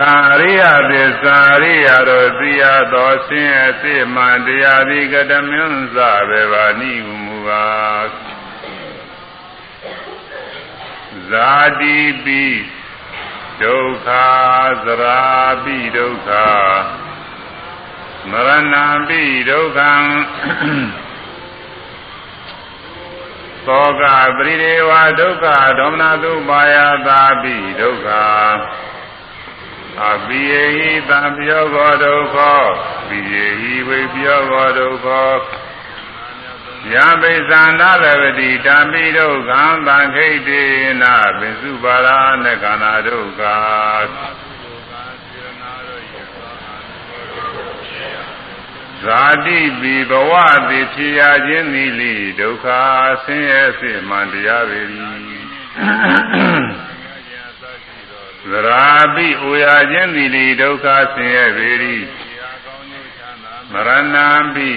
သာရိယသစ္စာရိယတို့သိရသောဆင်းရဲစိမှန်တရားသည်ကတမင်းစပဲပါနိဟုမူပါဇာတိပိဒုက္ခသရာပိဒုက္ခမရဏံပိဒုက္ခံသောကပရိဒေဝဒုက္ခဒေါမနတုပါယသာပိဒုက္ခ အပိယေဟိတံပြောကောဒုက္ခပိယေဟိဝိပြောကောဒုက္ခယံပိသန္နာလဝတိတံပိဒုက္ခံသံခိတေနပိစုပါရနကနာဒုက္ခဇာတိပိဘဝတိဖြစ်ရခြင်းသည်လိဒုက္ခဆင်းရဲစေမှန်တရားပေ၏ သရာပိဩရာခြင်းသည်လေဒုက္ခဆင်းရဲပေ၏မရဏံပိ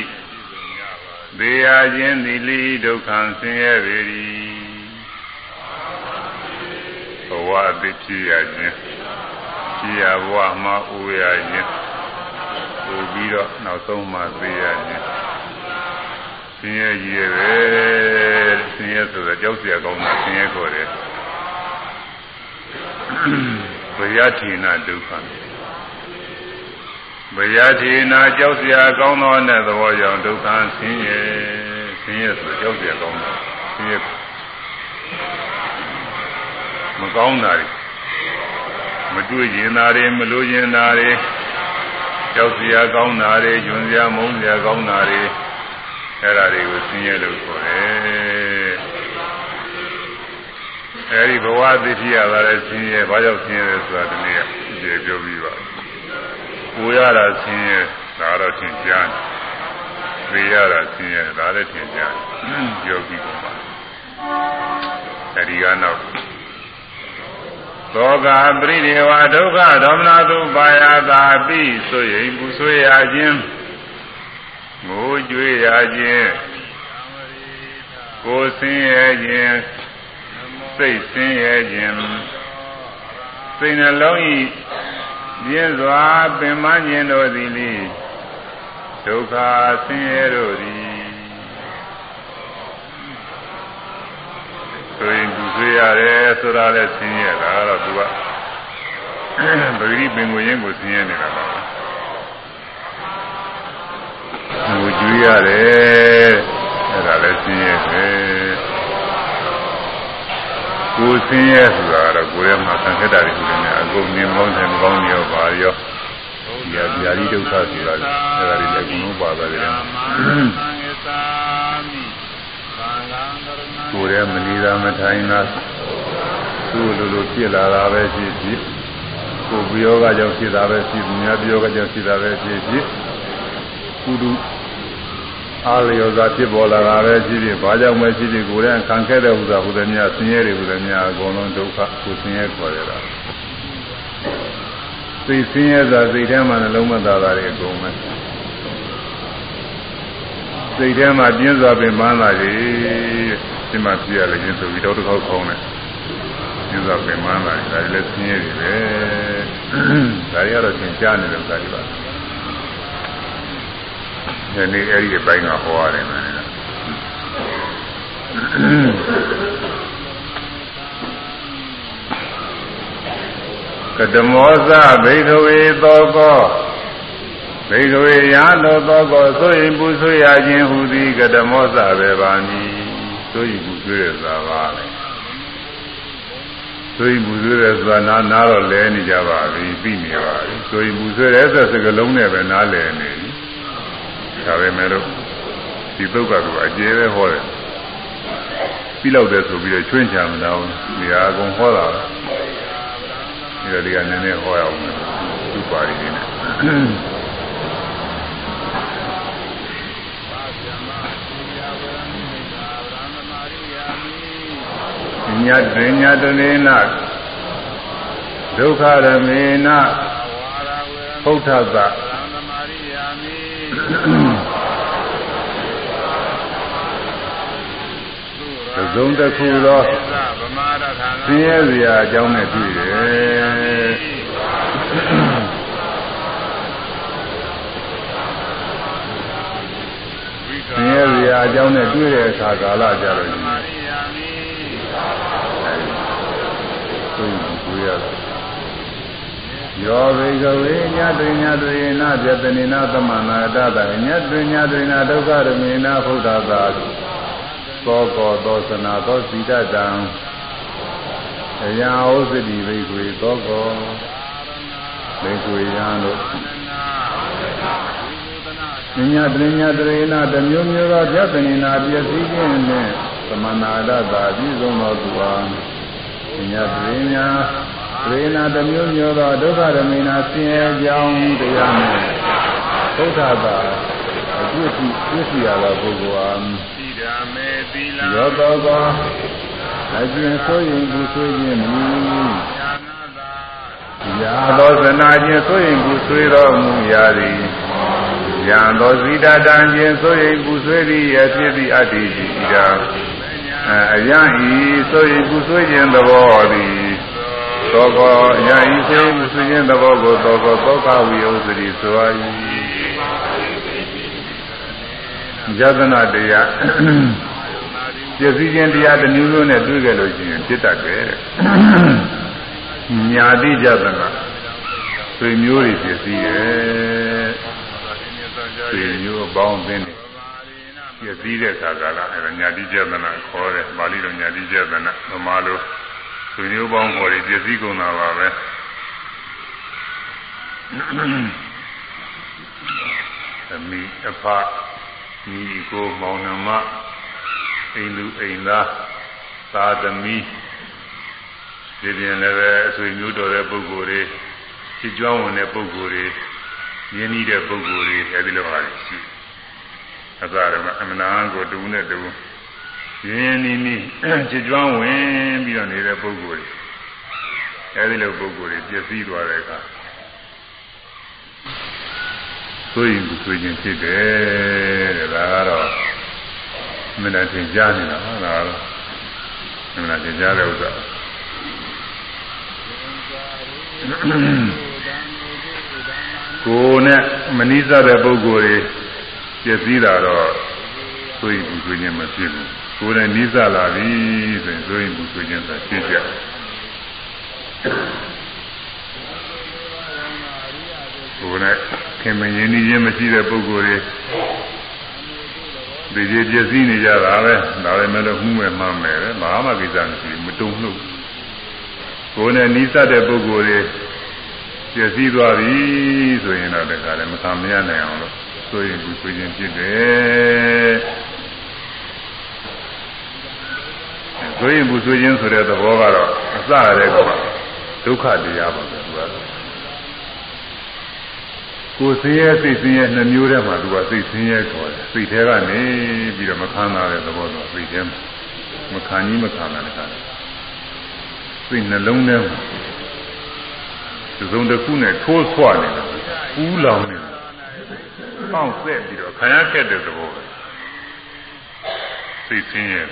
သေရခြင်းသည်လေဒုက္ခဆင်းရဲပေ၏ဘဝသိဖြစ်ရခြင်းဖြစ်ရဘဝမှာဩရခြင်းပို့ပြီးတော့နောက်ဆုံးမှသေရခြင်းဆင်းရဲကြီးရဲ့ပဲဆင်းရဲဆိုတော့ကြောက်เสียကောင်းတာဆင်းရဲခေါ်တယ် ဘယတိနာဒုက္ခဘယတိနာကြောက်စရာကောင်းသောတဲ့သဘောကြောင့်ဒုက္ခဆင်းရဲဆင်းရဲဆိုကြောက်စရာကောင်းတာဆင်းရဲမကောင်းတာတွေမတွေ့ရင်တာတွေမလို့ရင်တာတွေကြောက်စရာကောင်းတာတွေညွန်စရာမုန်းစရာကောင်းတာတွေအဲ့ဒါတွေကိုဆင်းရဲလို့ခေါ်တယ် အဲဒီဘဝသိတိရတာလည်းဆင်းရဲဘာကြောင့်ဆင်းရဲလဲဆိုတာဒီနေ့ကျေပြောပြီးပါကိုရတာဆင်းရဲဒါတော့သင်ကြားတယ်သိရတာဆင်းရဲဒါလည်းသင်ကြားတယ်ပြောပြီးပါအဲဒီကနောက်သောကပရိဒေဝဒုက္ခဒေါမနတုပါယတာပိဆိုရင်ပူဆွေးရခြင်းငိုကြွေးရခြင်းကိုဆင်းရဲခြင်း စိတ်ဆင်းရဲခြင်းစိတ်နှလုံးဤပြင်းစွာပင်မခြင်းတို့သည်လိဒုက္ခဆင်းရဲတို့သည်ဆိုရင်သူဆွေးရတယ်ဆိုတာလည်းဆင်းရဲတာတော့သူကပဂရိပင်ကိုရင်းကိုဆင်းရဲနေတာပါငိုကြွေးရတယ်အဲ့ဒါလည်းဆင်းရဲတယ် ကိုယ်ဆင်းရဲဆိုတာတော့ကိုယ်ရဲ့မှာသံခက်တာတွေရှိနေတယ်အကုန်မြင်မောင်းတယ်မကောင်းနေရောပါရောဒီဟာဗျာတိဒုက္ခဆိုတာအဲ့ဒါတွေလည်းကုလုံးပါပါတယ်ကိုယ်ရဲ့မနေတာမထိုင်တာသူ့လိုလိုဖြစ်လာတာပဲဖြစ်ဖြစ်ကိုယ်ပြောကကြောင့်ဖြစ်တာပဲဖြစ်မြတ်ပြောကကြောင့်ဖြစ်တာပဲဖြစ်ဖြစ်ကုတု အားလျော်စွာဖြစ်ပေါ်လာတာပဲဖြစ်ဖြစ်ဘာကြောင့်ပဲဖြစ်ဖြစ်ကိုယ်တည်းခံခဲ့တဲ့ဥစ္စာဟူသည်များဆင်းရဲတွေဟူသည်များအကုန်လုံးဒုက္ခကိုဆင်းရဲခေါ်ရတာသိဆင်းရဲစွာစိတ်ထဲမှာနှလုံးမသားတာတွေအကုန်ပဲစိတ်ထဲမှာပြင်းစွာပင်ပန်းလာကြီးဒီမှာပြရလေချင်းဆိုပြီးတော့တစ်ခေါက်ခေါင်းနဲ့ပြင်းစွာပင်ပန်းလာတယ်ဒါလည်းဆင်းရဲတွေပဲဒါတွေကတော့သင်ကြားနေတဲ့ဥစ္စာတွေပါ ဒီနေ့အဲ့ဒီအပိုင်းကဟောရတယ်မယ်ကတမောဇဘိကဝေသောကောဘိကဝေရာသောသောကောဆိုရင်ပူဆွေးရခြင်းဟူသည်ကတမောဇပဲပါမည်ဆိုရင်ပူဆွေးရသာပါလေဆိုရင်ပူဆွေးရသာနာနာတော့လဲနေကြပါပြီပြီးနေပါပြီဆိုရင်ပူဆွေးရတဲ့စကလုံးနဲ့ပဲနားလည်နေပြီ ဒါပဲမဲ့လို့ဒီသုတ်ကအကျဲပဲဟောတယ်ပြီးလောက်တယ်ဆိုပြီးတော့ချွင်းချမလာဘူးနေရာအကုန်ဟောတာဒီလိုဒီကနည်းနည်းဟောရအောင်သူပါရီနေညတညတနေနဒုက္ခရမေနဖုဋ္ဌသ သုံးတစ်ခုသောဆင်းရဲစရာအကြောင်းနဲ့ပြည့်တယ်ဆင်းရဲစရာအကြောင်းနဲ့တွေ့တဲ့အခါကာလကြလို့ရှိရင်အဲဒီကိုယ်ကိုယ်ရ ယောဘိကဝေညတွင်ညတွင်နာပြတနေနာသမနာတတညတွင်ညတွင်နာဒုက္ခရမေနာဘုဒ္ဓသာသောကောသောသနာသောစီတတံအယံဩစတိဘိကွေသောကောဘိကွေယံတို့ညညတရညတရေနာတမျိုးမျိုးသောပြဿနာပျက်စီးခြင်းနှင့်သမနာရတာပြည့်စုံသောသူအားညညတရေညာ ရေနာတမျိုးမျိုးသောဒုက္ခရမေနာဆင်းရဲကြောင်းတရားနဲ့ဘုဒ္ဓသာအကျိုးပြုပြည့်စုံရသောပုဂ္ဂိုလ်အားသီရာမေသီလာရောသောသောအကျဉ်ဆိုရင်သူဆွေးခြင်းမူရာသောသနာခြင်းဆိုရင်သူဆွေးတော်မူရာသည်ယံသောဇိတတံခြင်းဆိုရင်ပူဆွေးသည်အဖြစ်သည်အတ္တိရှိရာအယံဤဆိုရင်ပူဆွေးခြင်းသဘောသည် သောကောအယံဤဆိုရင်ပူဆွေးခြင်းသဘောကိုသောကောသောကဝိဥစ္စရိဆို၏ယတနာတရားပြည့်စည်ခြင်းတရားတစ်မျိုးမျိုးနဲ့တွေ့ကြလို့ရှိရင်ဖြစ်တတ်တယ်ညာတိယတနာဆွေမျိုးတွေပြည့်စည်တယ်ဆွေမျိုးအပေါင်းအသင်းတွေပြည့်စည်တဲ့ခါကလာအဲညာတိယတနာခေါ်တယ်ပါဠိလိုညာတိယတနာဗမာလို ဆွေမျိုးပေါင်းခေါ်တယ်ပြည့်စည်ကုန်တာပါပဲအမိအဖမိကိုမောင်နှမအိမ်လူအိမ်သားသာသမီဒီပြင်လည်းပဲအဆွေမျိုးတော်တဲ့ပုဂ္ဂိုလ်တွေချစ်ကြွဝင်တဲ့ပုဂ္ဂိုလ်တွေရင်းနှီးတဲ့ပုဂ္ဂိုလ်တွေအဲဒီလိုပါရှိအစရမအမနာကိုတူနဲ့တူ ရင်းနှီးနှီးချစ်ကြွဝင်ပြီးတော့နေတဲ့ပုဂ္ဂိုလ်တွေအဲဒီလိုပုဂ္ဂိုလ်တွေပြည့်စည်သွားတဲ့အခါဆိုရင်သူဆိုရင်ဖြစ်တယ်တဲ့ဒါကတော့မင်းနဲ့သင်ကြားနေတာဟုတ်လားမင်းနဲ့သင်ကြားတဲ့ဥစ္စာကိုယ်နဲ့မနိစ္စတဲ့ပုဂ္ဂိုလ်တွေပြည့်စည်တာတော့ဆိုရင်သူဆိုရင်မဖြစ်ဘူး ကိုယ်နဲ့နိစ္စလာပြီဆိုရင်ဆိုရင်သူဆိုရင်သာဖြစ်ကြကိုယ်နဲ့ခင်မရင်းနှီးခြင်းမရှိတဲ့ပုဂ္ဂိုလ်တွေဒီကြီးပြည့်စည်နေကြတာပဲဒါပဲမဲ့လို့မှုမဲ့မှမ်းမယ်ဘာမှကိစ္စမရှိဘူးမတုံ့လို့ကိုယ်နဲ့နီးစပ်တဲ့ပုဂ္ဂိုလ်တွေပြည့်စည်သွားပြီဆိုရင်တော့တခါလည်းမခံမရနိုင်အောင်လို့ဆိုရင်သူဆိုရင်ဖြစ်တယ် ဆိုရင်ဘူးဆိုရင်ဆိုတဲ့သဘောကတော့အစရတဲ့ကဒုက္ခတရားပါပဲသူကကိုယ်ဆင်းရဲစိတ်ဆင်းရဲနှမျိုးထဲမှာသူကစိတ်ဆင်းရဲခေါ်တယ်စိတ်ထဲကနေပြီးတော့မခံနိုင်တဲ့သဘောတော့စိတ်ထဲမှာမခံကြီးမခံနိုင်တဲ့ခါစိတ်နှလုံးထဲမှာသုံးတစ်ခုနဲ့ထိုးဆွနေတယ်ပူးလောင်နေတယ်ပေါင်းဆက်ပြီးတော့ခံရခဲ့တဲ့သဘောပဲစိတ်ဆင်းရဲ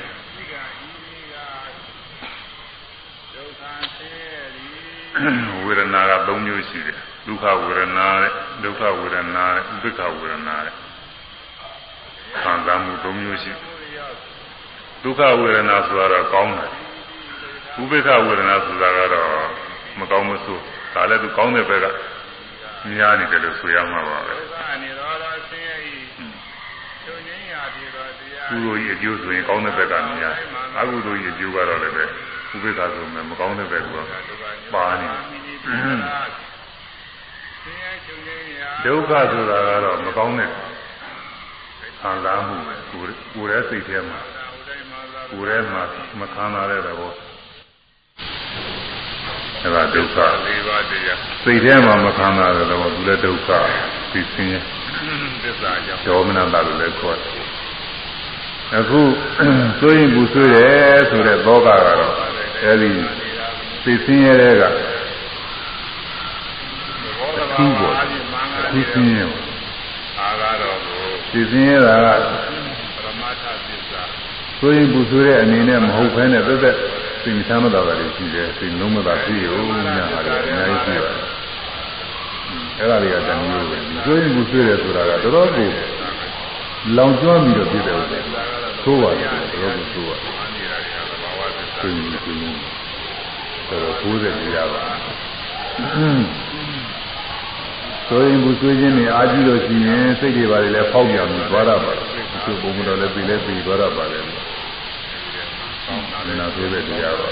ဝေဒနာက၃မျိုးရှိတယ်ဒုက္ခဝေဒနာတဲ့ဒုက္ခဝေဒနာတဲ့ဥပ္ပခဝေဒနာတဲ့ခံစားမှု၃မျိုးရှိဒုက္ခဝေဒနာဆိုတာတော့ကောင်းတယ်ဥပ္ပခဝေဒနာဆိုတာကတော့မကောင်းမဆိုးဒါလည်းသူကောင်းတဲ့ဘက်ကများနေတယ်လို့ဆိုရမှာပါပဲကုသိုလ်ကြီးအကျိုးဆိုရင်ကောင်းတဲ့ဘက်ကများအကုသိုလ်ကြီးအကျိုးကတော့လည်းပဲ ဥပ္ပခဆိုမှမကောင်းတဲ့ဘက်ကပါနေဒုက္ခဆိုတာကတော့မကောင်းတဲ့ခံစားမှုပဲကိုယ်ကိုယ်ရဲ့စိတ်ထဲမှာကိုယ်ထဲမှာမခံစားတဲ့သဘောအဲဒါဒုက္ခ၄ပါးတရားစိတ်ထဲမှာမခံစားတဲ့သဘောသူလည်းဒုက္ခသိစင်းရဲ့သစ္စာကြောင့်ဒေါမနတာလို့လည်းခေါ်တယ် အခုဆိုရင်ဘူးဆွေးတယ်ဆိုတဲ့သောကကတော့အဲဒီသိစင်းရဲ့ကအထူးပေါ်သိစင်းရဲ့အာကတော့သိစင်းရဲ့ကပရမတ္ထသစ္စာဆိုရင်ဘူးဆွေးတဲ့အနေနဲ့မဟုတ်ဘဲနဲ့သက်သက်စိတ်မချမ်းသာတာတွေရှိတယ်စိတ်လုံးမသာဖြစ်ရုံများပါတယ်အများကြီးရှိပါတယ်အဲ့ဒါတွေကတမျိုးပဲဆိုရင်ဘူးဆွေးတယ်ဆိုတာကတော်တော်ကို လောင်ကျွမ်းပြီးတော့ဖြစ်တယ်သိုးပါတယ်တော့ကိုသိုးပါသိနေသိနေတော့90ရပါဆိုရင်ဘူးဆွေးခြင်းနဲ့အာကြည့်လို့ရှိရင်စိတ်တွေပါလေလဲဖောက်ပြန်ပြီးသွားရပါတယ်သူပုံမတော်လည်းပြီးလဲပြီးသွားရပါတယ်နာဆိုတဲ့တရားပါ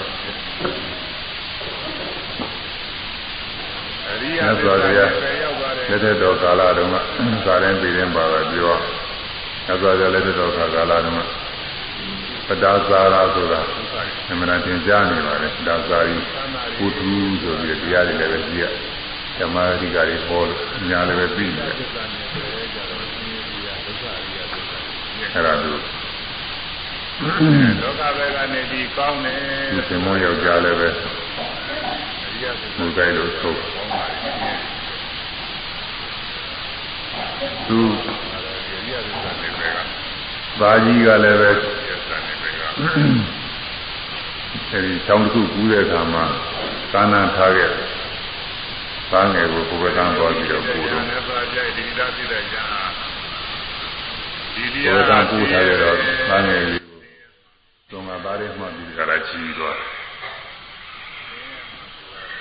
အရိယာဆိုရလက်ထက်တော်ကာလတုန်းကကာရင်ပြည်ရင်ပါပဲပြော။ သာသာလက်ထက်တော်ကာလတုန်းကပဒါသာရဆိုတာအမှန်တင်ကြားနေပါလေ။ဒါသာရီပုထုဆိုပြီးတရားတွေလည်းပဲကြည့်ရ။ဓမ္မရိကာတွေပေါ်လို့ညာလည်းပဲပြီးတယ်။အဲ့ဒါလို့လောကဘက်ကနေဒီကောင်းတယ်ဒီသင်မောယောက်ျားလည်းပဲမူကြိုက်လို့ဆိုသူ ဘာကြီးကလည်းပဲအဲဒီချောင်းတစ်ခုကူးတဲ့အခါမှာကာဏထားခဲ့ဘာငယ်ကိုကိုယ်ကတန်းသွားပြီးတော့ပူတော့ဒီဒါပြတဲ့ညာဒီဒီကတန်းပူထားရတော့ဘာငယ်ကြီးသုံးကသားရဲမှပြီးကြတာချီသွား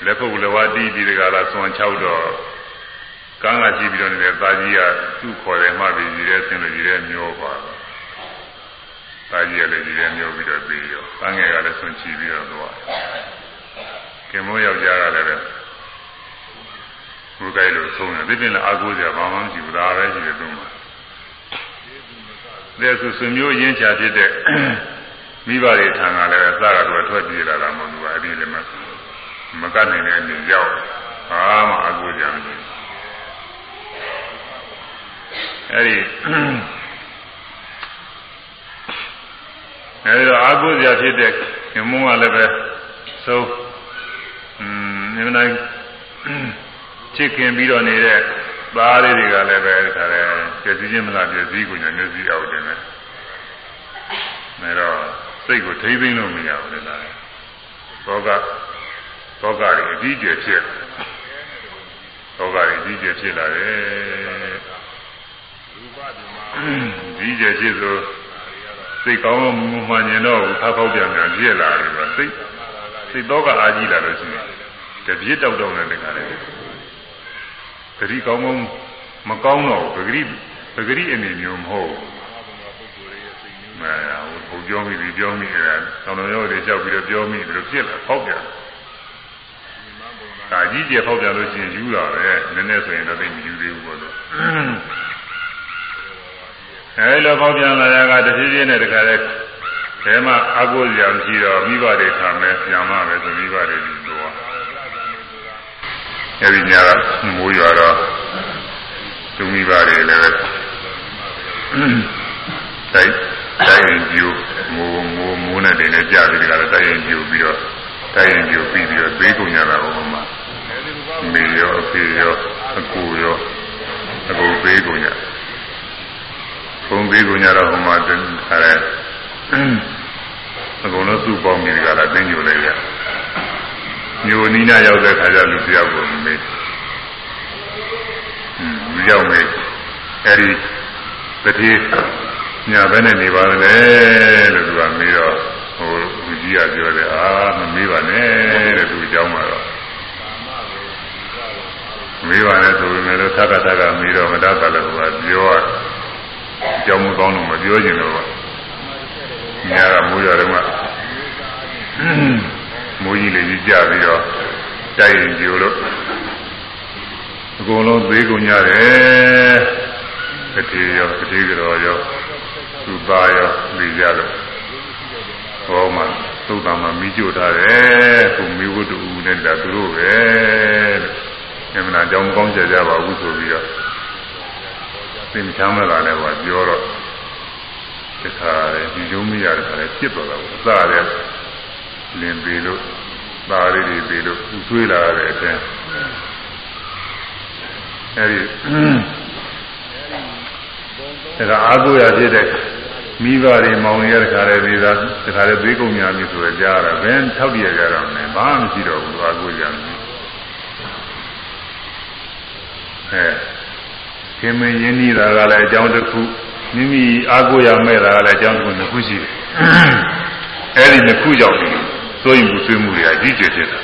လက်ဖုပ်လက်ဝါးတီးပြီးကြတာဆွမ်း6တော့ ကန်းကကြည့်ပြီးတော့နေတဲ့သားကြီးကသူ့ခေါ်တယ်မှပြီးကြီးတဲ့ဆင်းလို့ကြီးတဲ့မျောပါသားကြီးကလည်းကြီးတဲ့မျောပြီးတော့ပြီးရောကန်းငယ်ကလည်းဆွမ်းချီပြီးတော့သွားကင်မိုးယောက်ျားကလည်းပဲဘုရားလို့ဆုံးတယ်ဒီပြင်လည်းအာကိုးကြဘာမှမရှိဘူးဒါပဲရှိတယ်သူ့မှာတဲ့ဆိုဆွေမျိုးရင်းချဖြစ်တဲ့မိဘတွေထံကလည်းအစကတော့ထွက်ပြေးလာတာမဟုတ်ဘူးအဒီလည်းမမကနိုင်တဲ့အနေရောက်ဘာမှအကူကြမရှိ အဲ့ဒီအဲဒီတော့အာဟုဇရာဖြစ်တဲ့ညမုန်းကလည်းပဲသုံးอืมဒီမနိုင်ချစ်ခင်ပြီးတော့နေတဲ့သားလေးတွေကလည်းပဲခါတယ်ပြည့်စည်ခြင်းမလားပြည့်စည်ကိုညမျက်စိအောက်တင်တယ်အဲတော့စိတ်ကိုထိမ့်သိမ်းလို့မရဘူးလေလားသောကသောကတွေအကြီးကျယ်ဖြစ်သောကတွေအကြီးကျယ်ဖြစ်လာတယ် ကြီးကျယ်ဖြစ်ဆိုစိတ်ကောင်းလို့မမှန်ကျင်တော့ဘူးဖဖောက်ပြန်ပြန်ပြည့်လာတယ်ဆိုစိတ်စိတ်သောကအားကြီးလာလို့ရှိရင်တပြည့်တောက်တောက်နဲ့တခါလေဂရိကောင်းကောင်းမကောင်းတော့ဘူးဂရိပဂရိအနေမျိုးမဟုတ်ဘူးအဲဟိုပြောမိပြီပြောမိနေတာတောင်တော်ရောတွေကြောက်ပြီးတော့ပြောမိတယ်လို့ဖြစ်လာဖောက်ပြန်ဒါကြီးကျယ်ဖောက်ပြန်လို့ရှိရင်ယူတာပဲနည်းနည်းဆိုရင်တော့သိမယူသေးဘူးပေါ့လို့ အဲလိုဖောက်ပြန်လာရကတဖြည်းဖြည်းနဲ့တခါလဲဘယ်မှအကုသိုလ်မရှိတော့မိဘတွေခံမယ်ပြန်မှပဲဆိုမိဘတွေဒီတော့အဲဒီညကမိုးရွာတော့သူမိဘတွေလည်းတိုက်တိုက်ရင်ပြူမိုးမိုးမိုးနဲ့တင်နဲ့ကြာပြီးတကလည်းတိုက်ရင်ပြူပြီးတော့တိုက်ရင်ပြူပြီးပြီးတော့သေးကုန်ကြတာဟိုမှာမေရောအဖေရောအကူရောအကူသေးကုန်ကြဘုံုံသေးကုန်ကြတော့ဟိုမှာတင်ထားတယ်အကုန်လုံးစုပေါင်းနေကြတာတင်းညိုလိုက်ရမျိုးနီးနာရောက်တဲ့ခါကျလူပြောက်ကိုမေးလူရောက်မေးအဲဒီတတိညာဘက်နဲ့နေပါလေလို့သူကမေးတော့ဟိုလူကြီးကပြောတယ်အာမမေးပါနဲ့တဲ့သူအကြောင်းပါတော့မေးပါနဲ့ဆိုပေမဲ့လည်းသက္ကသက္ကမေးတော့မတတ်တယ်လို့ကပြောရတယ် ကြောင်းမကောင်းလို့မပြောချင်တော့ဘူးညာကမိုးရတယ်ကမိုးကြီးလေးကြီးကြပြီးတော့တိုက်ရင်ကြိုလို့အကုန်လုံးသေးကုန်ကြတယ်တတိရောတတိကြောရောသူသားရောနေကြလို့ဟောမှာသုတ်တံမှာမိကြိုထားတယ်သူမိဝတ္တူနဲ့တာသူတို့ပဲတဲ့အမှန်အကြောင်းကောင်းကြကြပါဘူးဆိုပြီးတော့ သင်ချမ်းမဲ့လာတယ်ကပြောတော့တခါလေဒီကျုံးမရတဲ့ခါလေဖြစ်သွားတာကိုအစတဲ့လင်ပေလို့သားလေးတွေပေလို့သူဆွေးလာတဲ့အချိန်အဲဒီဒါကအာဟုရဖြစ်တဲ့မိဘတွေမောင်ရတဲ့ခါလေဒီသာတခါလေသေးကုန်များပြီဆိုရကြားတာဘယ်ထောက်ပြရကြတော့မလဲဘာမှမရှိတော့ဘူးအာဟုရမယ်အဲ ခင်မင်းရင်းနှီးတာကလည်းအကြောင်းတစ်ခုမိမိအားကိုးရမဲ့တာကလည်းအကြောင်းတစ်ခုနှစ်ခုရှိတယ်အဲ့ဒီနှစ်ခုကြောင့်စိုးရင်ဘူးဆွေးမှုတွေအကြီးကျယ်ဖြစ်တာ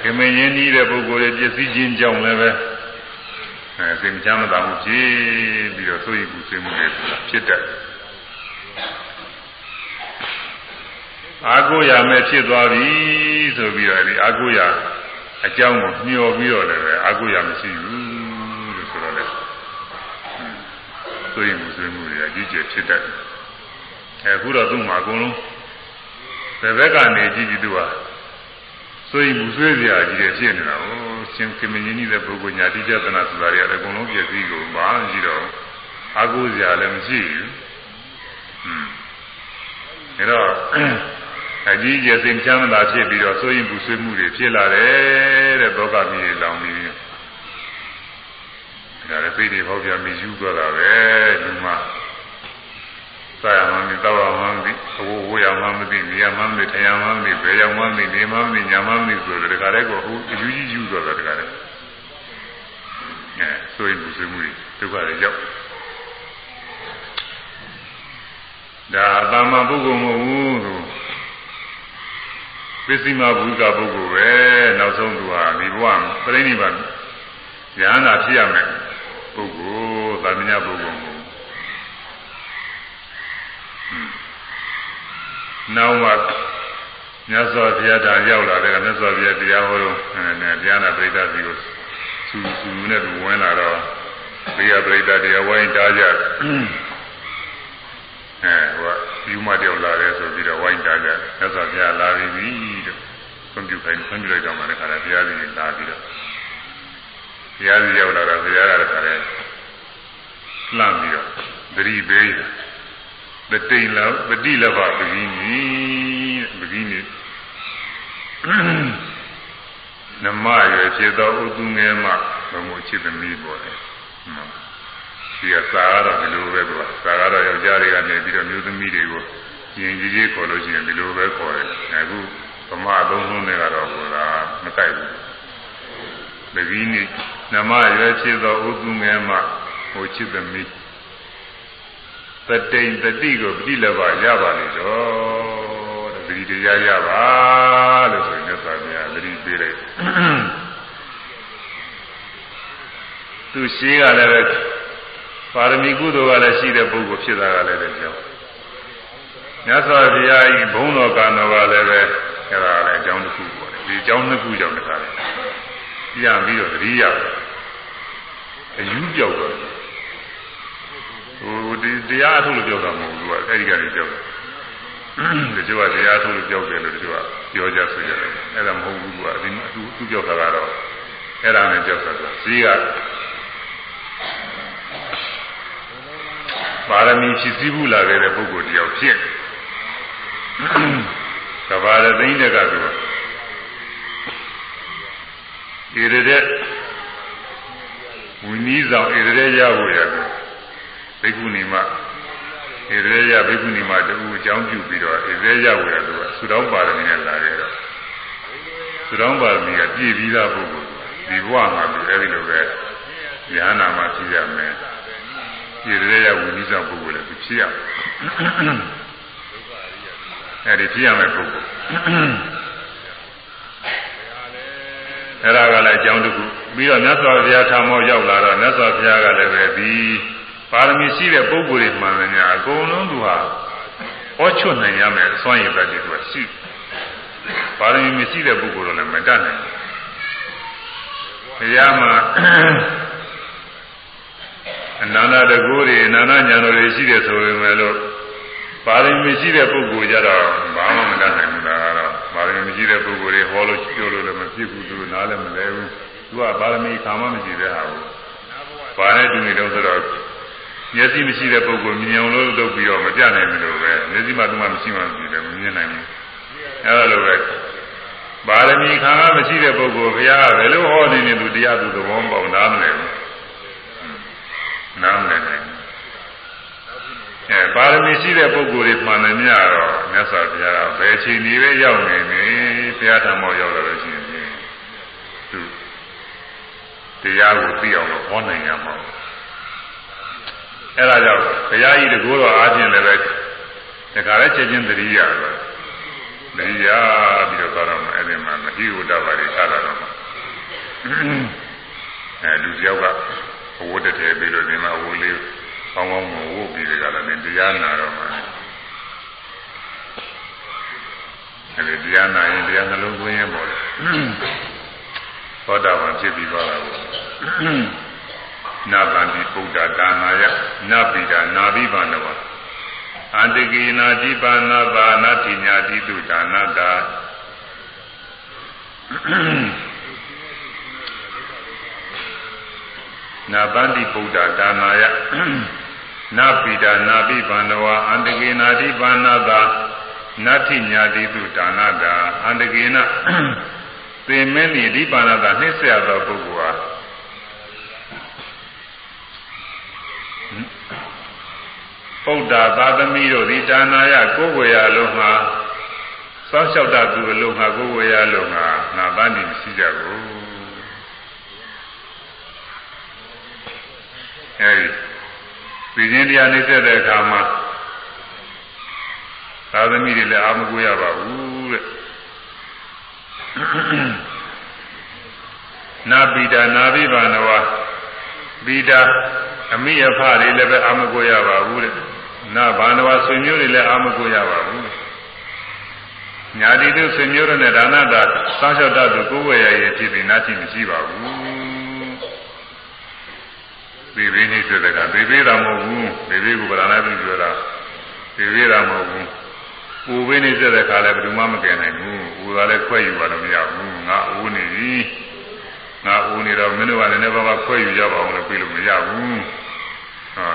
ခင်မင်းရင်းနှီးတဲ့ပုဂ္ဂိုလ်ရဲ့ပစ္စည်းချင်းကြောင့်လည်းပဲအဲစိတ်မချမ်းသာမှုဖြစ်ပြီးတော့စိုးရင်ဘူးဆွေးမှုတွေဖြစ်တတ်တယ်အာကိုရမဲ့ဖြစ်သွားပြီဆိုပြီးတော့ဒီအာကိုရအကြောင်းကိုမျှော်ပြီးတော့လည်းအာကိုရမရှိဘူးလို့ဆိုတော့လေ ဆိုရင်မဆွေးမှုတွေအကြီးကျယ်ဖြစ်တတ်တယ်အခုတော့သူ့မှာအကုန်လုံးဘယ်ဘက်ကနေကြည့်ကြည့်သူကဆိုရင်မဆွေးစရာကြီးတွေဖြစ်နေတာဟိုရှင်ကမင်းကြီးတဲ့ပုဂ္ဂိုလ်ညာတိကျသနာဆိုတာတွေအကုန်လုံးပြည့်စည်ကိုဘာမှမရှိတော့အာကိုစရာလည်းမရှိဘူးဟွန်းအဲတော့အကြီးကျယ်စိတ်ချမ်းသာဖြစ်ပြီးတော့ဆိုရင်ပူဆွေးမှုတွေဖြစ်လာတယ်တဲ့သောကမီးလောင်ပြီး ဒါလည်းပိဋိဟောပြမီယူသွားတာပဲဒီမှာစာရမှမသိတော့မှမသိအဝဝရမှမသိနေရမှမသိထရမှမသိဘယ်ရောက်မှမသိနေမှမသိညာမှမသိဆိုတော့ဒီကလေးကဟိုအယူကြီးယူသွားတာဒီကလေးအဲဆိုရင်ပူဆွေးမှုတွေဒုက္ခတွေရောက်ဒါတာမန်ပုဂ္ဂိုလ်မဟုတ်ဘူးသူပစ္စည်းမဘုရားပုဂ္ဂိုလ်ပဲနောက်ဆုံးသူဟာဒီဘဝပြိဋိဘဉာဏ်သာဖြစ်ရမယ် ပုဂ္ဂိုလ်သာမညပုဂ္ဂိုလ်ကိုနောက်မှမြတ်စွာဘုရားတာရောက်လာတဲ့ကမြတ်စွာဘုရားတရားဟောတော့အဲတရားနာပရိသတ်စီကိုစူစူနဲ့သူဝင်လာတော့ဘေးကပရိသတ်တရားဝိုင်းတားကြအဲဟိုကယူမတယောက်လာတယ်ဆိုပြီးတော့ဝိုင်းတားကြမြတ်စွာဘုရားလာပြီတဲ့ခွင့်ပြုခိုင်းခွင့်ပြုလိုက်တော့မှလည်းခါရဘုရားကြီးလာပြီးတော့ ဘုရားကြီးရောက်လာတော့ဘုရားကလည်းခါရလှမ်းပြီးတော့သတိပေးတယ်တတိလပတိလဘပဂိနီပဂိနီနမရွယ်ဖြစ်သောဥသူငယ်မှဘုံကိုချစ်သမီးပေါ်တယ်ဒီကစာရတော့ဒီလိုပဲကွာစာရတော့ယောက်ျားတွေကနေပြီးတော့မျိုးသမီးတွေကိုရင်ကြီးကြီးခေါ်လို့ရှိရင်ဒီလိုပဲခေါ်တယ်အခုဗမာသုံးလုံးတွေကတော့ဟိုကမကြိုက်ဘူး ပဂိနီနမရွယ်ဖြစ်သောဥသူငယ်မှဟိုချစ်သမီးတတိန်တတိကိုပฏิလဘရပါလိမ့်တော့တတိတရားရပါလို့ဆိုရင်မြတ်စွာဘုရားတတိပေးလိုက်သူရှိကလည်းပဲပါရမီကုသိုလ်ကလည်းရှိတဲ့ပုဂ္ဂိုလ်ဖြစ်တာကလည်းတဲ့ကြောင့်မြတ်စွာဘုရားဤဘုံတော်ကံတော်ကလည်းပဲအဲဒါလည်းအကြောင်းတစ်ခုပေါ့လေဒီအကြောင်းနှစ်ခုကြောင့်တခါလေ ပြန်ပြီးတော့တတိယအယူပြောက်တော့ဟိုဒီတရားထုတ်လို့ပြောတာမဟုတ်ဘူးကအဲ့ဒီကနေပြောတာတချို့ကတရားထုတ်လို့ပြောတယ်လို့တချို့ကပြောကြဆိုကြတယ်အဲ့ဒါမဟုတ်ဘူးကဒီသူသူပြောတာကတော့အဲ့ဒါနဲ့ပြောတာဆိုဈေးကပါရမီဖြစ်စည်းဘူးလာခဲ့တဲ့ပုဂ္ဂိုလ်တယောက်ဖြစ်ကဘာရသိန်းတကသူက ဣရတဲ့ဝိနည်းဆောင်ဣရတဲ့ရဖို့ရတယ်ဘိက္ခုနီမဣရေယဘိက္ခုနီမတူအကြောင်းပြုပြီးတော့ဣရေယဝေရသူကသုတောင်းပါရမီနဲ့လာခဲ့တော့သုတောင်းပါရမီကပြည့်ပြီးသားပုဂ္ဂိုလ်ဒီဘဝမှာသူအဲဒီလိုပဲဉာဏ်နာမှာဖြစ်ရမယ်ဣရေယဝိနည်းဆောင်ပုဂ္ဂိုလ်လည်းသူဖြစ်ရမယ်အဲဒီဖြစ်ရမယ်ပုဂ္ဂိုလ် အဲ့ဒါကလည်းအကြောင်းတစ်ခုပြီးတော့မြတ်စွာဘုရားထာမောရောက်လာတော့မြတ်စွာဘုရားကလည်းပဲဒီပါရမီရှိတဲ့ပုဂ္ဂိုလ်တွေမှန်တယ်များအကုန်လုံးသူဟာဟောချွတ်နိုင်ရမယ်အစွမ်းရည်ပဲဒီကရှိပါရမီမရှိတဲ့ပုဂ္ဂိုလ်တော့လည်းမတတ်နိုင်ဘူးဘုရားမှာအနန္တတကူတွေအနန္တညာတော်တွေရှိတယ်ဆိုပေမဲ့လို့ပါရမီရှိတဲ့ပုဂ္ဂိုလ်ကြတော့ဘာမှမတတ်နိုင်ဘူးလားတော့ ပါရမီမရှိတဲ့ပုဂ္ဂိုလ်တွေဟောလို့ပြောလို့လည်းမဖြစ်ဘူးသူနားလည်းမလဲဘူးသူကပါရမီခံမှမရှိတဲ့ဟာကိုဘာနဲ့တူနေတော့ဆိုတော့မျက်စိမရှိတဲ့ပုဂ္ဂိုလ်မြင်အောင်လို့လုပ်ပြီးတော့မပြနိုင်ဘူးလို့ပဲမျက်စိမှသူမှမရှိမှမရှိတယ်မမြင်နိုင်ဘူးအဲလိုပဲပါရမီခံကမရှိတဲ့ပုဂ္ဂိုလ်ဘုရားဘယ်လိုဟောနေနေသူတရားသူသဘောပေါက်နားမလဲဘူးနားမလဲနိုင် အဲပါရမီရှိတဲ့ပုဂ္ဂိုလ်တွေမှန်တယ်များတော့မြတ်စွာဘုရားကဘယ်ချိန်နေပဲရောက်နေနေဘုရားထံမောရောက်လာလို့ရှိရင်သူတရားကိုသိအောင်လို့ဟောနိုင်ရမှာအဲဒါကြောင့်ဘုရားကြီးတကိုးတော်အားဖြင့်လည်းပဲတခါလဲချက်ချင်းတတိယပဲတတိယပြီးတော့သွားတော့မှအဲ့ဒီမှာမဟိဝတ္တပါရီထားလာတော့မှအဲလူတယောက်ကအဝတ်တည်းပြီးလို့ဒီမှာအဝတ်လေး ကောင်းကောင်းမဝတ်ပြီးကြတာလည်းတရားနာတော့မှအဲဒီတရားနာရင်တရားနှလုံးသွင်းရင်ပေါ့လေသောတာပန်ဖြစ်ပြီးသွားတာပေါ့နာဗန္တိပုဒ္ဒဒါနာယနာပိဒာနာဘိဗန္နဝအန္တကေနာတိပါဏဘာနာတိညာတိတုဒါနတာနာဗန္တိပုဒ္ဒဒါနာယ နာပိဒာနာဘိဗန္နဝအန္တကေနာတိပါဏဘာနတ္ထိညာတိတုဒါနတာအန္တကေနသေမင်းဤဒီပါဏတာနှိစ္စရသောပုဂ္ဂိုလ်ဟာပုဒ္ဒါသာသမီတို့ဒီဒါနာယကိုယ်ဝေရလုံးမှာစောင့်ရှောက်တတ်သူအလုံးမှာကိုယ်ဝေရလုံးမှာနာပန်းနေမရှိကြဘူးအဲဒီ ပြည်ချင်းတရားနှိစ္စတဲ့အခါမှာသာသမီတွေလည်းအာမကိုရပါဘူးတဲ့နာပိတာနာဘိဗာနဝပိတာအမိအဖတွေလည်းပဲအာမကိုရပါဘူးတဲ့နာဘာနဝဆွေမျိုးတွေလည်းအာမကိုရပါဘူးညာတိတို့ဆွေမျိုးတွေနဲ့ဒါနတာစောင့်ရှောက်တတ်သူကိုယ်ဝယ်ရရဲ့ဖြစ်ပြီးနာရှိမရှိပါဘူး ဘေဘေနေဆိုတဲ့ကဘေဘေတာမဟုတ်ဘူးဘေဘေကိုဗလာနာပြီးပြောတာဘေဘေတာမဟုတ်ဘူးပူပေးနေတဲ့ခါလည်းဘယ်သူမှမကယ်နိုင်ဘူး။ပူတာလည်းခွဲယူပါတော့မရဘူး။ငါအိုးနေပြီ။ငါအိုးနေတော့မင်းတို့ကလည်းနည်းပါးပါးခွဲယူကြပါအောင်လို့ပြေလို့မရဘူး။ဟာ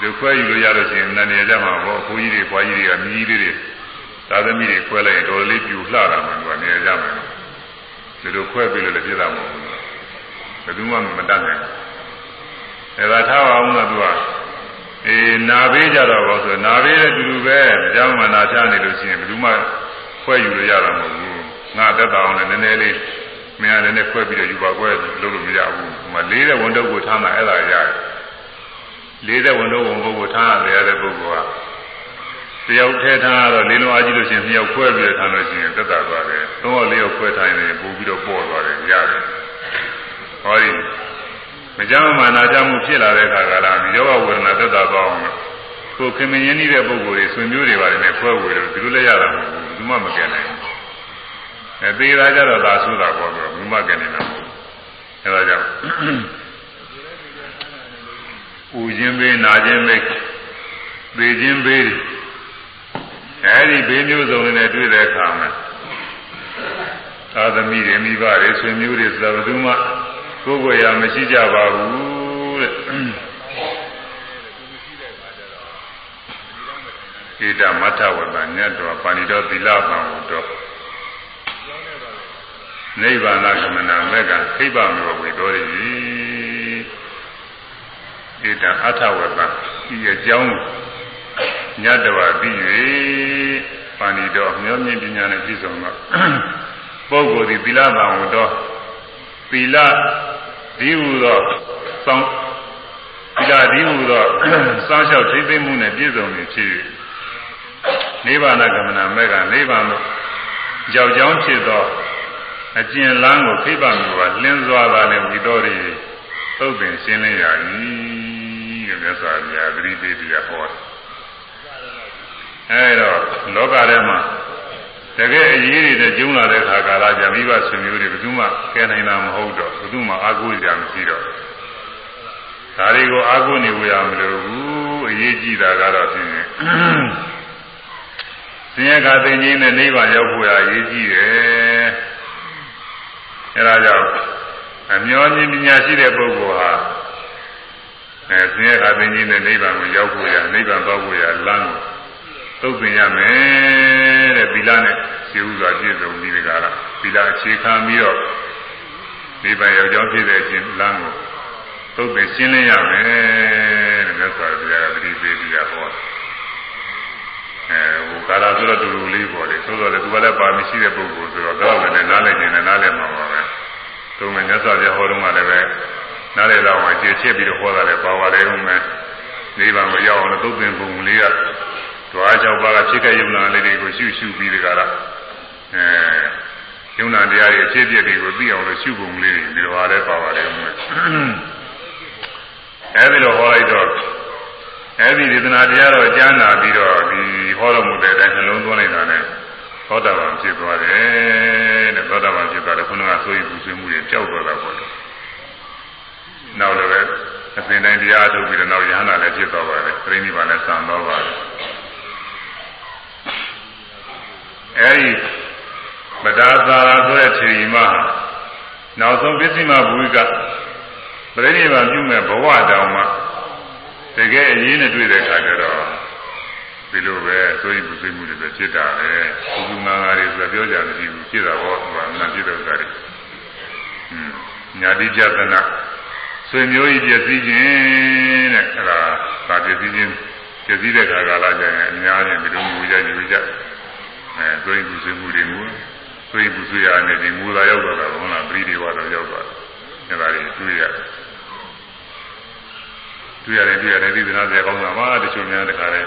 ဒီခွဲယူလို့ရလို့ရှိရင်နန်းနေကြမှာပေါ့။ဘိုးကြီးတွေ၊ဘွားကြီးတွေကမြည်လေးတွေသာသမီတွေခွဲလိုက်ရင်တော်တော်လေးပြူလှတာမှသူကနေကြမယ်။ဒီလိုခွဲပြီးလို့လည်းပြတာမဟုတ်ဘူး။ဘယ်သူမှမတတ်နိုင်ဘူး။ အဲဒါထားအောင်လို့သူကအေးနာပေးကြတော့ဘောဆိုနာပေးတဲ့တူတူပဲအကြောင်းမှနာချနေလို့ရှိရင်ဘယ်သူမှခွဲယူလို့ရတာမဟုတ်ဘူးငါတက်တာအောင်လည်းနည်းနည်းလေးမင်းကလည်းနည်းခွဲပြီးတော့ယူပါခွဲလို့လို့မရဘူးဟိုမှာလေးတဲ့ဝန်တော့ကိုထားမှအဲ့ဒါရတယ်လေးတဲ့ဝန်တော့ဝန်ပုဂ္ဂိုလ်ထားရတဲ့ပုဂ္ဂိုလ်ကတယောက်ထဲထားတော့လေးလုံးအားကြီးလို့ရှိရင်နှစ်ယောက်ခွဲပြီးတော့ထားလို့ရှိရင်တက်တာသွားတယ်သုံးယောက်လေးယောက်ခွဲထားရင်ပို့ပြီးတော့ပေါ့သွားတယ်ရတယ်ဟောဒီ မကြမ်းမှနာကြမှုဖြစ်လာတဲ့အခါကလာဒီယောဂဝေဒနာသက်သာသွားအောင်ကိုခင်မင်းရင်းနေတဲ့ပုဂ္ဂိုလ်တွေဆွေမျိုးတွေပါတယ်နဲ့ခွဲဝေလို့ဒီလိုလည်းရတာမဟုတ်ဘူးဘူးမှမကယ်နိုင်ဘူးအဲသေးတာကြတော့သာဆိုတာပေါ့ဆိုဘူးမှကယ်နေတာမဟုတ်ဘူးအဲဒါကြောင့်ဥခြင်းဘေးနာခြင်းဘေးသေခြင်းဘေးအဲဒီဘေးမျိုးစုံတွေနဲ့တွေ့တဲ့အခါမှာသာသမီတွေမိဘတွေဆွေမျိုးတွေဆိုတာဘယ်သူမှ ကိုယ်ကိုယ်ရာမရှိကြပါဘူးတဲ့ဣဒမထဝတ္တညတ်တော်ပါဏိတော်သီလပံဟုတော်နိဗ္ဗာန်ကမနာမေကခိဗ္ဗမေဝေတော်ရည်ဣဒအထဝတ္တဤအကြောင်းညတ်တော်ပြီး၍ပါဏိတော်မျောမြင့်ပညာနဲ့ပြည့်စုံသောပုဂ္ဂိုလ်သည်သီလပံဟုတော် သီလဒီဟူသောစောင်းသီလဒီဟူသောစောင်းလျှောက်ထိသိမှုနဲ့ပြည့်စုံနေဖြစ်၍နိဗ္ဗာန်ကမနာမဲ့ကနိဗ္ဗာန်သို့ကြောက်ကြောင်းဖြစ်သောအကျဉ်လန်းကိုခိဗ္ဗမျိုးကလင်းစွာသာနဲ့ဝီတော်ရည်သုတ်ပင်ရှင်းလင်းရ၏တဲ့မြတ်စွာဘုရားသတိပေးပြီးဟောတယ်အဲဒါလောကထဲမှာ တကယ်အရေးတွေနဲ့ကျုံလာတဲ့ခါကာလကြမိဘဆွေမျိုးတွေဘယ်သူမှကယ်နိုင်တာမဟုတ်တော့ဘယ်သူမှအားကိုးကြမရှိတော့ဒါတွေကိုအားကိုးနေဝရမလို့ဘူးအရေးကြီးတာကတော့ဖြင့်ဆင်းရဲကသိငြိမ်းတဲ့နိဗ္ဗာန်ရောက်ဖို့ရအရေးကြီးတယ်အဲဒါကြောင့်အမျောခြင်းပညာရှိတဲ့ပုဂ္ဂိုလ်ဟာအဲဆင်းရဲကသိငြိမ်းတဲ့နိဗ္ဗာန်ကိုရောက်ဖို့ရနိဗ္ဗာန်သွားဖို့ရလမ်းကိုသုတ်ပင်ရမယ် တဲ့သီလနဲ့ရှင်းဥစွာပြည့်စုံပြီးဒီကရသီလအခြေခံပြီးတော့ဒီပံယောက်ျောင်းဖြစ်တဲ့အချင်းလမ်းကိုသုတ်ပင်ရှင်းလင်းရမယ်တဲ့မြတ်စွာဘုရားကတတိပေးပြီးရဟောအဲဟိုကာလာဆိုတော့တူတူလေးပေါ့လေဆိုတော့လေသူကလည်းပါမရှိတဲ့ပုဂ္ဂိုလ်ဆိုတော့တော့လည်းနားလည်နေတယ်နားလည်မှာပါပဲသူကမြတ်စွာဘုရားဟောတော့မှလည်းပဲနားလေတော့အကျေချက်ပြီးတော့ဟောတာလည်းပါပါတယ်ဦးမယ်နိဗ္ဗာန်ကိုရောက်အောင်လို့သုတ်သင်ပုံလေးက ဓဝါ၆ပါးကဖြစ်ခဲ့ယုံနာလေးတွေကိုရှုရှုပြီးတကလားအဲယုံနာတရားရဲ့အဖြစ်အပျက်တွေကိုသိအောင်လို့ရှုပုံလေးတွေဒီလိုပါလဲပါပါတယ်ဦးမယ်အဲဒီလိုဟောလိုက်တော့အဲဒီဒေသနာတရားတော့ကြားနာပြီးတော့ဒီဟောတော်မူတဲ့အတိုင်းနှလုံးသွင်းလိုက်တာနဲ့သောတာပန်ဖြစ်သွားတယ်တဲ့သောတာပန်ဖြစ်သွားတယ်ခုနကဆိုရင်ပူဆွေးမှုတွေကြောက်သွားတာပေါ့နောက်လည်းပဲအစဉ်တိုင်းတရားထုတ်ပြီးတော့နောက်ရဟန္တာလည်းဖြစ်သွားပါတယ်ပြိဋိဘာလည်းစံသွားပါတယ် အဲဒီပဒါသာရဆိုတဲ့ခြေရီမနောက်ဆုံးပစ္စည်းမဘူကပြိဋိဘာပြုမဲ့ဘဝတောင်မှတကယ်အရေးနဲ့တွေ့တဲ့အခါကျတော့ဒီလိုပဲဆိုရင်ပူဆွေးမှုတွေပဲဖြစ်တာပဲဘုသူငါငါတွေဆိုပြောကြမရှိဘူးဖြစ်တာပေါ့ဟိုကမှဖြစ်တဲ့ဥစ္စာတွေอืมညာတိကြသနာဆွေမျိုးကြီးပြည့်စည်ခြင်းတဲ့အဲ့ဒါသာပြည့်စည်ခြင်းပြည့်စည်တဲ့ခါကာလကျရင်အများကြီးဒီလိုမျိုးကြယူကြအဲဆို ရင်ပူဆွေးမှုတွေမျိုးဆိုရင်ပူဆွေးရတဲ့ဒီမူသာရောက်တော့တာဟုတ်လားပရိဒီဝါတော့ရောက်သွားတယ်အဲ့ဒါတွေတွေ့ရတယ်တွေ့ရတယ်တွေ့ရတယ်ဒီသနာစေကောင်းတာပါတချို့များတခါလဲ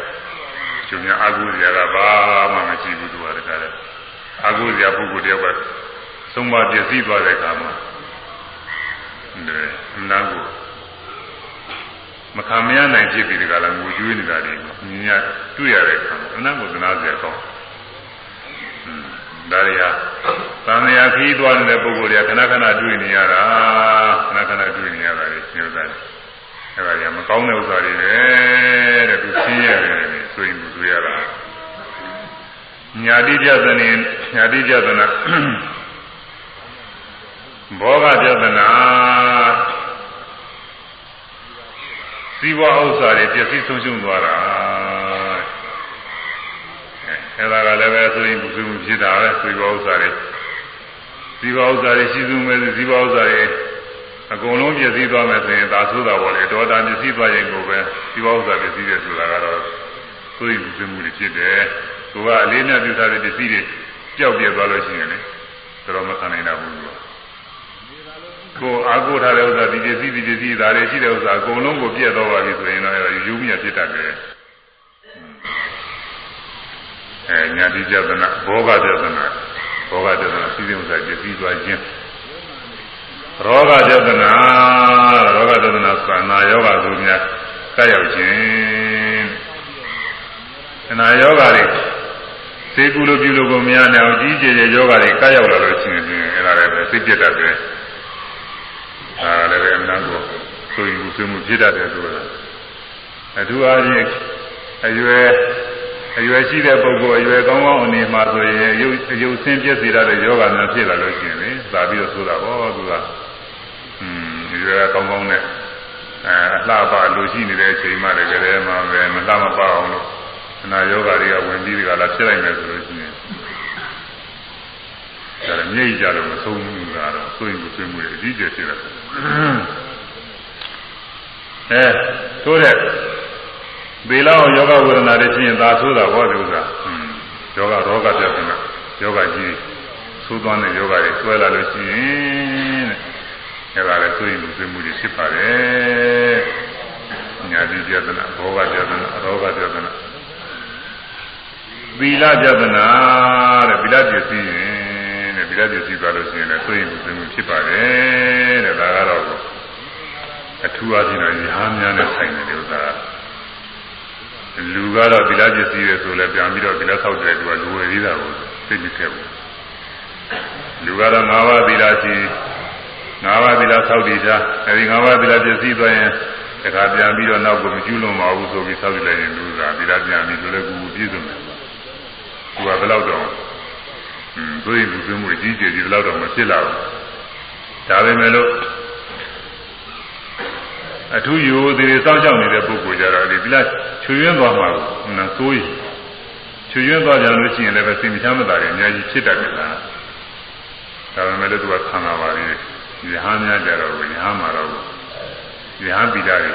ကျုံများအာဟုဇရာကဘာမှမရှိဘူးသူကတခါလဲအာဟုဇရာပုဂ္ဂိုလ်တယောက်ကသုံးပါးပြည့်စည်သွားတဲ့အခါမှာအဲနာကိုမခံမရနိုင်ဖြစ်ပြီးဒီကလာငိုကြွေးနေတာတွေမြင်ရတွေ့ရတဲ့အခါမှာအနတ်ကိုသနာစေကောင်း ဒါရီဟာသံဃာခီးသွားနေတဲ့ပုဂ္ဂိုလ်တွေကခဏခဏတွေ့နေရတာခဏခဏတွေ့နေရတာလေညှို့တယ်အဲ့ဒါကြီးမကောင်းတဲ့ဥစ္စာတွေပဲတဲ့သူရှင်းရတယ်ဆိုရင်သူတွေ့ရတာညာတိပြသနေညာတိပြသနာဘောဂပြသနာစီဝဥစ္စာတွေပြည့်စည်ဆုံးရှုံးသွားတာ အဲ့ဒါကလည်းပဲဆိုရင်ဘုသူဖြစ်တာပဲစီဝဥစ္စာတွေစီဝဥစ္စာတွေရှိစုမဲ့စီဝဥစ္စာတွေအကုန်လုံးပြည့်စည်သွားမယ်ဆိုရင်ဒါဆိုးတာပေါ့လေဒေါတာပြည့်စည်သွားရင်ကိုပဲစီဝဥစ္စာပြည့်စည်တယ်ဆိုတာကတော့ဆိုရင်ဘုသူမှုတွေဖြစ်တယ်သူကအလေးနဲ့ပြုထားတဲ့ပစ္စည်းတွေပျောက်ပြဲသွားလို့ရှိရင်လေတော်မခံနိုင်တာဘူးကိုအာကိုထားတဲ့ဥစ္စာဒီပစ္စည်းဒီပစ္စည်းဒါတွေရှိတဲ့ဥစ္စာအကုန်လုံးကိုပြည့်သွားပါပြီဆိုရင်တော့အဲယူမြဖြစ်တတ်တယ် အဲညာတိကြဒနာဘောဂကြဒနာဘောဂကြဒနာစီစဉ်ဥစ္စာပြည့်စည်သွားခြင်းရောဂကြဒနာရောဂကြဒနာသနာယောဂသူများကပ်ရောက်ခြင်းသနာယောဂတွေစေကုလိုပြုလို့ကိုမရနိုင်အောင်ကြီးကျယ်တဲ့ယောဂတွေကပ်ရောက်လာလို့ရှိရင်အဲ့ဒါလည်းပဲသိပြတတ်တယ်အဲလည်းပဲအမှန်ကိုဆိုရင်ကိုဆွေးမှုဖြစ်တတ်တယ်ဆိုတာအထူးအားဖြင့်အရွယ် အရွယ်ရှိတဲ့ပုဂ္ဂိုလ်အရွယ်ကောင်းကောင်းအနေမှာဆိုရင်ရုပ်ရုပ်ဆင်းပြည့်စေတဲ့ယောဂများဖြစ်လာလို့ရှိရင်လေသာပြီးတော့ဆိုတာဟောသူကอืมအရွယ်ကောင်းကောင်းနဲ့အဲအလှပလိုရှိနေတဲ့အချိန်မှလည်းကြတဲ့မှာပဲမလှမပအောင်လို့ခဏယောဂတွေကဝင်ပြီးဒီကလာဖြစ်လိုက်မယ်ဆိုလို့ရှိရင်ဒါလည်းမြိတ်ကြလို့မဆုံးဘူးကတော့ဆိုရင်ကိုဆွေးမှုတွေအကြီးကျယ်ဖြစ်တယ်အဲဆိုတဲ့ ဘေလောယောဂဝေဒနာတွေဖြစ်ရင်သာဆိုးတာဟောဒီဥစ္စာယောဂရောဂပြဿနာယောဂကြီးသိုးသွမ်းတဲ့ယောဂတွေဆွဲလာလို့ရှိရင်တဲ့အဲဒါလည်းဆိုရင်လူဆွေးမှုတွေဖြစ်ပါတယ်ညာတိပြဿနာဘောဂပြဿနာရောဂပြဿနာသီလပြဿနာတဲ့သီလပစ္စည်းရင်တဲ့သီလပစ္စည်းသွားလို့ရှိရင်လည်းဆိုရင်လူဆွေးမှုဖြစ်ပါတယ်တဲ့ဒါကတော့အထူးအချင်းတော့ညာများနဲ့ဆိုင်တယ်ဥစ္စာ လူကတော့သီလပစ္စည်းတွေဆိုလည်းပြန်ပြီးတော့သီလဆောက်တယ်သူကလူဝယ်သေးတာကိုသိနေခဲ့ဘူးလူကတော့၅ပါးသီလရှိ၅ပါးသီလဆောက်တည်တာအဲဒီ၅ပါးသီလပစ္စည်းသွားရင်တခါပြန်ပြီးတော့နောက်ကိုမကျူးလွန်ပါဘူးဆိုပြီးဆောက်တည်လိုက်ရင်လူကသီလပြန်ပြီးလူလည်းကူပြည့်စုံတယ်သူကဘယ်တော့တော့อืมဆိုရင်လူသွင်းမှုကြီးကျယ်ကြီးဘယ်တော့တော့မဖြစ်လာဘူးဒါပေမဲ့လို့ အထူးယူသေးစောင့်ရှောက်နေတဲ့ပုဂ္ဂိုလ်ကြတော့ဒီဒီလားချွေရင်းသွားမှာကိုနာစိုးရင်ချွေရင်းသွားကြလို့ရှိရင်လည်းပဲစိတ်မချမ်းသာတယ်အများကြီးဖြစ်တတ်တယ်လားဒါပေမဲ့လည်းသူကခံလာပါလေယဟန်များကြတော့ယဟန်မှာတော့ယဟန်ပိတာတွေ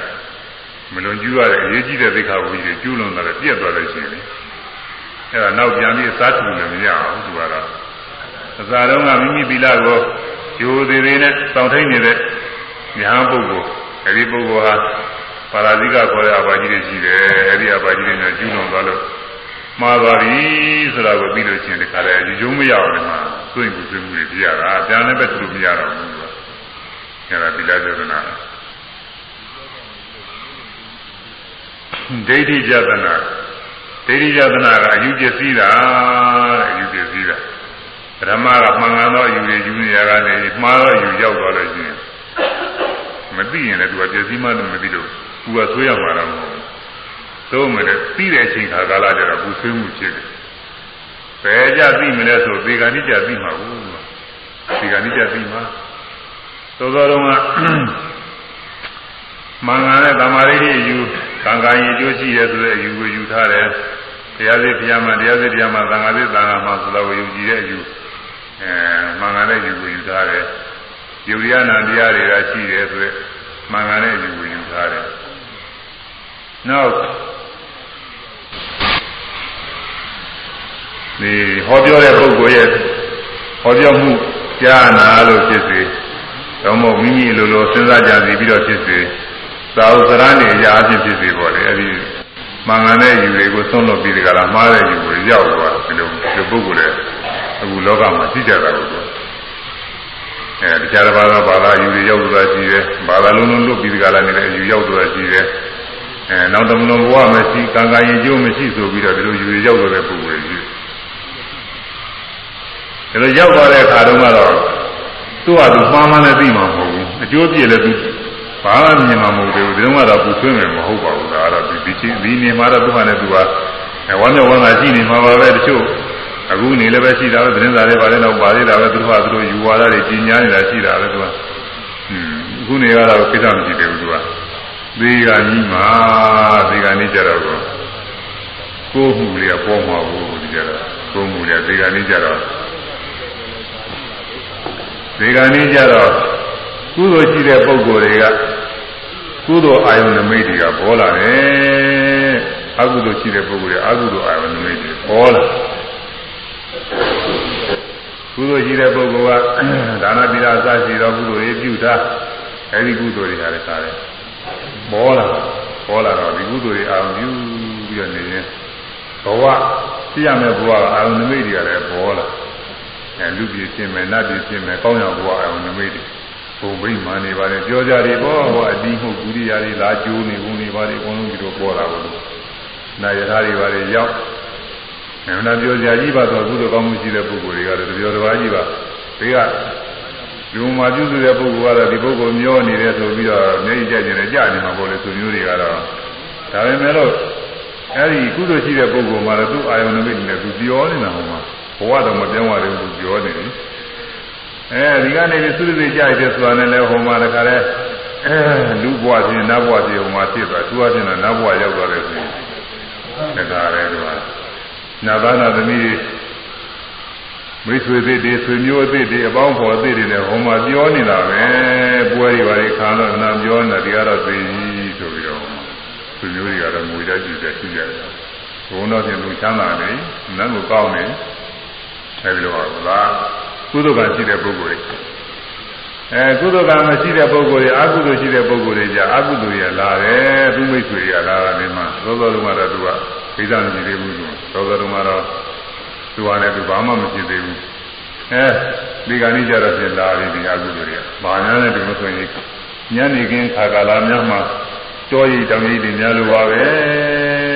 မလွန်ကျူးရတဲ့အရေးကြီးတဲ့သိက္ခာပုကြီးတွေကျူးလွန်တာလည်းပြက်သွားလို့ရှိရင်လေအဲ့ဒါနောက်ပြန်ပြီးအစားတူလည်းမရဘူးသူကတော့အစားတုန်းကမိမိပိလာကိုယူသေးသေးနဲ့စောင့်ထိန်နေတဲ့ညာပုဂ္ဂိုလ် အဲဒီပုဂ္ဂိုလ်ဟာပါရာဇိကခေါ်တဲ့အဘာကြီးတွေရှိတယ်အဲဒီအဘာကြီးတွေနဲ့ကျူးလွန်သွားလို့မှားသွားပြီဆိုတာကိုပြီးလို့ရှိရင်ဒီခါလဲယူကျုံမရအောင်လည်းမှာသွင့်ကူသွင့်မှုတွေပြရတာပြန်လည်းပဲသူမရတော့ဘူးကွာအဲဒါဒီလာဇေဒနာဒိဋ္ဌိကြတနာဒိဋ္ဌိကြတနာကအယူပစ္စည်းတာအယူပစ္စည်းတာဓမ္မကမှန်ကန်သောအယူတွေယူနေရတာနေမှားသောအယူရောက်သွားလို့ရှိရင် မသိရင်လည်းသူကပစ္စည်းမှလည်းမသိလို့သူကဆွေးရမှာတော့မဟုတ်ဘူးသို့မဲ့သိတဲ့အချိန်ခါကာလကျတော့ဘူးဆွေးမှုဖြစ်တယ်ဘယ်ကြသိမလဲဆိုဒီကဏိကြသိမှာဘူးဒီကဏိကြသိမှာသောသောတုန်းကမင်္ဂလာနဲ့သမာဓိရဲ့ယူကံကံရင်ကျိုးရှိရဲဆိုတဲ့အယူကိုယူထားတယ်တရားစစ်တရားမှတရားစစ်တရားမှသံဃာစစ်သံဃာမှဆိုတော့ယူကြည့်တဲ့အယူအဲမင်္ဂလာနဲ့ယူကိုယူထားတယ် ယူရနာတရားတွေကရှိတယ်ဆိုတဲ့မင်္ဂလာနဲ့ယူကိုယူထားတယ်နောက်ဒီဟောပြောတဲ့ပုဂ္ဂိုလ်ရဲ့ဟောပြောမှုကြားနာလို့ဖြစ်စေတော့မဟုတ်မိမိလိုလိုစဉ်းစားကြစီပြီးတော့ဖြစ်စေသာဝကရဏနေရာအဖြစ်ဖြစ်စေပေါ့လေအဲဒီမင်္ဂန်တဲ့ယူတွေကိုသုံးလို့ပြီးဒီကလာမှားတဲ့ယူကိုရောက်သွားဒီလိုဒီပုဂ္ဂိုလ်ရဲ့အခုလောကမှာရှိကြတာကို အဲတရားတစ်ပါးသောဘာသာယူတွေရောက်သွားရှိတယ်ဘာသာလုံးလုံးလွတ်ပြီးဒီကလာနေတဲ့ယူရောက်သွားရှိတယ်အဲနောက်တမလုံးဘဝမရှိကံကံရင်ကျိုးမရှိဆိုပြီးတော့ဒီလိုယူတွေရောက်သွားတဲ့ပုဂ္ဂိုလ်ကြီးဒီလိုရောက်သွားတဲ့အခါတုန်းကတော့သူ့ဟာသူမှားမှန်းလည်းသိမှာမဟုတ်ဘူးအကျိုးပြည့်လည်းသူဘာမှမြင်မှာမဟုတ်ဘူးဒီတော့ကတော့ပူဆွေးမယ်မဟုတ်ပါဘူးဒါကတော့ဒီဒီဒီနေမှာတော့သူကလည်းသူကဝမ်းမြောက်ဝမ်းသာရှိနေမှာပါပဲတချို့ အခုနေလည်းပဲရှိတာပဲသတင်းစာတွေပါလဲတော့ပါသေးတာပဲသူကသူတို့ယူဝါဒတွေကြီးညားနေတာရှိတာပဲသူကอืมအခုနေကတော့ကိစ္စမရှိသေးဘူးသူကသေကကြီးမှာသေကနေကြတော့ကိုယ်မှုလေးကပေါ်မှာဘူးဒီကြတော့ကိုယ်မှုလေးသေကနေကြတော့သေကနေကြတော့ကုသိုလ်ရှိတဲ့ပုဂ္ဂိုလ်တွေကကုသိုလ်အာယုန်နမိတ်တွေကပေါ်လာတယ်အကုသိုလ်ရှိတဲ့ပုဂ္ဂိုလ်တွေအကုသိုလ်အာယုန်နမိတ်တွေပေါ်လာ ကုသိုလ်ရှိတဲ့ပုဂ္ဂိုလ်ကဒါနသီလအစရှိသောကုသိုလ်တွေပြုတာအဲဒီကုသိုလ်တွေကလည်းကားတယ်ပေါ်လာပေါ်လာတော့ဒီကုသိုလ်တွေအာရုံပြုပြီးတော့နေရင်ဘဝသိရမယ့်ဘဝအာရုံနမိတ်တွေကလည်းပေါ်လာအဲလူပြည်ဖြစ်မယ်နတ်ပြည်ဖြစ်မယ်ကောင်းရဘဝအာရုံနမိတ်တွေဘုံဘိမှန်နေပါလေပြောကြတယ်ပေါ့ဟောအတိဟုတ်ကုရိယာတွေလာကျိုးနေဘူးနေပါလေအကုန်လုံးဒီလိုပေါ်လာဘူးနာယထာတွေပါလေရောက် အဲနာပြောကြကြီးပါတော့ကုသိုလ်ကောင်းမှုရှိတဲ့ပုဂ္ဂိုလ်တွေကတော့ပြောတော်ကြီးပါဒီကလူမှာပြုစုတဲ့ပုဂ္ဂိုလ်ကတော့ဒီပုဂ္ဂိုလ်မျောနေတယ်ဆိုပြီးတော့မျက်ရည်ကျကျနဲ့ကြာနေမှာပေါ့လေသူမျိုးတွေကတော့ဒါပေမဲ့လို့အဲဒီကုသိုလ်ရှိတဲ့ပုဂ္ဂိုလ်မှာလည်းသူ့အာယုန်နမိတ်နဲ့သူပြောနေတာဟောမှာဘဝတော့မပြောင်းရသေးဘူးသူပြောနေတယ်အဲဒီကနေပြီးသုရတိကြိုက်တဲ့ဆိုတာနဲ့လည်းဟိုမှာတခါလဲအဲလူဘဝချင်းနတ်ဘဝချင်းဟိုမှာဖြစ်သွားသူအချင်းတော့နတ်ဘဝရောက်သွားတယ်ဆိုရင်တခါလဲတော့ နတ်သားနာသမီးမိတ်ဆွေသေးတွေဆွေမျိုးအသေးတွေအပေါင်းဖော်အသေးတွေနဲ့ဟိုမှာပြောနေတာပဲပွဲတွေပါလေခံတော့နာပြောနေတာဒီကတော့သိပြီဆိုပြီးတော့ဆွေမျိုးတွေကတော့ငွေတက်ကြည့်တယ်ရှိကြတယ်ဘုံတော့ပြင်လူချမ်းသာနေနတ်ကိုကောင်းနေအဲဒီလိုပါလားကုသိုလ်ကရှိတဲ့ပုဂ္ဂိုလ်တွေ အဲကုသိုလ်ကမရှိတဲ့ပုဂ္ဂိုလ်တွေအကုသိုလ်ရှိတဲ့ပုဂ္ဂိုလ်တွေကြအကုသိုလ်ရလာတယ်သူမိတ်ဆွေရလာတယ်မှာသောသောတုန်းကတော့သူကသိစားနေသေးဘူးသူသောသောတုန်းကတော့သူကလည်းသူဘာမှမဖြစ်သေးဘူးအဲဒီကနေ့ကျတော့ပြင်လာပြီဒီအကုသိုလ်တွေကဘာများလဲဒီမဆိုရင်ညနေခင်းခါကာလများမှာကြောရည်တောင်ရည်တွေများလိုပါပဲ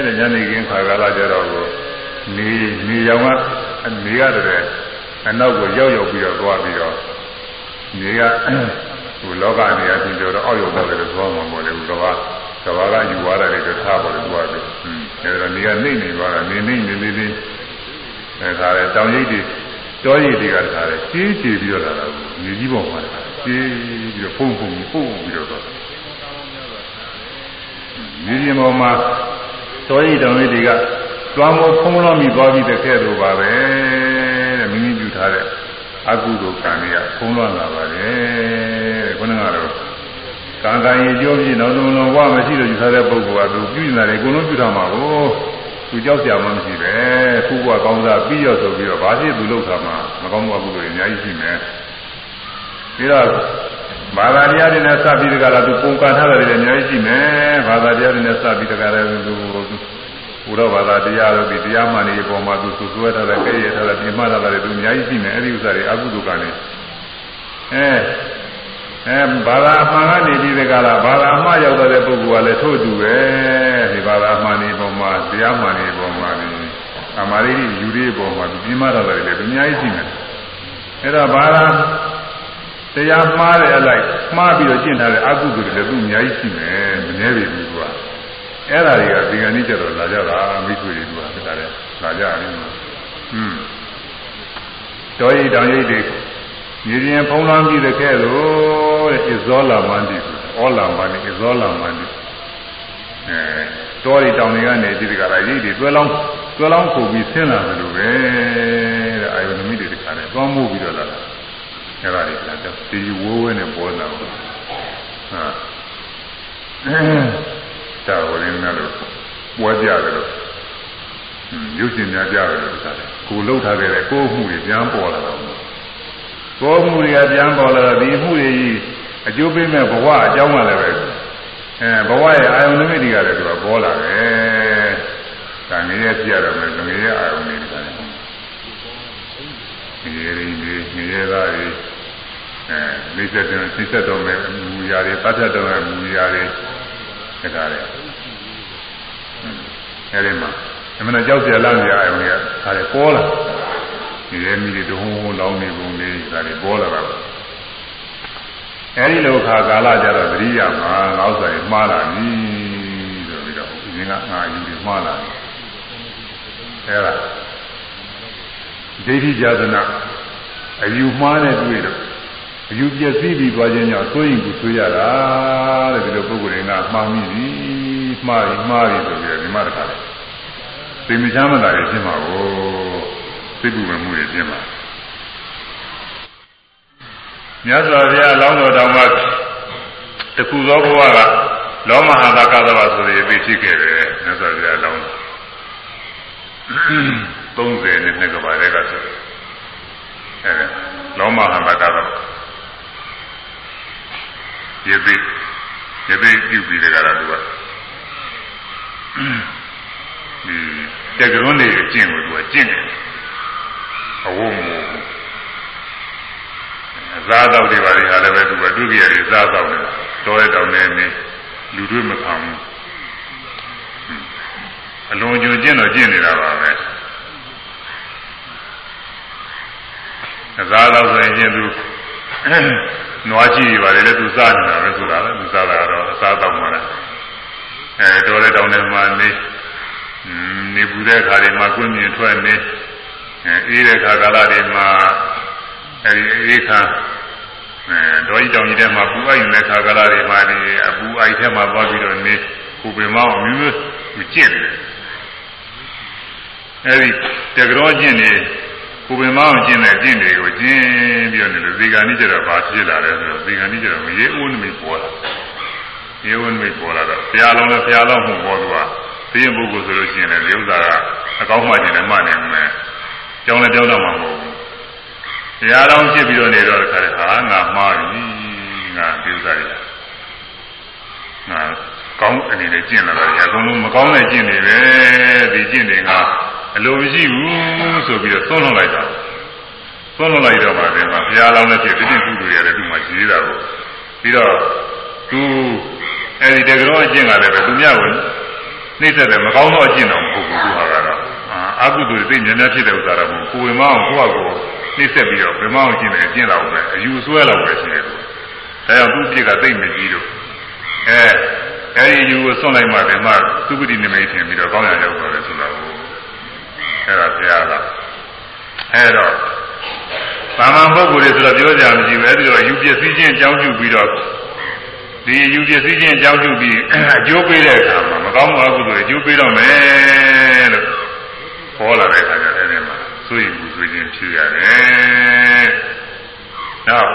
တဲ့ညနေခင်းခါကာလကျတော့နေနေရောင်ကနေရတယ်အနောက်ကိုရောက်ရောက်ပြီးတော့သွားပြီးတော့ နေကဟိုလောကနေရာပြင်ပြောတော့အောက်ရောက်သွားတယ်လို့သွားမှာပေါ့လေကဘာကဘာကယူသွားတယ်လို့ထားပါလေသွားတယ်ဟင်းအဲဒါနေကနေနေသွားတာနေနေနေလေးလေးအဲဒါလေတောင်ရိပ်တွေတောရိပ်တွေကတခါလေကြီးကြီးပြီးတော့လာတာမြေကြီးပေါ်မှာကြီးပြီးတော့ဖုံဖုံဖုံပြီးတော့သွားမြေကြီးပေါ်မှာတောရိပ်တောင်ရိပ်တွေကတွားမိုးဖုံးလို့မိသွားပြီးတဲ့ခဲ့တော့ပါပဲတဲ့မိမိပြုထားတဲ့ အကုသိုလ်ကံတွေကဖုံးလွှမ်းလာပါတယ်တဲ့ခုနကတော့ကံကံရေကျိုးပြီးနောက်ဆုံးလုံးဘဝမရှိလို့ယူထားတဲ့ပုဂ္ဂိုလ်ကသူပြုနေတာလေအကုန်လုံးပြုထားမှာကိုသူကြောက်ကြမှမရှိပဲခုဘဝကောင်းစားပြီးရဆိုပြီးတော့ဘာဖြစ်သူလောက်ထားမှာမကောင်းဘဝကုသိုလ်တွေအများကြီးရှိမယ်ပြီးတော့ဘာသာတရားတွေနဲ့စပြီးတကလားသူပုံကန်ထားတယ်လည်းအများကြီးရှိမယ်ဘာသာတရားတွေနဲ့စပြီးတကလည်းသူ ဘုရားဘာသာတရားတို့ဒီတရားမှန်တွေပေါ်မှာသူသူဆွဲထားတယ်ကြည့်ရထားတယ်ပြင်မှထားတယ်သူအများကြီးရှိမယ်အဲ့ဒီဥစ္စာတွေအကုသိုလ်ကလည်းအဲအဲဘာသာအမှန်ကနေပြီးတကလားဘာသာအမှားရောက်တဲ့ပုဂ္ဂိုလ်ကလည်းထို့တူပဲဒီဘာသာအမှန်တွေပေါ်မှာတရားမှန်တွေပေါ်မှာအမာရိယူတွေပေါ်မှာသူပြင်မှထားတယ်လည်းအများကြီးရှိမယ်အဲ့တော့ဘာသာတရားမှားတဲ့အလိုက်မှားပြီးတော့ကျင့်ထားတဲ့အကုသိုလ်တွေလည်းသူအများကြီးရှိမယ်မနှဲပြီဘူးကွာ အဲ့ဒါတွေကဒီကနေ့ကျတော့လာကြတာမိတ်ဆွေတွေကဒါလည်းလာကြတယ်ဟွန်းတော်ရည်တောင်ရိပ်တွေညီရင်ဖုံးလွှမ်းပြီးတဲ့ခဲ့လို့တဲ့ဣဇောလာမန္တိဩလာမန္တိဣဇောလာမန္တိအဲတော်ရည်တောင်တွေကနေဒီကရာရိပ်တွေတွဲလောင်းတွဲလောင်းခုပြီးဆင်းလာတယ်လို့ပဲတဲ့အာယုန်မိတွေတခါနဲ့သွားမှုပြီးတော့လာတာအဲ့ဒါတွေကဒီဝိုးဝဲနဲ့ပေါ်လာတော့ဟာ တာဝရင်းနဲ့လို့ပွားကြတယ်လို့ရုပ်ရှင်များကြတယ်လို့ဆိုတာကိုလှုပ်ထားခဲ့တဲ့ကိုယ်မှုတွေပြန်ပေါ်လာတော့ကိုယ်မှုတွေကပြန်ပေါ်လာတော့ဒီမှုတွေကြီးအကျိုးပေးမဲ့ဘဝအကြောင်းကလည်းပဲအဲဘဝရဲ့အာယုန်နိမိတ်တွေကလည်းသူကပေါ်လာတယ်။ဒါငရေပြရတော့မယ်ငရေအာယုန်တွေတည်းငရေရင်းတွေငရေသားတွေအဲမိစ္ဆတ်တော်စိတ်တော်မဲ့မူရာတွေတတ်တတ်တော်မဲ့မူရာတွေ ဒါကြတယ်အဲဒီမှာအမှန်ကြောက်ကြလာနေရအောင်လေဒါတွေပေါ်လာဒီရဲမိတွေတုံးဟုံးလောင်းနေပုံလေးဒါတွေပေါ်လာတာအဲဒီလိုခါကာလကြတော့တတိယမှာနောက်ဆိုင်မှားလာပြီဆိုပြီးတော့ဒီကငါယူပြီးမှားလာတယ်အဲဒါဒိဋ္ဌိကြသနာအယူမှားတဲ့တွေ့တော့ အယူပြည့်စည်ပြီးသွားခြင်းကြောင့်သိုးရင်ကိုသိုးရတာတဲ့ဒီလိုပုဂ္ဂိုလ်တွေကမှားမိပြီမှားပြီမှားပြီဆိုပြီးတော့ဒီမှာတခါလေသိမချမ်းမသာရဖြစ်မှာကိုစိတ်ပူမှုတွေဖြစ်မှာမြတ်စွာဘုရားအလောင်းတော်တော်မှာတခုသောဘဝကလောမဟာသကသဝဆိုရပြီးဖြစ်ခဲ့တယ်မြတ်စွာဘုရားအလောင်း30နဲ့နှစ်ကဘာတဲ့ကဆိုအဲလောမဟာသကသဝ ရပြီးရပြီးပြုပြီးတကလားသူကဒီတက်ကရွန်းတွေအကျင့်ကိုသူကကျင့်တယ်အဝုံမူအစားတော့တွေပါလေဟာလည်းပဲသူကဒုက္ခရည်စားတော့တယ်တော်ရတောင်နေနေလူတွေမခံဘူးအလွန်ကျွံကျင့်တော့ကျင့်နေတာပါပဲအစားတော့ဆိုရင်သူ နွားကြီးတွေပါလေလည်းသူစားနေတာပဲဆိုတာလေသူစားတာတော့အစားတော့မှလည်းအဲတော်ရတောင်နေမှာနေနေပူတဲ့အခါတွေမှာကွင်းမြင်ထွက်နေအေးတဲ့အခါကာလတွေမှာအဲဒီအေးခါအဲဒေါ်ကြီးတောင်ကြီးထဲမှာပူအိုက်နေတဲ့အခါကာလတွေမှာဒီအပူအိုက်ထဲမှာသွားပြီးတော့နေပူပင်မောင်းအမျိုးမျိုးသူကျင့်တယ်အဲဒီတကရောကျင့်နေ ပူပင်မောင်းကျင့်တဲ့ကျင့်တွေကိုကျင့်ပြီးတော့နေလို့ဒီကနေ့ကျတော့ဘာဖြစ်လာလဲဆိုတော့ဒီကနေ့ကျတော့ရေဦးနမိတ်ပေါ်လာရေဦးနမိတ်ပေါ်လာတော့ဘုရားလုံးလည်းဘုရားလုံးမှုပေါ်သွားသိရင်ပုဂ္ဂိုလ်ဆိုလို့ရှိရင်လည်းဒီဥစ္စာကအကောင်းမှကျင်တယ်မှနေမယ်ကြောင်းလည်းကြောင်းတော့မှာမဟုတ်ဘူးတရားတော်ဖြစ်ပြီးတော့နေတော့တခါတည်းဟာငါမှားပြီငါဒီဥစ္စာတွေငါကောင်းအနေနဲ့ကျင့်လာတာအကုန်လုံးမကောင်းတဲ့ကျင့်တွေပဲဒီကျင့်တွေက အလိုမရှိဘူးဆိုပြီးတော့သွန်းလွန်လိုက်တာသွန်းလွန်လိုက်တော့ပါပဲဘုရားလောင်းနဲ့ဖြစ်ဒီနေ့ကုသိုလ်ရတယ်သူမှကြီးတာကိုပြီးတော့သူအဲဒီတကယ်တော့အကျင့်ကလည်းပဲသူများဝင်နှိမ့်ဆက်တယ်မကောင်းတော့အကျင့်တော့မဟုတ်ဘူးသူဟာကတော့အာကုသိုလ်သိဉာဏ်များဖြစ်တဲ့ဥစ္စာတော့ကိုယ်ဝင်မအောင်ကိုယ့်ဟာကိုယ်နှိမ့်ဆက်ပြီးတော့ဗမာအောင်ကျင့်တယ်အကျင့်တော့ပဲအယူဆွဲတော့ပဲရှိတယ်သူဒါကြောင့်သူ့ပြစ်ကသိမကြီးတော့အဲအဲဒီယူကိုစွန့်လိုက်မှဒီမှာသုပတိနိမိတ်ထင်ပြီးတော့ကောင်းရရောက်တော့တယ်ဆိုတာကို အဲဒါဘုရားကအဲတော့သာမန်ပုဂ္ဂိုလ်တွေဆိုတော့ပြောကြမရှိဘူးအဲဒီတော့ယူပစ္စည်းချင်းအကြောင်းပြုပြီးတော့ဒီယူပစ္စည်းချင်းအကြောင်းပြုပြီးအကျိုးပေးတဲ့အခါမှာမကောင်းမှုအကုသိုလ်အကျိုးပေးတော့မယ်လို့ခေါ်လာတဲ့အခါကျတော့အဲဒီမှာဆိုရင်ဘူးဆိုရင်ဖြစ်ရတယ်။နောက်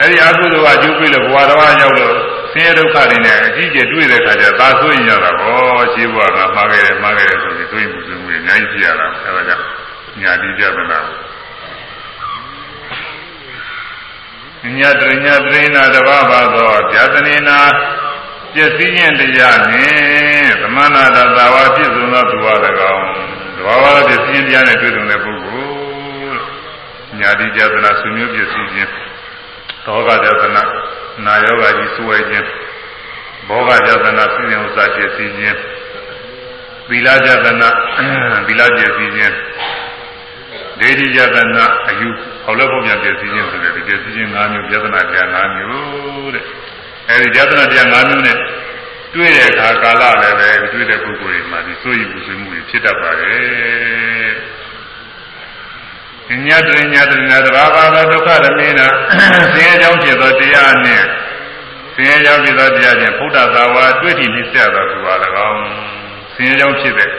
အဲဒီအကုသိုလ်ကအကျိုးပေးလို့ဘဝတော်ရောက်လို့ဆင်းရဲဒုက္ခတွေနဲ့အကြီးကျယ်တွေ့တဲ့အခါကျသာဆိုရင်ရတာပေါ့ခြေဘဝကမှားခဲ့တယ်မှားခဲ့တယ်ဆိုပြီးဆိုရင်ဘူးဆိုရင်အများကြီးဖြစ်ရတာအဲဒါကြောင့်ညာတိပြဒနာညတရညတရိနာတဘာဘာသောဗျာသနေနာပျက်စီးခြင်းတရားနှင့်သမဏတာသာဝပြည့်စုံသောသူဟာ၎င်းတဘာဝပျက်စီးခြင်းတရားနဲ့တွေ့ဆုံတဲ့ပုဂ္ဂိုလ်ညာတိကြသနာဆွေမျိုးပျက်စီးခြင်း သောကကြသနာနာယောဂကြီးစွဲခြင်းဘောဂကြသနာစိစဉ်ဥစ္စာပျက်စီးခြင်းသီလကြသနာသီလပျက်စီးခြင်းဒေတိယတနာအယူဟောလည်းပုံပြန်ပြည့်စည်ခြင်းဆိုတဲ့ဒီပြည့်စည်ခြင်း၅မျိုးယတနာတရား၅မျိုးတဲ့အဲဒီယတနာတရား၅မျိုးနဲ့တွေ့တဲ့အခါကာလလည်းပဲတွေ့တဲ့ပုဂ္ဂိုလ်တွေမှာဒီစိုးရိမ်ပူဆွေးမှုတွေဖြစ်တတ်ပါတယ် ညတရညတရသဘာဝသောဒုက္ခရမေနာဆင်းရဲကြောင်းဖြစ်သောတရားနှင့်ဆင်းရဲကြောင်းဖြစ်သောတရားဖြင့်ဘုဒ္ဓသာဝါတွေ့ထိနှိစ္စသောသူဟာ၎င်းဆင်းရဲကြောင်းဖြစ်တဲ့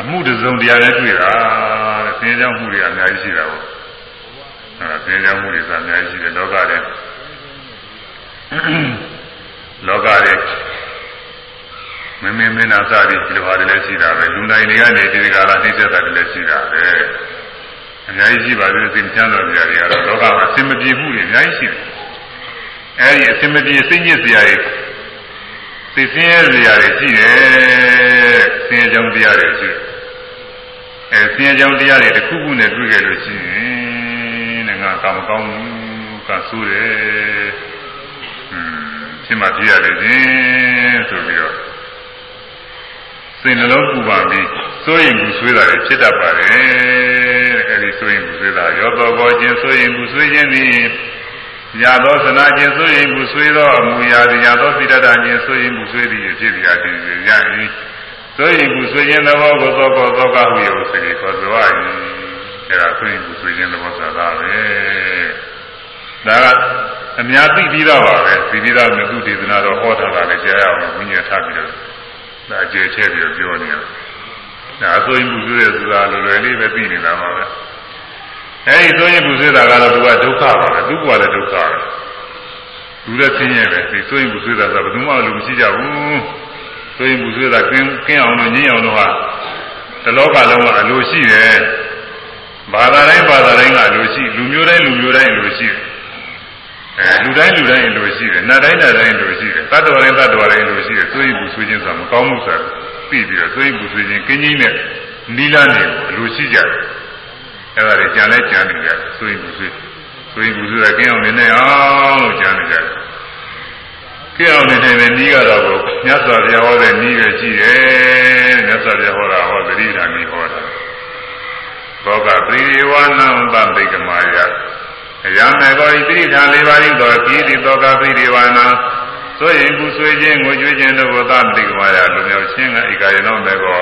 အမှုတစုံတရားနဲ့တွေ့တာတဲ့ဆင်းရဲကြောင်းမှုတွေအများကြီးရှိတာပေါ့အဲဆင်းရဲကြောင်းမှုတွေကအများကြီးရှိတယ်လောကထဲလောကထဲမင်းမင်းမင်းနာစသည်ဒီလိုဟာတွေလည်းရှိတာပဲလူနိုင်တွေကနေဒီကလာနှိမ့်သက်တာတွေလည်းရှိတာပဲ အများကြီးရှိပါသေးတယ်စိတ်ချမ်းသာကြတွေကတော့လောကမှာအစင်မပြေမှုတွေအများကြီးရှိတယ်အဲဒီအစင်မပြေစိတ်ညစ်စရာတွေသိစင်းရဲစရာတွေရှိတယ်ဆင်းရဲကြောင်းတရားတွေရှိအဲဆင်းရဲကြောင်းတရားတွေတစ်ခုခုနဲ့တွေ့ကြလို့ရှိရင်တဲ့ငါကာမကောင်းဘူးကဆိုးတယ်อืมဖြစ်မှပြရတယ်ရှင်ဆိုပြီးတော့ စိတ်နှလုံးပူပါပြီးစိုးရင်ဘူးဆွေးတာတွေဖြစ်တတ်ပါတယ်အဲဒီစိုးရင်ဘူးဆွေးတာရောတော်ပေါ်ခြင်းစိုးရင်ဘူးဆွေးခြင်းသည်ရသောသနာခြင်းဆိုရင်ဘူးဆွေးသောအမူအရာသည်ရသောစိတ္တခြင်းဆိုရင်ဘူးဆွေးသည်ဖြစ်ပြရခြင်းရ၏ဆိုရင်ဘူးဆွေးခြင်းသဘောကိုသောကောသောကဟုယောစေခေါ်ဆိုရ၏အဲဒါဆိုရင်ဘူးဆွေးခြင်းသဘောဆိုတာပဲဒါကအများသိပြီးတော့ပါပဲသိပြီးတော့မြတ်သူဒေသနာတော်ဟောထားတာလည်းကြားရအောင်ဘုညာထားပြီးတော့ ဒါအကျေချဲ့ပြီးတော့ပြောနေတယ်ဒါအဆိုရင်ဘူးဆွေးရဆိုတာလွယ်လွယ်လေးပဲသိနေတာပါပဲအဲဒီဆိုရင်ပူဆွေးတာကတော့သူကဒုက္ခပါပဲသူကလည်းဒုက္ခပဲလူလည်းဆင်းရဲပဲဒီဆိုရင်ပူဆွေးတာဆိုဘယ်သူမှလူမရှိကြဘူးဆိုရင်ပူဆွေးတာကင်းကင်းအောင်လို့ညင်းအောင်လို့ဟာတလောကလုံးကအလိုရှိတယ်ဘာသာတိုင်းဘာသာတိုင်းကအလိုရှိလူမျိုးတိုင်းလူမျိုးတိုင်းအလိုရှိတယ် အဲလူတိုင်းလူတိုင်းအလိုရှိတယ်နတ်တိုင်းနတ်တိုင်းအလိုရှိတယ်တတ္တဝတိုင်းတတ္တဝတိုင်းအလိုရှိတယ်ဆိုရင်ပူဆွေးခြင်းဆိုတာမကောင်းမှုဆိုတာပြီးပြီးတော့ဆိုရင်ပူဆွေးခြင်းကင်းကြီးနဲ့နီလာနေကိုအလိုရှိကြတယ်အဲ့ဒါတွေကြံလဲကြံနေကြဆိုရင်ဘူးဆွေးဆိုရင်ဘူးဆွေးကကင်းအောင်နေနေအောင်လို့ကြံနေကြတယ်ကင်းအောင်နေနေတဲ့ဤကတော့မြတ်စွာဘုရားဟောတဲ့ဤပဲရှိတယ်မြတ်စွာဘုရားဟောတာဟောသတိဓာန်ဤဟောတာဘောကပရိဝနံသဗိကမာယ အရာ၌ကောဤတိဋ္ဌာလေးပါးဤသောကိတိတောကပိရိဝါနာဆိုရင်ကုဆွေခြင်းငွေကြွေးခြင်းတို့ကိုသတိကဝါရလူမျိုးချင်းကဧကရဏောမေကော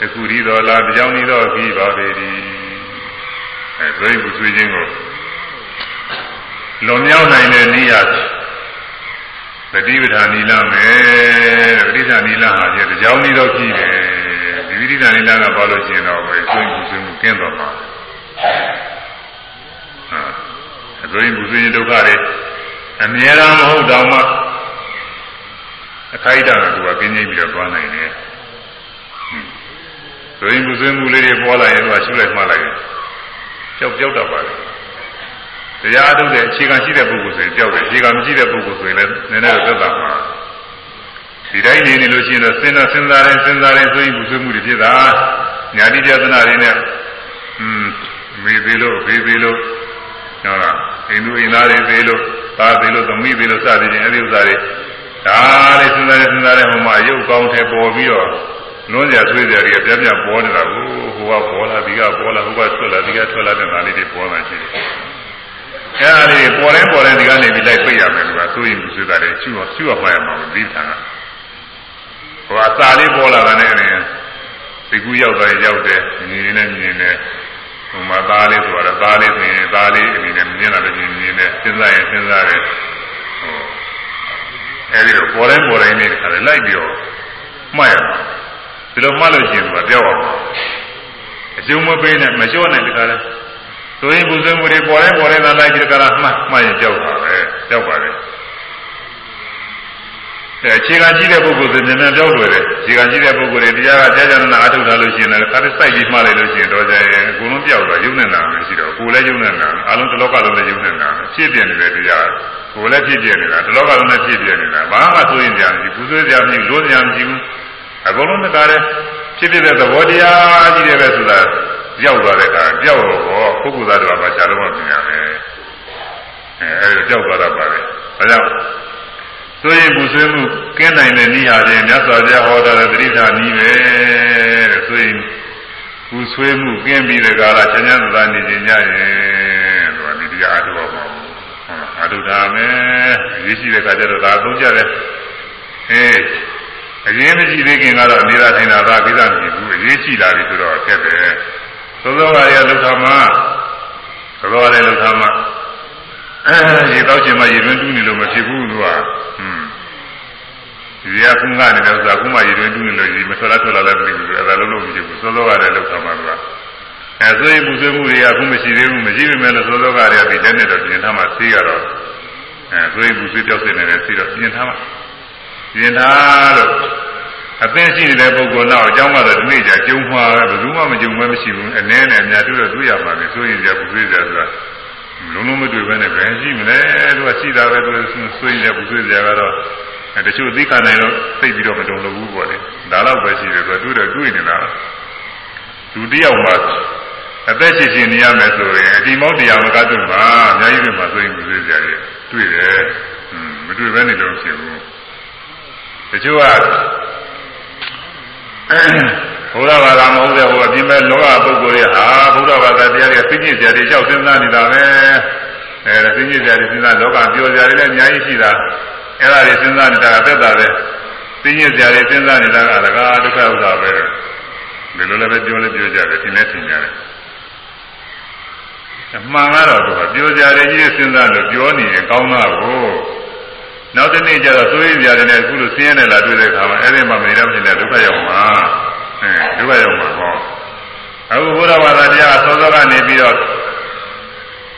တခုဤတော်လားတကြောင်ဤတော်ကိပါပေသည်အဲဆိုရင်ကုဆွေခြင်းကိုလွန်မြောက်နိုင်တဲ့နိယသတိပဋ္ဌာနီလာမယ်ပဋိဌာနီလာဟာကျတကြောင်ဤတော်ကိတယ်ဒီပဋိဌာနီလာကဘာလို့ကျင်တော့ပဲဆိုရင်ကုဆွေမှုကင်းတော်မှာဟာ သွေးဘူးသွေးခြင်းဒုက္ခတွေအမြဲတမ်းမဟုတ်တော့မှအခိုက်အတန့်ကသူကပြင်းပြင်းပြီးတော့သွားနိုင်တယ်သွေးဘူးသွေးမှုလေးတွေပေါ်လာရင်သူကရှုလိုက်မှလိုက်တယ်ကြောက်ကြောက်တတ်ပါလေတရားထုတ်တဲ့အခြေခံရှိတဲ့ပုဂ္ဂိုလ်ဆိုရင်ကြောက်တယ်အခြေခံမရှိတဲ့ပုဂ္ဂိုလ်ဆိုရင်လည်းနည်းနည်းတော့သက်သာမှာဒီတိုင်းနေနေလို့ရှိရင်တော့စဉ်းတော့စဉ်းစားတယ်စဉ်းစားတယ်ဆိုရင်ဘူးဆွေးမှုတွေဖြစ်တာညာတိပြဒနာတွေနဲ့อืมမေးသေးလို့ဘေးသေးလို့ ဟောလားအိမ်သူအိမ်သားတွေသေးလို့သားသေးလို့သမီးသေးလို့စသည်ဖြင့်အဲဒီဥစ္စာတွေဒါလေးစဉ်းစားတယ်စဉ်းစားတယ်ဟိုမှာရုပ်ကောင်းထဲပေါ်ပြီးတော့လွန်းကြဆွေးကြတွေကပြပြပေါ်နေတာကိုဟိုကပေါ်လာဒီကပေါ်လာဟိုကထွက်လာဒီကထွက်လာတဲ့ဒါလေးတွေပေါ်လာရှိတယ်။အဲဒါလေးပေါ်တိုင်းပေါ်တိုင်းဒီကနေပြီးလိုက်ပြရမယ်ကွာဆိုရင်ဆွေးတာတွေချူအောင်ချူအောင်မှရမှာဒီထံကဟိုအစာလေးပေါ်လာတဲ့နဲ့ဒီကူရောက်သွားရောက်တယ်မြင်နေမြင်နေ ဟိုမှာသားလေးဆိုတော့သားလေးဆိုရင်သားလေးအနေနဲ့မြင်လာတယ်မြင်နေစဉ်းစားရင်စဉ်းစားတယ်ဟိုအဲဒီတော့ပေါ်တိုင်းပေါ်တိုင်းနဲ့ခါလိုက်ပြီးတော့မှတ်ရမှာဒီလိုမှတ်လို့ရှိရင်ကပြောက်အောင်အကျုံးမပေးနဲ့မလျှော့နဲ့တခါလဲဆိုရင်ဘုဇင်မူတွေပေါ်တိုင်းပေါ်တိုင်းသာလိုက်ကြည့်တခါလားမှတ်မှတ်ရင်ကြောက်ပါပဲကြောက်ပါလေ အဲအခြေခံကြီးတဲ့ပုဂ္ဂိုလ်ဆိုမြန်မြန်ပြောလွယ်တယ်အခြေခံကြီးတဲ့ပုဂ္ဂိုလ်တွေတရားကကြာကြာနာအထုတ်ထားလို့ရှိရင်လည်းခါးစိုက်ပြီးမှားလိုက်လို့ရှိရင်တော့ကြရင်အကုန်လုံးပြောက်သွားရုံနဲ့နာမရှိတော့ကိုယ်လည်းရုံနဲ့နာအလုံးတစ်လောကလုံးလည်းရုံနဲ့နာဖြစ်ပြနေတဲ့တရားကိုယ်လည်းဖြစ်ပြနေတာတစ်လောကလုံးလည်းဖြစ်ပြနေတာဘာမှဆိုရင်ကြာမရှိဘူးဆွေးကြမရှိလို့ကြာမရှိဘူးအကုန်လုံးတကားလည်းဖြစ်ဖြစ်တဲ့သဘောတရားကြီးတယ်ပဲဆိုတာရောက်သွားတဲ့အခါပြောက်တော့ပုဂ္ဂိုလ်သားတော်ကရှားလို့မမြင်ရမယ်အဲအဲကြောက်သွားတာပါလေဒါကြောင့် ဆိုရင်ပူဆွေးမှုကင်းနိုင်တဲ့ဤဟာချင်းမြတ်စွာဘုရားဟောတာတဲ့တိဋ္ဌာနီးပဲတဲ့ဆိုရင်ပူဆွေးမှုကင်းပြီးတဲ့ကာလချမ်းချမ်းသာနေခြင်းညရင်တော့ဒီတရားအထုပါပါဟုတ်လားအထုတာမယ်အရေးရှိတဲ့ခါကျတော့ဒါသုံးကြတယ်အေးအရင်မရှိသေးခင်ကတော့အနေသာထိုင်တာသာကိစ္စမရှိဘူးအရေးရှိလာပြီဆိုတော့အခက်ပဲသောသောကရလောက်ထားမှသောသောကရလောက်ထားမှရေတော့ချင်မှရေတွင်းတူးနေလို့မဖြစ်ဘူးသူက ဟွန်းဒီကခုငါနေတဲ့ဥစ္စာခုမှရေတွင်းတူးနေလို့ရေမဆွလာထွက်လာလည်းမသိဘူးအဲဒါလုံးလုံးမဖြစ်ဘူးစောစောကလည်းလောက်ထားမှသူကအဲဆိုရင်ပူဆွေးမှုတွေကခုမရှိသေးဘူးမရှိပေမဲ့လို့စောစောကတွေကဒီတဲ့နဲ့တော့ပြင်ထားမှဆေးရတော့အဲဆိုရင်ပူဆွေးပြောက်နေတယ်ဆေးတော့ပြင်ထားမှပြင်ထားလို့အသိရှိနေတဲ့ပုဂ္ဂိုလ်တော့အကြောင်းကတော့ဒီနေ့ကျကျုံမှာဘယ်သူမှမကျုံမဲမရှိဘူးအနည်းနဲ့အများတို့တော့တွေ့ရပါမယ်ဆိုရင်ကြပူဆွေးကြဆိုတာလုံးလုံးမတွေ့ဘဲနဲ့ဘယ်ရှိမလဲသူကရှိတာပဲသူဆွေးနေပူဆွေးကြကတော့ တချို့သိခနိုင်တော့သိပြီးတော့မတုံလို့ဘူးပေါ့လေဒါတော့ပဲရှိတယ်သူကတွေ့တော့တွေ့နေတာသူတယောက်မှအသက်ရှင်ရှင်နေရမယ်ဆိုရင်အဒီမောက်တရားမကတ်တော့ပါအများကြီးတွေမှာဆိုရင်ပူဆွေးကြတယ်တွေ့တယ်မတွေ့ဘဲနေလို့ဖြစ်ဘူးတချို့ကဘုရားဘာသာမဟုတ်တဲ့ဟိုအပြင်မဲ့လောကပုဂ္ဂိုလ်တွေဟာဘုရားဘာသာတရားတွေသိကျင်ကြတယ်ကြောက်စဉ်းစားနေတာပဲအဲဒါသိကျင်ကြတယ်စဉ်းစားလောကပြောကြတယ်လည်းအများကြီးရှိတာ အဲ့ဒါတွေစဉ်းစားနေတာအသက်တာပဲသိကျင်ကြတယ်စဉ်းစားနေတာကလကားဒုက္ခဥစ္စာပဲဒီလိုလည်းပဲပြောလည်းပြောကြတယ်သင်လည်းသင်ကြတယ်အမှန်ကတော့သူကပြောကြတယ်ကြီးစဉ်းစားလို့ပြောနေရင်ကောင်းတာကိုနောက်တစ်နေ့ကျတော့သွေးပြရတယ်နဲ့အခုလိုဆင်းရဲနေလာတွေ့တဲ့အခါမှာအဲ့ဒီမှာမနေတော့ဖြစ်တဲ့ဒုက္ခရောက်မှာအဲဒုက္ခရောက်မှာဟောအခုဘုရားဘာသာတရားစောစောကနေပြီးတော့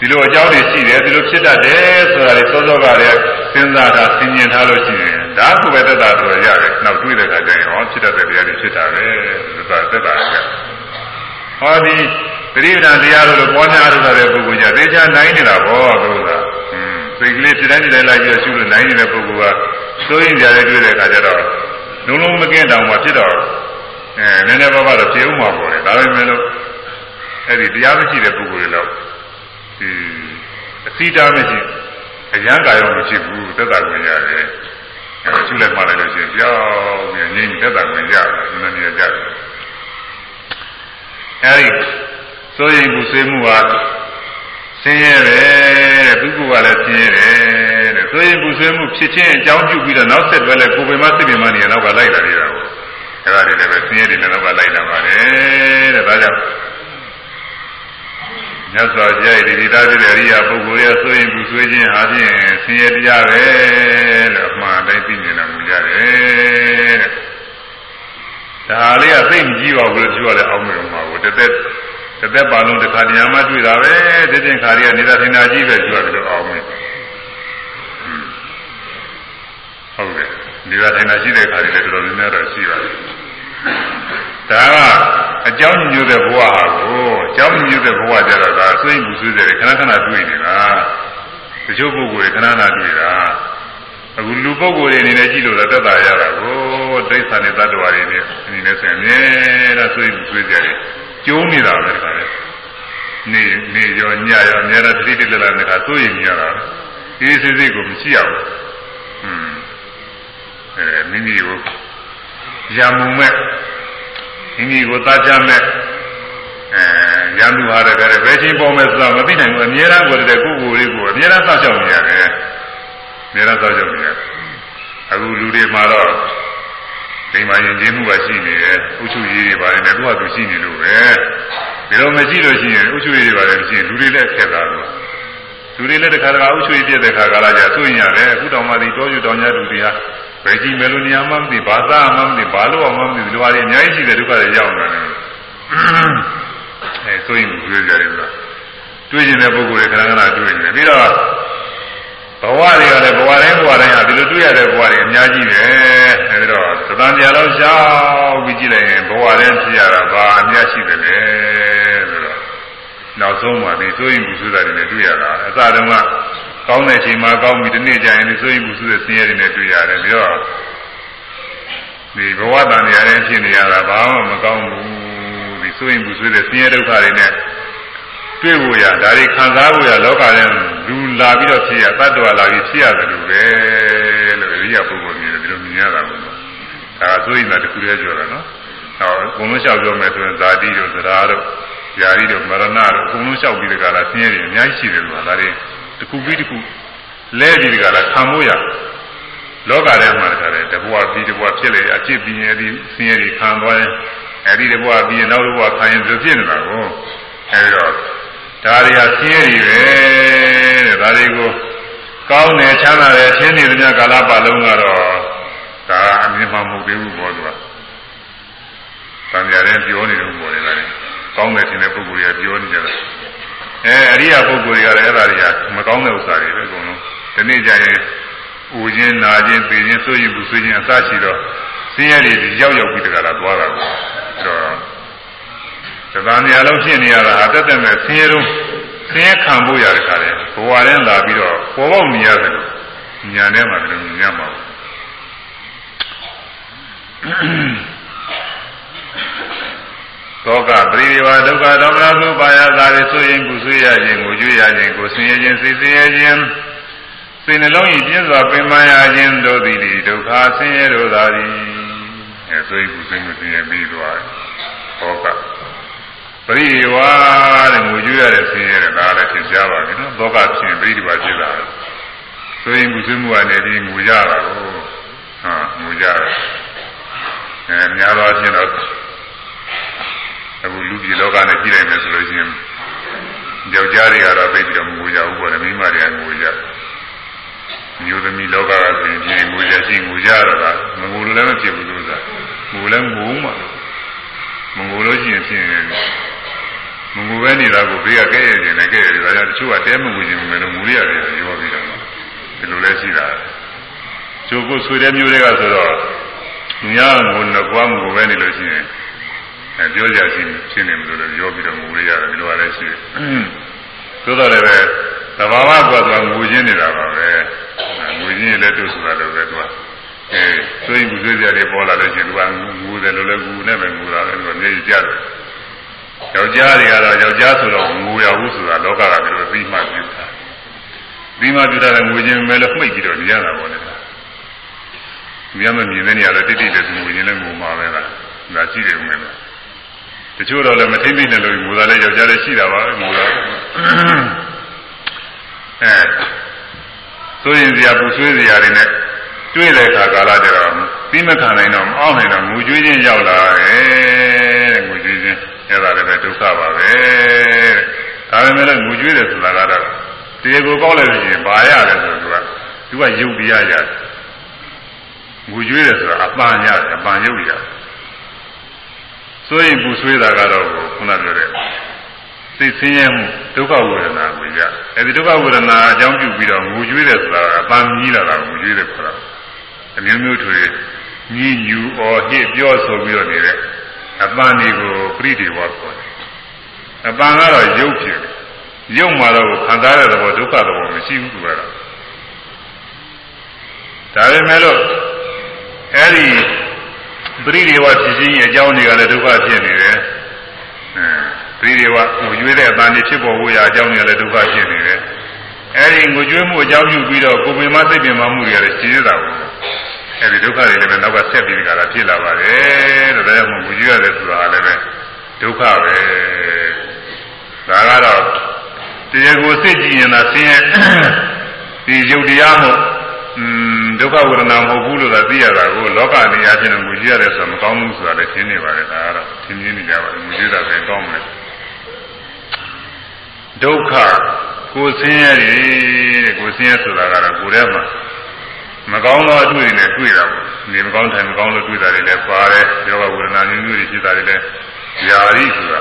ဒီလိုအကြောင်းတွေရှိတယ်ဒီလိုဖြစ်တတ်တယ်ဆိုတာလေစောစောကလည်းစဉ်းစားတာဆင်ញင်ထားလို့ရှိရင်ဒါကုပဲသက်တာဆိုရတယ်နောက်တွေ့တဲ့အခါကျရင်ဟောဖြစ်တတ်တဲ့တရားတွေဖြစ်တာပဲဒါသက်တာရဟောဒီသတိပဋ္ဌာန်တရားတို့လိုပေါ်များရတဲ့ပုဂ္ဂိုလ်ကြီးသေချာနိုင်နေတာဘောသူကစိတ်ကလေးဖြစ်တိုင်းဖြစ်တိုင်းလိုက်ပြီးရှုလို့နိုင်နေတဲ့ပုဂ္ဂိုလ်ကစိုးရင်ကြရတွေ့တဲ့အခါကျတော့လုံးလုံးမကင်းတောင်မှဖြစ်တော့အဲနည်းနည်းပါးပါးတော့ဖြစ်ဦးမှာပေါ့လေဒါပေမဲ့လို့အဲ့ဒီတရားမရှိတဲ့ပုဂ္ဂိုလ်တွေတော့ ဒီအစီတားမရှိအရန်ကာရောမရှိဘူးသက်သာခွင့်ရတယ်အဲရှုလိုက်မှလည်းလို့ရှိရင်ကြောက်ပြီးငြိမ်သက်သာခွင့်ရတယ်နည်းနည်းကြတယ်အဲဒီစိုးရင်ဘူးဆွေးမှုဟာဆင်းရဲတယ်တဲ့သူကလည်းဆင်းရဲတယ်တဲ့ဆိုရင်ပူဆွေးမှုဖြစ်ချင်းအကြောင်းပြုပြီးတော့နောက်ဆက်တွဲလဲကိုယ်ပင်မစိတ်ပင်မနေတော့ကလိုက်လာနေတာကိုအဲဒါတွေလည်းပဲဆင်းရဲတယ်လည်းတော့ကလိုက်လာပါတယ်တဲ့ဒါကြောင့် မြတ်စွာဘုရားရဲ့ဒီဒီသားဖြစ်တဲ့အရိယာပုဂ္ဂိုလ်ရဲ့ဆိုရင်ပူဆွေးခြင်းဟာဖြင့်ဆင်းရဲတရားပဲလို့အမှန်တိုင်းသိမြင်တော်မူကြတယ်တဲ့ဒါလေးကသိမကြည့်ပါဘူးလို့ပြောရတယ်အောင်းမယ်မှာကိုတသက်တသက်ပါလုံးတစ်ခါတည်းမှတွေ့တာပဲဒီတင်ခါရီကနေတာထင်တာကြီးပဲကြွတယ်လို့အောင်မယ်ဟုတ်တယ်နေတာထင်တာရှိတဲ့ခါရီလည်းတော်တော်များများတော့ရှိပါတယ် ဒါကအကြောင်းညွှန်တဲ့ဘဝဟာကိုအကြောင်းညွှန်တဲ့ဘဝကြတော့ကဆွေးမှုဆွေးတယ်ခဏခဏတွေ့နေတာတချို့ပုဂ္ဂိုလ်တွေခဏခဏတွေ့တာအခုလူပုဂ္ဂိုလ်တွေအနေနဲ့ကြည့်လို့တော့သက်သာရတာကိုဒိဋ္ဌာန်နဲ့တ attva တွေနဲ့အနေနဲ့ဆိုရင်အမြဲတမ်းဆွေးမှုဆွေးကြတယ်ကျုံးနေတာပဲခါလေနေနေရောညရောအများအားတိတိလလနဲ့ခါသိုးရင်ညတာဒီစိစိကိုမရှိအောင်ဟွန်းအဲမိမိကို ရံမှုမဲ့မိမိကိုသားကြမဲ့အဲရံသူဟာတကယ်ဘယ်ချိန်ပေါ်မဲ့ဆိုတာမသိနိုင်ဘူးအများအားကိုတည်းကိုကိုလေးကိုအများအားစောင့်ရှောက်နေရတယ်အများအားစောင့်ရှောက်နေရအခုလူတွေမှာတော့ဒီမှာယဉ်ကျေးမှုကရှိနေတယ်ဥချုပ်ရေးတွေပါတယ်နဲ့သူကသူရှိနေလို့ပဲဒီလိုမရှိလို့ရှိရင်ဥချုပ်ရေးတွေပါတယ်မရှိရင်လူတွေလည်းခက်တာလို့လူတွေလည်းတခါတခါဥချုပ်ရေးပြတဲ့ခါကလာကြဆိုရင်ရတယ်အခုတောင်မှဒီတောယူတောင်ညာလူတွေက ဘယ်ကြီးမယ်လို့နေရာမှမသိဘာသာမှမသိဘာလို့မှမသိဒီလိုဟာတွေအများကြီးရှိတဲ့ဒုက္ခတွေရောက်နေတယ်အဲဆိုရင်တွေ့ကြတယ်ကွာတွေ့ကျင်တဲ့ပုဂ္ဂိုလ်တွေခဏခဏတွေ့နေတယ်ပြီးတော့ဘဝတွေကလည်းဘဝတိုင်းဘဝတိုင်းဟာဒီလိုတွေ့ရတဲ့ဘဝတွေအများကြီးပဲအဲဒီတော့သတန်တရားလောက်ရှောက်ပြီးကြည့်လိုက်ရင်ဘဝတိုင်းဖြစ်ရတာဘာအများရှိတယ်လဲဆိုတော့နောက်ဆုံးမှဒီစိုးရင်ဘူးဆိုတာတွေနဲ့တွေ့ရတာအစတုန်းက ကောင်းတဲ့အချိန်မှာကောင်းပြီဒီနေ့ကျရင်ဒီစိုးရင်ဘူးဆိုတဲ့ဆင်းရဲတွေနဲ့တွေ့ရတယ်ပြီးတော့ဒီဘဝတန်တရားတွေဖြစ်နေရတာဘာမှမကောင်းဘူးဒီစိုးရင်ဘူးဆိုတဲ့ဆင်းရဲဒုက္ခတွေနဲ့တွေ့ဖို့ရဒါတွေခံစားဖို့ရလောကထဲလူလာပြီးတော့ဖြစ်ရတတ္တဝါလာပြီးဖြစ်ရတယ်လို့ပဲလို့အရိယာပုဂ္ဂိုလ်မြင်တယ်ဒီလိုမြင်ရတာပေါ့ဒါဆိုရင်လည်းတခုတည်းပြောတာနော်ဟောဘုံလုံးလျှောက်ပြောမယ်ဆိုရင်ဇာတိတို့သရာတို့ຢာတိတို့မရဏတို့ဘုံလုံးလျှောက်ပြီးတကလားဆင်းရဲတွေအများကြီးရှိတယ်လို့ဒါတွေ တခုပြီးတခုလဲပြီးတကလားခံဖို့ရလောကထဲမှာတကလည်းတဘွားပြီးတဘွားဖြစ်လေအချစ်ပြီးရင်ဒီဆင်းရဲတွေခံသွားရင်အဲဒီတဘွားပြီးရင်နောက်တဘွားခံရင်ဒီဖြစ်နေတာကိုအဲဒီတော့ဒါတွေဟာဆင်းရဲတွေပဲတဲ့ဒါတွေကိုကောင်းတယ်ချမ်းသာတယ်ထင်းနေသမျှကာလပတ်လုံးကတော့ဒါအမြင်မှမဟုတ်သေးဘူးဘောသူကတန်ကြတဲ့ပြောနေလို့ပေါ်နေတာလေကောင်းတယ်ထင်တဲ့ပုဂ္ဂိုလ်တွေကပြောနေကြတာ အဲအရိယာပုဂ္ဂိုလ်တွေကလည်းအဲ့ဒါတွေကမကောင်းတဲ့ဥစ္စာတွေပဲအကုန်လုံးဒီနေ့ကျရင်ဦးချင်းနာချင်းသိချင်းစိုးရင်ဘူးဆွေးချင်းအစရှိတော့ဆင်းရဲတွေရောက်ရောက်ပြီးတကလားသွားတာကိုအဲ့တော့သံဃာနေရာလုံးဖြစ်နေရတာအတက်တက်မဲ့ဆင်းရဲတော့ဆင်းရဲခံဖို့ရတဲ့ခါလေဘဝရင်လာပြီးတော့ပေါ်ပေါက်နေရတယ်ညာထဲမှာလည်းညံ့မှာ သောကပရိဒီဝဒုက္ခဒေါမနသုပါယသာရေဆိုရင်ကုဆွေးရခြင်းကိုကြွေးရခြင်းကိုဆင်းရဲခြင်းစိတ်ဆင်းရဲခြင်းစိတ်နှလုံးဤပြင်းစွာပင်ပန်းရခြင်းတို့သည်ဒုက္ခဆင်းရဲတို့သာသည်အဲဆိုရင်ကုဆွေးမှုဆင်းရဲပြီးသွားတယ်သောကပရိဒီဝတဲ့ငိုကြွေးရတဲ့ဆင်းရဲတဲ့ဒါလည်းသင်ကြားပါပြီနော်သောကဖြစ်ပရိဒီဝဖြစ်တာဆိုရင်ကုဆွေးမှုကနေဒီငိုကြတာကိုဟာငိုကြတယ်အဲများသောအားဖြင့်တော့ အခုလူပြည်လောကနဲ့ကြည့်လိုက်မယ်ဆိုလို့ရှိရင်ယောက်ျားတွေကတော့သိပြီးတော့ငိုကြဘူးပေါ့လေမိန်းမတွေကငိုကြမျိုးသမီးလောကကဆိုရင်ပြင်ငိုကြရှိငိုကြတော့ကမငိုလို့လည်းမဖြစ်ဘူးလို့ဆိုတာငိုလည်းငိုမှမငိုလို့ရှိရင်ဖြစ်ရင်မငိုပဲနေတာကိုဘေးကကဲ့ရဲ့နေတယ်ကဲ့ရဲ့တယ်ဒါကြောင့်တချို့ကတဲမငိုခြင်းမယ်လို့ငိုရရတယ်ရောပြီးတော့ဒီလိုလဲရှိတာကျိုးကိုဆွေတဲ့မျိုးတွေကဆိုတော့ညာငိုနေကွာမငိုပဲနေလို့ရှိရင်အဲ ပြောကြရှိဖြစ်နေမလို့လည်းပြောပြီးတော့ငိုရရတယ်ဒီလိုလည်းရှိတယ်သို့တော်လည်းပဲသဘာဝကွာသွားငိုရင်းနေတာပါပဲငိုရင်းလည်းတို့ဆိုတာလည်းပဲသူကအဲဆိုရင်ဘူးဆွေးကြတယ်ပေါ်လာလို့ရှိရင်သူကငိုတယ်လို့လည်းငိုနဲ့ပဲငိုတာလည်းသူကမြေကြတယ်ယောက်ျားတွေကတော့ယောက်ျားဆိုတော့ငိုရဘူးဆိုတာလောကကပြောပြီးမှပြတာပြီးမှပြတာလည်းငိုခြင်းပဲလို့မှိတ်ပြီးတော့နေရတာပေါ့လေမြတ်မမြင်တဲ့နေရာတော့တိတိလည်းငိုခြင်းလည်းငိုမှာပဲလားဒါရှိတယ်ဦးမယ် တချို့တော့လည်းမထိမ့်သိနေလို့ငိုတာလည်းယောက်ျားလည်းရှိတာပါငိုတာအဲဆိုရင်ဇာပူဆွေးဇာတွေနဲ့တွေ့တဲ့အခါကာလကျတော့ပြီးမခံနိုင်တော့မအောင်နိုင်တော့ငိုကြွေးခြင်းရောက်လာတယ်ငိုကြွေးခြင်းအဲ့ဒါလည်းပဲဒုက္ခပါပဲဒါပေမဲ့လည်းငိုကြွေးတယ်ဆိုတာကတော့တရားကိုကောက်လိုက်လို့ရှိရင်ဘာရလဲဆိုတော့သူကသူကယုတ်တရားရတယ်ငိုကြွေးတယ်ဆိုတာအပန်ရတယ်အပန်ယုတ်ရတယ် ဆိုရင်ပူဆွေးတာကတော့ခုနပြောတဲ့စိတ်ဆင်းရဲမှုဒုက္ခဝေဒနာကိုရအဲဒီဒုက္ခဝေဒနာအကြောင်းပြုပြီးတော့ငိုကြွေးတယ်ဆိုတာအပန်းကြီးလာတာငိုကြွေးတယ်ခေါ်တာအမျိုးမျိုးထွေညီညူအော်ဟစ်ပြောဆိုပြီးတော့နေတဲ့အပန်းတွေကိုပရိဒီဝါခေါ်တယ်အပန်းကတော့ရုပ်ဖြစ်တယ်ရုပ်မှာတော့ခံစားရတဲ့ဘောဒုက္ခသဘောမရှိဘူးသူကတော့ဒါပေမဲ့လို့အဲဒီ ပရိဒီဝဖြစ်ခြင်းရဲ့အကြောင်းတွေကလည်းဒုက္ခဖြစ်နေတယ်ပရိဒီဝငိုကြွေးတဲ့အပန်းတွေဖြစ်ပေါ်ဖို့ရာအကြောင်းတွေလည်းဒုက္ခဖြစ်နေတယ်အဲဒီငိုကြွေးမှုအကြောင်းပြုပြီးတော့ကိုယ်ပင်မစိတ်ပင်မမှုတွေလည်းရှင်းရတာဘူးအဲဒီဒုက္ခတွေလည်းပဲနောက်ကဆက်ပြီးကြတာဖြစ်လာပါတယ်တဲ့ဒါကြောင့်ငိုကြွေးရတယ်ဆိုတာလည်းပဲဒုက္ခပဲဒါကတော့တရားကိုစိတ်ကြည့်ရင်သာဆင်းရဲဒီယုတ်တရားမှုอืม ဒုက္ခဝေဒနာမဟုတ်ဘူးလို့သာသိရတာကိုလောကနေရာချင်းကိုကြည့်ရတယ်ဆိုတော့မကောင်းဘူးဆိုတာလည်းရှင်းနေပါတယ်ဒါကတော့သင်မြင်နေကြပါဘူးကြည့်တာပဲကောင်းမယ်ဒုက္ခကိုဆင်းရဲတယ်ကိုဆင်းရဲဆိုတာကတော့ကိုယ်ထဲမှာမကောင်းသောအတွေ့အကြုံတွေတွေ့တာပေါ့ဒီမကောင်းတယ်မကောင်းလို့တွေ့တာတွေလည်းပါတယ်ယောဂဝေဒနာမျိုးမျိုးတွေဖြစ်တာတွေလည်းຢာရီဆိုတာ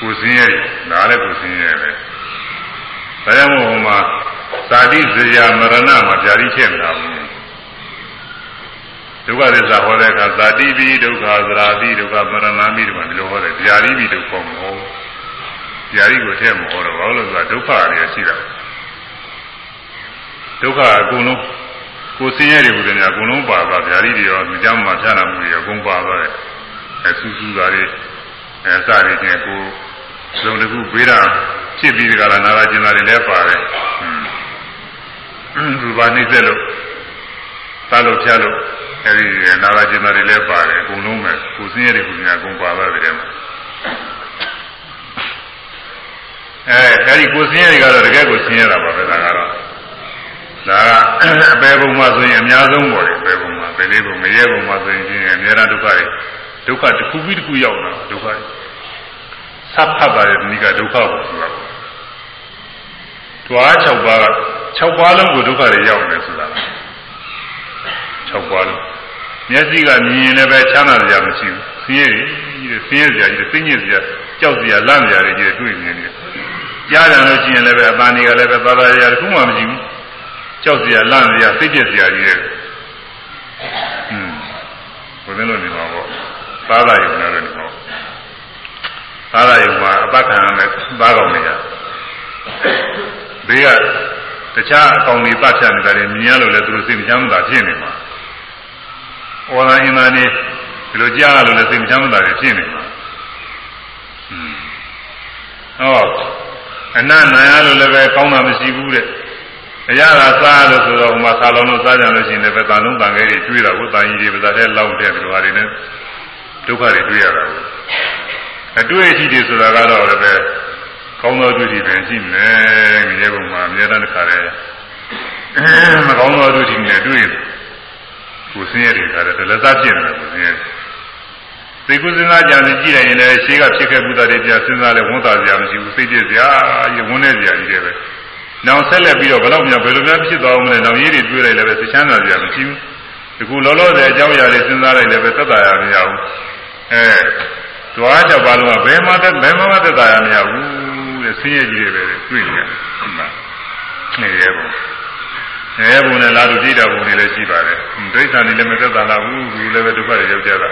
ကိုဆင်းရဲတယ်ဒါလည်းကိုဆင်းရဲပဲဒါကြောင့်မို့ဟိုမှာ သာတိဇရာမရဏမှာဗျာတိဖြစ်မလာဘူးဒုက္ခသစ္စာဟောတဲ့အခါသာတိပိဒုက္ခသရာတိဒုက္ခမရဏမိဒီမှာဒီလိုဟောတယ်ဗျာတိပိဒုက္ခမဟုတ်ဗျာတိကိုထည့်မဟောတော့ဘာလို့လဲဆိုတော့ဒုက္ခအရေးရှိတာဒုက္ခအကုန်လုံးကိုယ်ဆင်းရဲတွေဘုရားအကုန်လုံးပါသွားဗျာတိတွေရောမြကြမ်းမှာဖြာနာမှုတွေရောအကုန်ပါသွားတယ်အဲစူးစူးတာတွေအဲစရည်ချင်းကိုစုံတစ်ခုပေးတာဖြစ်ပြီးဒီကလာနာရကျင်တာတွေလည်းပါတယ် ရူပါနှိမ့်ဆက်လို့တားလို့ဖြတ်လို့အဲဒီနာရကျင်တာတွေလည်းပါတယ်အကုန်လုံးပဲကိုယ်ဆင်းရဲတွေဘုရားအကုန်ပါသွားတယ်မှာအဲအဲဒီကိုယ်ဆင်းရဲတွေကတော့တကယ်ကိုဆင်းရဲတာပါပဲဒါကတော့ဒါကအပေပုံမှာဆိုရင်အများဆုံးပေါ်တယ်အပေပုံမှာပဲလေးပုံမရဲပုံမှာဆိုရင်အများအားဒုက္ခတွေဒုက္ခတစ်ခုပြီးတစ်ခုရောက်လာဒုက္ခဆပ်ဖတ်ပါတဲ့ဒီကဒုက္ခကိုဆိုတာ တွား6ပါးက6ပါးလုံးကိုဒုက္ခတွေရောက်နေဆိုတာ6ပါးလုံးမျက်စိကမြင်ရင်လည်းပဲချမ်းသာကြမရှိဘူးဆင်းရဲကြီးဆင်းရဲကြကြီးစိတ်ညစ်စရာကြောက်စရာလန့်စရာတွေကြီးတွေ့မြင်နေကြားတယ်လို့ရှိရင်လည်းပဲအပန်းတွေကလည်းပဲသာသာရရတခုမှမရှိဘူးကြောက်စရာလန့်စရာစိတ်ပြက်စရာကြီးရဲ့อืมဘယ်လိုနေမှာပေါ့သာသာယုံနေတယ်နေမှာသာသာယုံမှာအပက္ခံနဲ့သားကောင်းနေကြ ဘေးကတခြားအကောင်တွေပတ်ဖြတ်နေတာတွေမြင်ရလို့လည်းသူတို့စိတ်မချမ်းသာဖြစ်နေမှာဩလာအင်္ဂါနေဒီလိုကြားရလို့လည်းစိတ်မချမ်းသာတွေဖြစ်နေမှာอืมဟောအနတ်နိုင်ရလို့လည်းပဲကောင်းတာမရှိဘူးတဲ့အရာသာစားလို့ဆိုတော့ဟိုမှာဆာလုံးလို့စားကြလို့ရှိရင်လည်းပဲတန်လုံးတန်ခဲတွေတွေးတာကိုတန်ကြီးတွေပါတဲ့လောက်တဲ့ဒီလိုဟာတွေနဲ့ဒုက္ခတွေတွေ့ရတာကိုအတွေ့အထိတွေဆိုတာကတော့လည်းပဲ ကောင်းသောတွေ့ထိပဲရှိမယ်ငရေပုံမှာအများတန်းတစ်ခါလဲမကောင်းသောတွေ့ထိနဲ့တွေ့ကိုဆင်းရဲတွေခါတယ်လက်စားပြင်းတယ်ကိုဆင်းရဲသိကုစဉ်းစားကြံကြည့်လိုက်ရင်လည်းရှေးကဖြစ်ခဲ့မှုတာတွေပြန်စဉ်းစားလဲဝန်တာစရာမရှိဘူးစိတ်ပြည့်စရာရဝန်းနေစရာကြီးတယ်ပဲနောက်ဆက်လက်ပြီးတော့ဘယ်တော့မှဘယ်လိုများဖြစ်သွားအောင်လဲနောက်ရေးတွေတွေးလိုက်လည်းပဲသိချမ်းသာစရာမရှိဘူးဒီခုလောလောဆယ်အကြောင်းအရာတွေစဉ်းစားလိုက်လည်းပဲသက်သာရမရဘူးအဲတွားကြောက်ပါလို့ကဘယ်မှသက်ဘယ်မှမသက်သာရမရဘူး တဲ့ဆင်းရဲကြီးတွေပဲတွေ့နေတယ်ဒီမှာနေရပုံနေရပုံနဲ့လာလူကြည့်တာပုံတွေလည်းရှိပါတယ်ဒိဋ္ဌာန်တွေလည်းမသက်သာလာဘူးသူလည်းပဲဒုက္ခတွေရောက်ကြတာ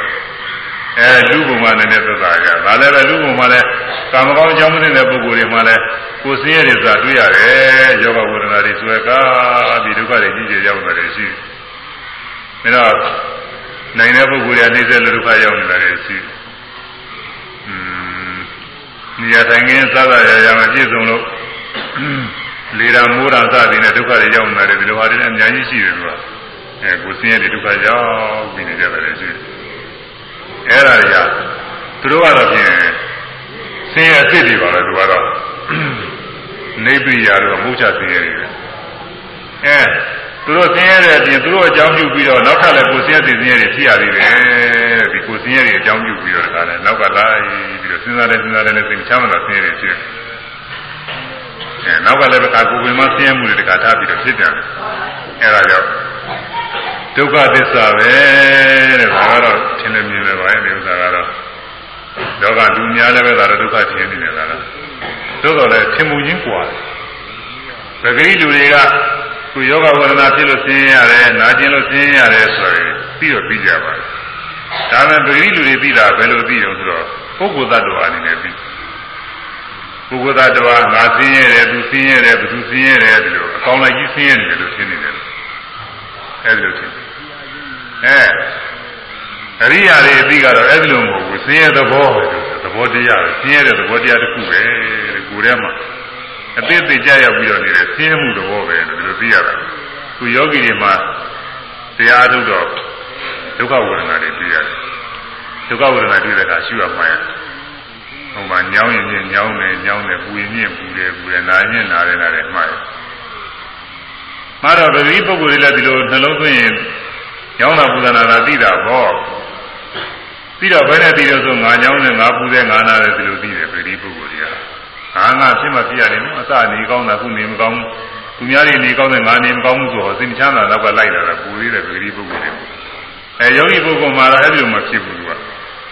အဲလူပုံမှလည်းသက်သာကြဒါလည်းပဲလူပုံမှလည်းကာမကောင်းအကြောင်းမသိတဲ့ပုဂ္ဂိုလ်တွေမှလည်းကိုယ်ဆင်းရဲတွေဆိုတာတွေ့ရတယ်ယောဂဝေဒနာတွေဆွဲကားပြီးဒုက္ခတွေကြီးကြီးရောက်နေတယ်ရှိတယ်ဒါတော့နိုင်တဲ့ပုဂ္ဂိုလ်တွေနှိမ့်ဆက်လို့ဒုက္ခရောက်နေတာတွေရှိတယ်อืม နေရာထိုင်ခင်းစားစားရရမပြည့်စုံလို့လေရာမိုးရာစသည်နဲ့ဒုက္ခတွေရောက်နေတယ်ဒီလိုဟာတွေလည်းအများကြီးရှိတယ်ကွာအဲကိုယ်ဆင်းရဲတွေဒုက္ခရောက်ပြီးနေကြတယ်ရှိတယ်အဲ့ဒါတွေကသူတို့ကတော့ဖြင့်ဆင်းရဲအစ်စ်တွေပါပဲသူကတော့နေပိယာတို့မုချဆင်းရဲတွေပဲအဲ သူတို့ဆင်းရဲတဲ့အပြင်သူတို့အကြောင်းပြုပြီးတော့နောက်ထပ်လည်းကိုယ်ဆင်းရဲတဲ့ဆင်းရဲတွေဖြစ်ရသေးတယ်ဒီကိုယ်ဆင်းရဲတွေအကြောင်းပြုပြီးတော့ဒါလည်းနောက်ကလာပြီးတော့စဉ်းစားတယ်စဉ်းစားတယ်လည်းသိချမ်းသာဆင်းရဲတွေဖြစ်အဲနောက်ကလည်းတခါကိုယ်ပင်မဆင်းရဲမှုတွေတခါထားပြီးတော့ဖြစ်ကြတယ်အဲဒါကြောင့်ဒုက္ခသစ္စာပဲတဲ့ဒါကတော့သင်လည်းမြင်လည်းပါရဲ့ဒီဥစ္စာကတော့လောကလူများလည်းပဲဒါတော့ဒုက္ခသင်နေတယ်လားသို့တော်လည်းသင်မှုချင်းကွာတယ်ပဂရိလူတွေက ခုယောဂဝေဒနာဖြစ်လို့ဆင်းရဲရတယ်နာကျင်လို့ဆင်းရဲရတယ်ဆိုရင်ပြီးတော့ပြီးကြပါတယ်ဒါပေမဲ့ပဂရိလူတွေပြီးတာဘယ်လိုပြီးတော့ဆိုတော့ပုဂ္ဂိုလ်သတ္တဝါအနေနဲ့ပြီးပုဂ္ဂိုလ်သတ္တဝါငါဆင်းရဲတယ်သူဆင်းရဲတယ်ဘသူဆင်းရဲတယ်ဒီလိုအကောင်းလိုက်ကြီးဆင်းရဲတယ်လို့ထင်နေတယ်အဲဒီလိုထင်အဲအရိယာတွေအပြီးကတော့အဲ့ဒီလိုမဟုတ်ဘူးဆင်းရဲသဘောပဲသဘောတရားပဲဆင်းရဲတဲ့သဘောတရားတစ်ခုပဲကိုယ်ထဲမှာ အသေးသေးကြရောက်ပြီးတော့နေတယ်ဆင်းရဲမှုသဘောပဲလို့ဒီလိုသိရတာခုယောဂီတွေမှာတရားထုတ်တော့ဒုက္ခဝေဒနာတွေသိရတယ်ဒုက္ခဝေဒနာတွေ့တဲ့အခါရှုရမှန်းဟိုမှာညောင်းရင်ညောင်းတယ်ညောင်းတယ်ပူရင်ညင်ပူတယ်ပူတယ်နာရင်နာတယ်နာတယ်မှတ်ရမှာတော့ပဂတိပုဂ္ဂိုလ်တွေလည်းဒီလိုနှလုံးသွင်းရင်ညောင်းတာပူဇနာတာသိတာပေါ့ပြီးတော့ဘယ်နဲ့ပြီးတော့ဆိုငါညောင်းတယ်ငါပူတယ်ငါနာတယ်ဒီလိုသိတယ်ပဂတိပုဂ္ဂိုလ်တွေက ငါငါဖြစ်မှဖြစ်ရတယ်နော်အစနေကောင်းတာခုနေမကောင်းသူများတွေနေကောင်းတယ်ငါနေမကောင်းဘူးဆိုတော့စိတ်ချမ်းသာတော့ကလိုက်လာတာပူသေးတယ်ပဂတိပုဂ္ဂိုလ်တွေအဲယောဂီပုဂ္ဂိုလ်မှာတော့အဲ့ဒီလိုမဖြစ်ဘူးသူက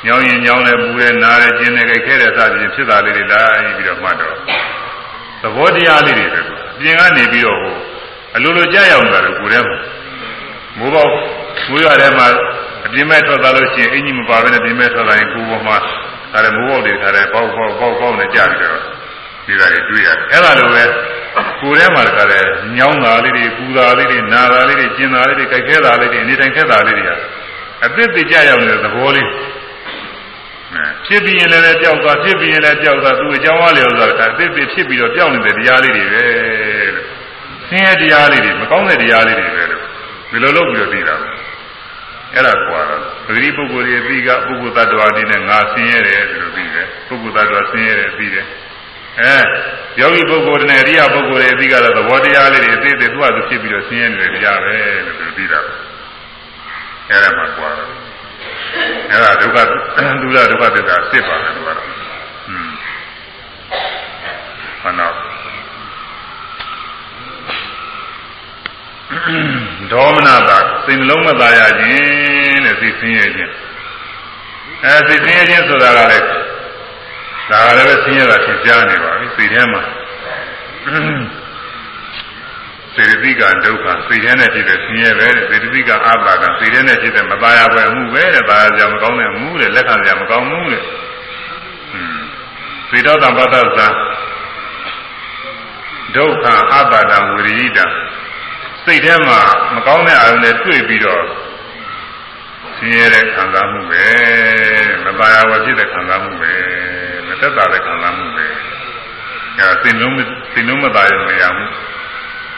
ညောင်းရင်ညောင်းတယ်ပူတယ်နားတယ်ကျင်တယ်ကြိုက်ခဲတယ်စသဖြင့်ဖြစ်တာလေးတွေလိုက်ပြီးတော့မှတ်တော့သဘောတရားလေးတွေပဲသူအပြင်ကနေပြီးတော့ဟိုအလိုလိုကြာရောက်နေတာလေကိုယ်ထဲမှာမိုးပေါက်မိုးရွာထဲမှာအပြင်မဲ့ထွက်သွားလို့ရှိရင်အင်ကြီးမပါဘဲနဲ့ပြင်မဲ့ထွက်လာရင်ကိုယ်ပေါ်မှာဒါလည်းမိုးပေါက်တွေခါတယ်ပေါက်ပေါက်ပေါက်ပေါက်နဲ့ကြာပြီးတော့ ဒီကလေးတွေ့ရတယ်အဲ့ဒါလိုပဲကိုယ်ထဲမှာတခါလဲညောင်းတာလေးတွေပူတာလေးတွေနာတာလေးတွေကျင်တာလေးတွေကြိုက်ခဲတာလေးတွေအနေတိုင်းခက်တာလေးတွေအသစ်တကြရောက်နေတဲ့သဘောလေးဖြစ်ပြီးရင်လည်းပျောက်သွားဖြစ်ပြီးရင်လည်းပျောက်သွားသူအကြောင်းအားလျော်စွာအသစ်သစ်ဖြစ်ပြီးတော့ပျောက်နေတဲ့တရားလေးတွေပဲလို့ဆင်းရဲတရားလေးတွေမကောင်းတဲ့တရားလေးတွေပဲလို့ဒီလိုလုပ်ပြီးတော့သိတာအဲ့ဒါကွာတော့ပဂတိပုဂ္ဂိုလ်ရဲ့ပြီးကပုဂ္ဂိုလ်တ attva အနေနဲ့ငါဆင်းရဲတယ်လို့ပြီးတယ်ပုဂ္ဂိုလ်တ attva ဆင်းရဲတယ်ပြီးတယ် အဲယောဂီပုဂ္ဂိုလ်နဲ့အရိယပုဂ္ဂိုလ်ရဲ့အပြီးကတော့သဘောတရားလေးတွေအသေးသေးသူ့ဟာသူဖြစ်ပြီးတော့ဆင်းရဲနေတယ်ကြားပဲလို့ပြီးတာအဲ့ဒါမှကွာတော့အဲ့ဒါဒုက္ခဒုရဒုက္ခသစ္စာစစ်ပါတယ်လို့ကတော့อืมဟောတော့ဒေါမနတာစိတ်နှလုံးမသားရခြင်းတဲ့စိတ်ဆင်းရဲခြင်းအဲစိတ်ဆင်းရဲခြင်းဆိုတာကလည်း ဒါကလည်းပဲဆင်းရဲတာဖြစ်ကြနေပါပြီစိတ်ထဲမှာစေတသိကဒုက္ခစိတ်ထဲနဲ့ဖြစ်တဲ့ဆင်းရဲပဲစေတသိကအပ္ပါကစိတ်ထဲနဲ့ဖြစ်တဲ့မသားရပွဲမှုပဲတဲ့သားရကြမကောင်းတဲ့မှုတဲ့လက်ခံကြမကောင်းမှုတဲ့စေတောတံပတ္တသံဒုက္ခအပ္ပါဒံဝိရိဒံစိတ်ထဲမှာမကောင်းတဲ့အာရုံနဲ့တွေ့ပြီးတော့ဆ င်းရဲတဲ့ခံစားမှုပဲမသားရဝဖြစ်တဲ့ခံစားမှုပဲမသက်သာတဲ့ခံစားမှုပဲအဲစိတ်လုံးစိတ်လုံးမသားရမရဘူး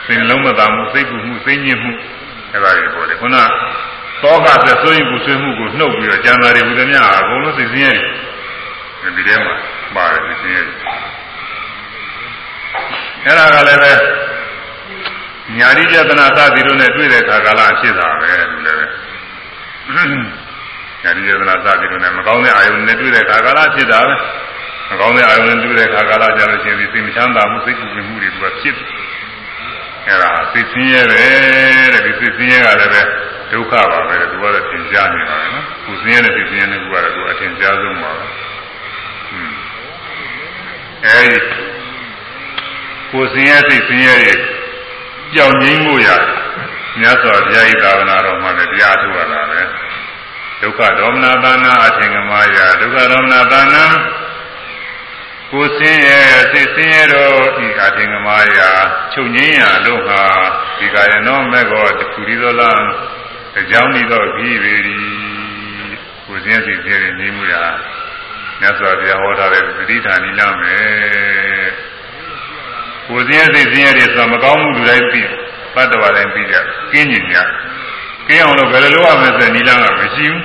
စိတ်လုံးမသားမှုစိတ်ကူမှုစိတ်ညစ်မှုအဲပါလေပေါ်တယ်ခုနသောကသက်ဆိုရင်ကိုဆွေးမှုကိုနှုတ်ပြီးတော့ကျန်တာတွေဘုရားများအကုန်လုံးစိတ်ဆင်းရဲတယ်ဒီထဲမှာပါတယ်စိတ်ဆင်းရဲတယ်အဲ့ဒါကလည်းပဲညာတိပြဒနာသတိတို့နဲ့တွေ့တဲ့ခါကာလဖြစ်တာပဲသူလည်းပဲ ညာတိပြဒနာသတိတို့နဲ့မကောင်းတဲ့အာယုန်နဲ့တွေ့တဲ့ခါကာလဖြစ်တာပဲမကောင်းတဲ့အာယုန်နဲ့တွေ့တဲ့ခါကာလကြလို့ရှိရင်ဒီစိတ်မချမ်းသာမှုစိတ်ကူးမှုတွေကဖြစ်အဲ့ဒါစိတ်ဆင်းရဲပဲတဲ့ဒီစိတ်ဆင်းရဲကလည်းပဲဒုက္ခပါပဲသူကတော့သင်ကြားနေပါပဲနော်ကိုဆင်းရဲတဲ့စိတ်ဆင်းရဲတဲ့ကူကတော့သူအထင်ရှားဆုံးပါပဲอืมအဲဒီကိုဆင်းရဲစိတ်ဆင်းရဲတွေကြောင်ငိမ့်မှုရ မြတ်စွာဘုရားဤသာသနာတော်မှာလည်းတရားထုတ်ရတာပဲဒုက္ခဒေါမနသာနာအထင်ကမာယဒုက္ခဒေါမနသာနာကိုဆင်းရဲစိတ်ဆင်းရဲတော့ဤအထင်ကမာယချုပ်ငိမ့်ရလို့ဟာဒီကရနောမေကောတခုရီသောလားအကြောင်းဤတော့ပြီးပေ၏ကိုဆင်းရဲစိတ်ဆင်းရဲငိမ့်မှုရမြတ်စွာဘုရားဟောထားတဲ့သတိဌာနီလမယ်ကိုယ်စင်းရဲစိတ်စင်းရဲတွေဆိုမကောင်းမှုလူတိုင်းပြီး ဘတ်တော်တိုင်းပြီးကြကင်းကျင်ကြကင်းအောင်လို့ဘယ်လိုလုပ်ရမလဲဆိုနီလန်းကမရှိဘူး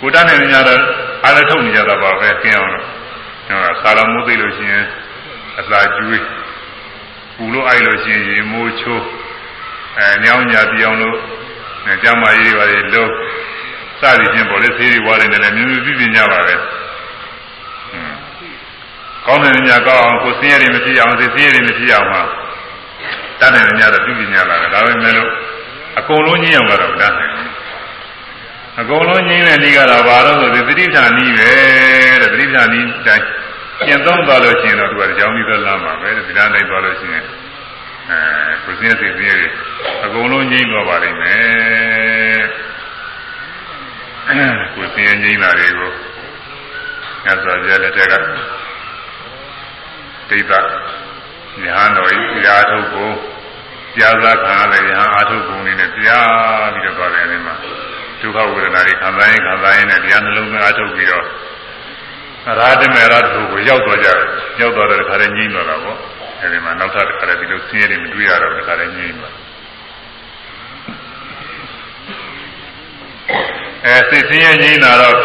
ကိုတတ်နေကြတော့အားလည်းထုတ်နေကြတာပါပဲကင်းအောင်လို့ဟောဆာလမိုးသိလို့ရှိရင်အစာကျွေးပူလို့အိုက်လို့ရှိရင်ရေမိုးချိုးအဲညောင်းညာပြောင်းလို့ကျမ်းမာရေးပါလေလို့စသည်ဖြင့်ပေါ်လေသေးတွေဝါးတယ်လည်းမျိုးမျိုးပြပြညပါပဲကောင်းတဲ့ညကောင်းအောင်ကိုဆင်းရဲတွေမဖြစ်အောင်စိတ်ဆင်းရဲတွေမဖြစ်အောင်မှာ တတ်တဲ့ညတော့ပြုပြင်ရတာဒါပဲမဲ့လို့အကုန်လုံးညင်းအောင်ကတော့မတတ်နိုင်ဘူးအကုန်လုံးညင်းတဲ့နေ့ကတော့ဘာလို့ဆိုဒီသတိဌာနီးပဲတဲ့သတိဌာနီးတိုင်းကျင့်သုံးသွားလို့ရှိရင်တော့သူကကြောင်းပြီးတော့လာမှာပဲဒီလမ်းတိုင်းသွားလို့ရှိရင်အဲကိုဆင်းရဲစိတ်ဆင်းရဲတွေအကုန်လုံးညင်းသွားပါလိမ့်မယ်ကိုဆင်းရဲငြိမ်းတာတွေကိုညဇောပြလက်ထက်ကဒိဋ္ဌ ညာတော်ဤရာထုတ်ကိုကြားစားခံရတဲ့ညာအာထုတ်ပုံလေးနဲ့ကြားပြီးတော့ပါတယ်အဲဒီမှာဒုက္ခဝေဒနာတွေခံစားရင်ခံစားရင်လည်းတရားနှလုံးသွင်းအာထုတ်ပြီးတော့ရာထမေရတုကိုရောက်သွားကြတယ်ရောက်သွားတဲ့ခါတည်းငြိမ့်သွားတာပေါ့အဲဒီမှာနောက်ထပ်တစ်ခါတည်းဒီလိုဆင်းရဲတွေမတွေ့ရတော့တစ်ခါတည်းငြိမ့်သွားအဲစိတ်ဆင်းရဲငြိမ့်တာတော့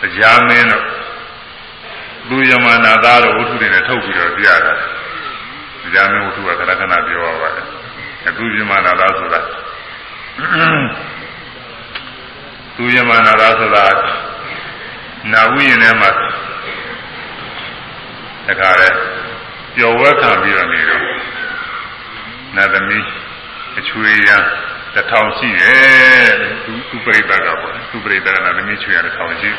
တရားမင်းတို့ လူယမနာသားတို့ဝတ္ထုတွေနဲ့ထုတ်ပြီးတော့ပြရတာ။ကြာမင်းဝတ္ထုကခဏခဏပြောရပါတယ်။အခုယမနာသားဆိုတာသူယမနာသားဆိုတာနာဝိရင်ထဲမှာတခါလဲပျော်ဝဲခံပြီးတော့နေတော့နတ်သမီးအချွေရတထောင်ရှိတယ်သူသူပြိတ္တကပေါ့သူပြိတ္တကနတ်သမီးချွေရတထောင်ရှိတယ်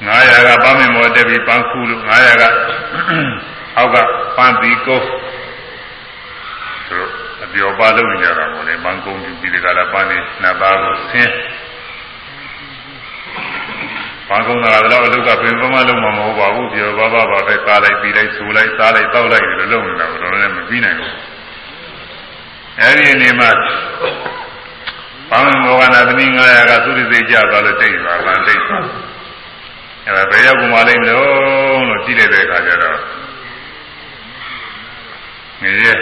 900ကပန်းမင်မောတက်ပြီးပန်းခုလို့900ကအောက်ကပန်းသီကုန်းသူတို့အပြောပါလုပ်နေကြတာမို့လေပန်းကုန်းယူပြီးဒီကလာပန်းနေနှစ်ပါးကိုဆင်းပန်းကုန်းကတော့အလုတ်ကပင်ပမလုံးမှာမဟုတ်ပါဘူးပြောပါပါပါပဲကားလိုက်ပြီးလိုက်ဆူလိုက်စားလိုက်တောက်လိုက်လို့လုပ်နေတာတော့လည်းမပြီးနိုင်ဘူးအဲဒီအနေမှာဘာမှမောကနာသမီး900ကသုရိစိတ်ကြသွားလို့တိတ်ပါဗန်တိတ်ပါ အဲဒါဘယ်ရောက်ကုန်ပါလိမ့်မလို့လို့ကြည့်လိုက်တဲ့အခါကျတော့ငရဲ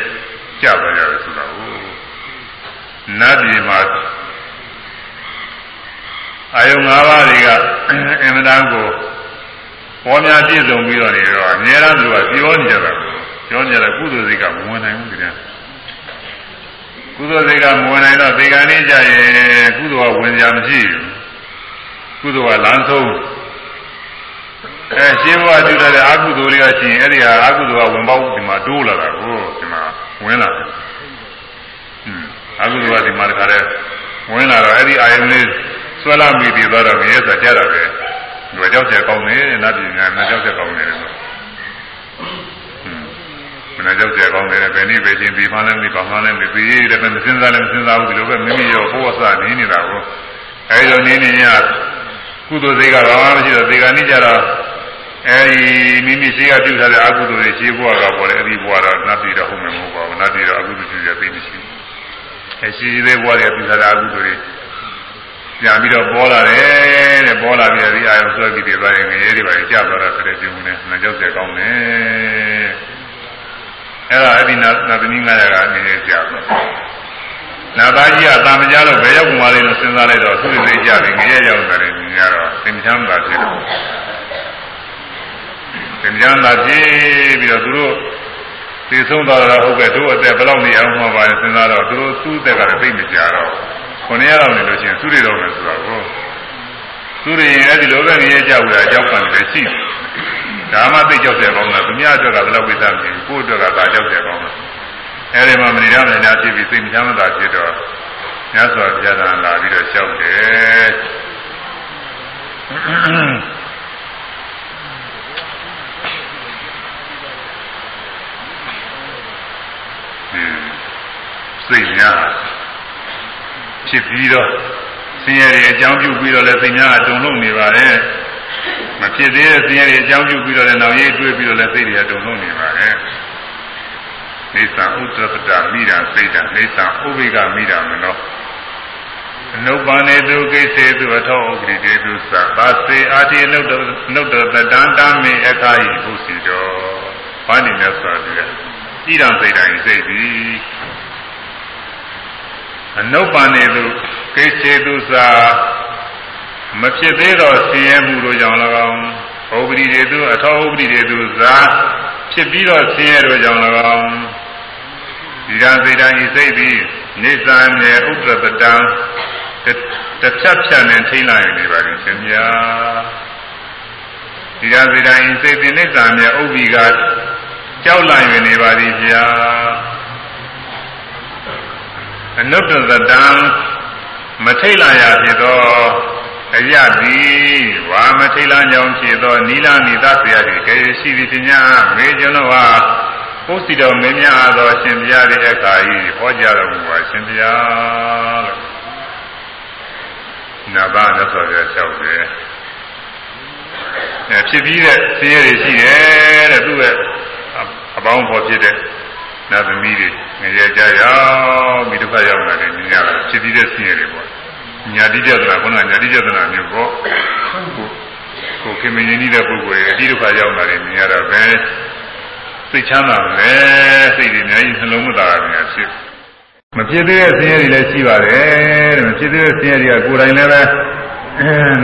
ကြပါကြတယ်ဆိုတာဟုတ်နတ်ပြည်မှာအာယုံ၅ပါးတွေကအင်မတန်ကိုပေါ်များပြည့်စုံပြီးတော့နေတော့အများအားသူကပြောနေကြတာပြောနေကြတယ်ကုသိုလ်စိတ်ကမဝင်နိုင်ဘူးကြတယ်ကုသိုလ်စိတ်ကမဝင်နိုင်တော့ဒီကနေ့ကျရင်ကုသိုလ်ကဝင်ကြမရှိဘူးကုသိုလ်ကလမ်းဆုံး အဲရှင်းဘဝပြုတဲ့အကုသိုလ်တွေကရှိရင်အဲ့ဒီဟာအကုသိုလ်ကဝင်ပေါက်ဒီမှာတိုးလာတာကိုဒီမှာဝင်လာတယ်ဟွန်းအကုသိုလ်ကဒီမှာတခါလဲဝင်လာတော့အဲ့ဒီအာယုန်လေးဆွဲလာမိပြီးတော့မြဲဆိုကြတာပဲဒီကြောက်ချက်ကောင်းတယ်နတ်ပြည်များနတ်ကြောက်ချက်ကောင်းတယ်လို့မနာကြောက်ကြကောင်းတယ်ဘယ်နည်းပဲချင်းပြီးမှလည်းပြီးပါမှလည်းပြီးပြီးတယ်ပဲမစဉ်းစားလည်းမစဉ်းစားဘူးဒီလိုပဲမိမိရောဘဝစနေနေတာကိုအဲဒီလိုနေနေရကုသိုလ်စိတ်ကတော့မရှိတော့ဒီကနေ့ကျတော့ အဲဒီမိမိရှိကပြုထားတဲ့အကုသိုလ်တွေရှိဘဝကပေါ်တယ်အဲဒီဘဝတော့နတ်ပြည်တော့ဟုတ်မှာမဟုတ်ပါဘူးနတ်ပြည်တော့အကုသိုလ်ပြုရသိမရှိဘူးအဲရှိသေးဘဝတွေပြုထားတဲ့အကုသိုလ်တွေပြန်ပြီးတော့ပေါ်လာတယ်တဲ့ပေါ်လာပြီးဒီအာယုဆွဲပြီးတွေပါရင်ငရဲတွေပါကြာသွားတာတဲ့ပြုံးနေနှကြောက်ဆက်ကောင်းတယ်အဲ့ဒါအဲ့ဒီနာနာသမီး900ကအနေနဲ့ကြာတယ်နာသားကြီးကတာမကြလို့ဘယ်ရောက်မှလဲလို့စဉ်းစားလိုက်တော့သူ့စိတ်ကြပြီငရဲရောက်တယ်မြင်ရတော့သင်္ချမ်းသာဖြစ်တယ် သင်္ချမ်းသာဖြစ်ပြီးတော့သူတို့သိဆုံးသွားတော့ဟုတ်ကဲ့တို့အသက်ဘယ်လောက်နေအောင်မှပါလဲစဉ်းစားတော့သူတို့သူ့အသက်ကလည်းသိမကြတော့ခုနှစ်ရက်လောက်နေလို့ရှိရင်သူတွေတော့မယ်ဆိုတော့ကိုသူတွေရင်အဲ့ဒီလိုပဲနေရကြဘူးလားအကြောက်ကံလည်းရှိဒါမှသိကြောက်တဲ့ကောင်းတာသူများအတွက်ကဘယ်လောက်ဝိသမရှိဘူးကိုယ့်အတွက်ကသာကြောက်တဲ့ကောင်းတာအဲ့ဒီမှာမနေရမနေရဖြစ်ပြီးသိမချမ်းသာဖြစ်တော့မြတ်စွာဘုရားကလာပြီးတော့ရှောက်တယ် စိတ်များဖြစ်ပြီးတော့ဆင်းရဲတွေအကြောင်းပြုပြီးတော့လည်းစိတ်များအတုံလုံးနေပါတယ်မဖြစ်သေးတဲ့ဆင်းရဲတွေအကြောင်းပြုပြီးတော့လည်းနောက်ရေးတွေးပြီးတော့လည်းစိတ်တွေအတုံလုံးနေပါတယ်နေသံဥတ္တပတမိတာစိတ်တာနေသံဥပိကမိတာမနောအနုပန်နေတုကိစ္စေတုအထောဥပ္ပိတေတုသသာစေအာတိနုတ္တနုတ္တတတံတမေအခါယိဘုစီတော်ဘာနေလဲဆိုတော့ဣဒံစိတ်တိုင်းစိတ်သည် အနုပန်နေသူကိစ္စေတုသာမဖြစ်သေးတော့ဆင်းရဲမှုတို့ကြောင့်၎င်းဥပ္ပိတေတုအထောဥပ္ပိတေတုသာဖြစ်ပြီးတော့ဆင်းရဲတို့ကြောင့်၎င်းဒီကံစိတ်တိုင်းစိတ်သည်နေသံမြေဥပ္ပပတံတစ်ဖြတ်ဖြတ်နဲ့ထိလိုက်နေပါလိမ့်ရှင်ဗျာဒီကံစိတ်တိုင်းစိတ်သည်နေသံမြေဥပ္ပိကကြောက်လိုက်နေပါသည်ဗျာ အနုတ္တသတံမထိတ်လာရဖြစ်သောအရသည်ဝါမထိတ်လာကြောင်းဖြစ်သောနီလာနိသဆရာတွေကဲရှိသည်ပညာမေကျွန်တော်ဟာဘုစီတော်မင်းများသောရှင်ဘုရားရဲ့အခါကြီးဟောကြားတော်မူပါရှင်ဘုရားလို့နဘာနဲ့ဆိုကြလျှောက်တယ်အဲဖြစ်ပြီးတဲ့ဆင်းရဲတွေရှိတယ်တဲ့သူ့ရဲ့အပေါင်းဖော်ဖြစ်တဲ့နတ်သမီးတွေ ငရဲကြရောက်ပြီးဒုက္ခရောက်လာတယ်မြင်ရတာဖြစ်ပြီးတဲ့ဆင်းရဲတွေပေါ့ညာတိပြဒနာခုနညာတိပြဒနာမျိုးပေါ့ကိုခင်မင်းကြီးတဲ့ပုဂ္ဂိုလ်ရဲ့အတိဒုက္ခရောက်လာတယ်မြင်ရတာပဲစိတ်ချမ်းသာတယ်စိတ်တွေအများကြီးနှလုံးမသားရဖြစ်မဖြစ်သေးတဲ့ဆင်းရဲတွေလည်းရှိပါတယ်တဲ့မဖြစ်သေးတဲ့ဆင်းရဲတွေကကိုယ်တိုင်လည်းပဲ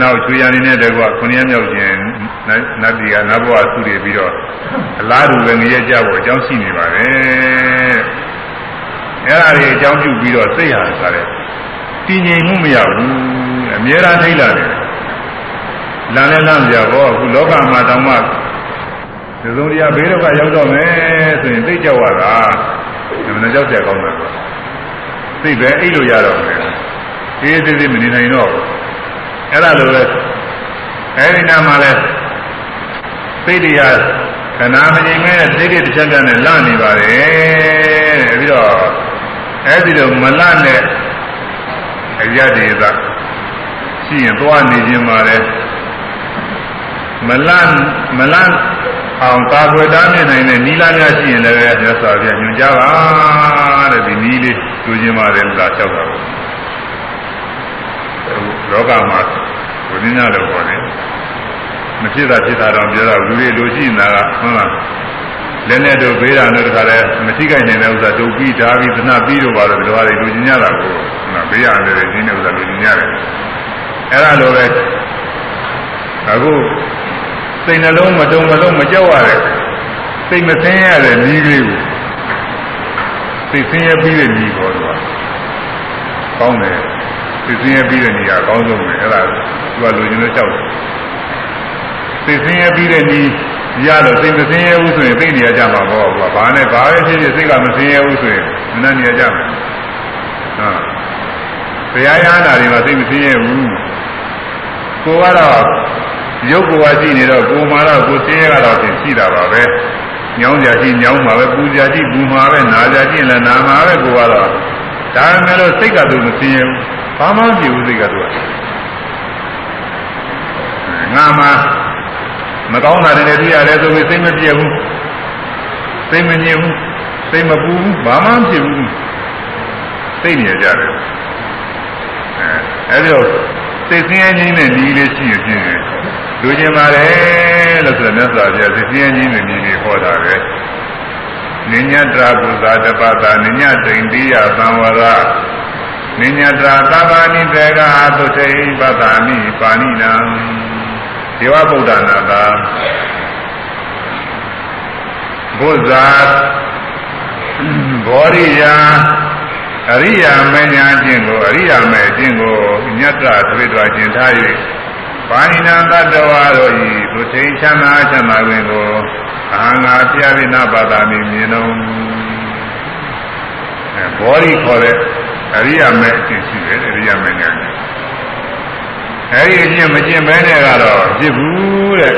နောက်ချွေရနေနေတဲ့ကွာခုနှစ်မြောက်ခြင်းနတ်ပြည်ကနတ်ဘဝဆုတွေပြီးတော့အလားတူပဲငရဲကြဖို့အကြောင်းရှိနေပါတယ် အဲ့ဒါတွေအကြောင်းပြုပြီးတော့စိတ်ဟာဆိုတဲ့တည်ငြိမ်မှုမရဘူးအများအားထိတ်လာတယ်လမ်းလည်းလမ်းကြဘောအခုလောကမှာတောင်မှဒီစုံတရားဘေးဒုက္ခရောက်တော့မယ်ဆိုရင်သိကြောက်ရတာဒီမနေ့ကြောက်ကြကောင်းတယ်သိပဲအိတ်လို့ရတော့မယ်အေးသေးသေးမနေနိုင်တော့အဲ့ဒါလိုပဲအဲဒီနာမှာလဲသိတရားခဏမငြိမ်မဲသိတဲ့တစ်ချက်ချက်နဲ့လန့်နေပါတယ်တဲ့ပြီးတော့ အဲဒီလိုမလန့်တဲ့အရဒေသရှိရင်သွားနေခြင်းပါလေမလန့်မလန့်အောင်သာွယ်တားမြင်နိုင်တဲ့နီလာများရှိရင်လည်းမြတ်စွာဘုရားညွှန်ကြားပါတဲ့ဒီနီးလေးသူခြင်းပါတယ်လာလျှောက်တာပေါ့လောကမှာဘုရားတော်ပေါ်တယ်မဖြစ်တာဖြစ်တာတော့ပြောတော့လူတွေလိုရှိနေတာကဟုတ်လား လက်နဲ့တို့ဘေးတာတို့တခါလဲမထိခိုက်နိုင်တဲ့ဥစ္စာဒုပြီးဓာပြီးသနာပြီးတော့ပါတော့ဒီလိုဟာတွေလူကျင်ရတာကိုဟုတ်ဘေးရတယ်ရင်းတဲ့ဥစ္စာလူကျင်ရတယ်အဲ့ဒါလိုပဲအခုစိတ်နှလုံးမတုံမလုံးမကြောက်ရတဲ့စိတ်မဆင်းရတဲ့ဤကလေးကိုစိတ်ဆင်းရဲပြီးတဲ့ဤပေါ်တော့ကောင်းတယ်စိတ်ဆင်းရဲပြီးတဲ့ဤကအကောင်းဆုံးပဲအဲ့ဒါသူကလူကျင်လို့ကြောက်တယ်စိတ်ဆင်းရဲပြီးတဲ့ဤရ တော့စိတ်မဆင်းရဲဘူးဆိုရင်သိနေရကြမှာပေါ့ကွာဘာနဲ့ဘာပဲဖြစ်ဖြစ်စိတ်ကမဆင်းရဲဘူးဆိုရင်မနှံ့နေရကြမှာဟာဘုရားရဟန္တာတွေမှာစိတ်မဆင်းရဲဘူးကိုကတော့ရုပ်ကိုယ်ကကြည့်နေတော့ကိုယ်မှာတော့ကိုယ်ဆင်းရဲကတော့သိရှိတာပါပဲညောင်းကြကြည့်ညောင်းမှာပဲပူကြကြည့်ပူမှာပဲနာကြကြည့်လည်းနာမှာပဲကိုယ်ကတော့ဒါပေမဲ့လို့စိတ်ကသူမဆင်းရဲဘူးဘာမှမဖြစ်ဘူးစိတ်ကသူကငါမှာ မကောင်းတာတွေလည်းသိရတယ်ဆိုပြီးစိတ်မပြေဘူးစိတ်မညစ်ဘူးစိတ်မပူဘူးဘာမှမဖြစ်ဘူးသိနေကြတယ်အဲအဲဒီတော့စိတ်ဆင်းရဲခြင်းနဲ့ညီလေးရှိရခြင်းလူကျင်ပါတယ်လို့ဆိုတော့မြတ်စွာဘုရားစိတ်ဆင်းရဲခြင်းနဲ့ညီလေးဟောတာပဲနိညတရာပုဇာတပတာနိညတိန်တိယသံဝရနိညတရာသဗ္ဗာနိတေကသုတေပတ္တာမိပါဏိနံ ဒေဝဗုဒ္ဓနာသာဘုဇာဘောရိယာအရိယာမညာခြင်းကိုအရိယာမဲခြင်းကိုညတ္တသွေးတော်ခြင်းထား၍ပါဏိနာတတဝါတို့ဤသူထိန်ချမ်းသာချမ်းသာတွင်ကိုအာငါပြရိနာပါတာမိမြင်တော်အဲဘောရိခေါ်တဲ့အရိယာမဲအခြင်းရှိတယ်အရိယာမညာခြင်း အဲဒီအချင်းမကျင်ပဲနဲ့ကတော့ဖြစ်ဘူးတဲ့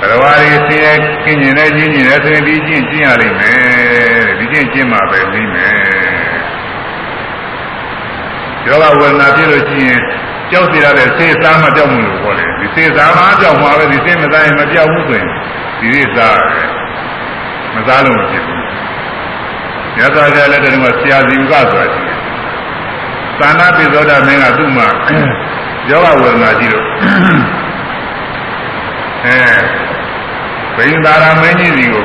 ဘဂဝါရီဆင်းရဲကျင်ကျင်နဲ့ကျင်ကျင်နဲ့ဆိုရင်ဒီကျင့်ကျင့်ရလိမ့်မယ်တဲ့ဒီကျင့်ကျင့်မှပဲပြီးမယ်ယောဂဝေဒနာဖြစ်လို့ရှိရင်ကြောက်စီရတဲ့စေစားမပြောက်မှုလို့ခေါ်တယ်ဒီစေစားမပြောက်မှာပဲဒီစေမစားရင်မပြောက်ဘူးဆိုရင်ဒီလေးစားတယ်မစားလို့မဖြစ်ဘူးရသော်ကြလည်းတည်းကဆရာစီကဆိုတာရှိတယ် သာနာပိသောတာမင်းကသူ့မှာယောဂဝေဒနာရှိလို့အဲဘိင်သာရမင်းကြီးစီကို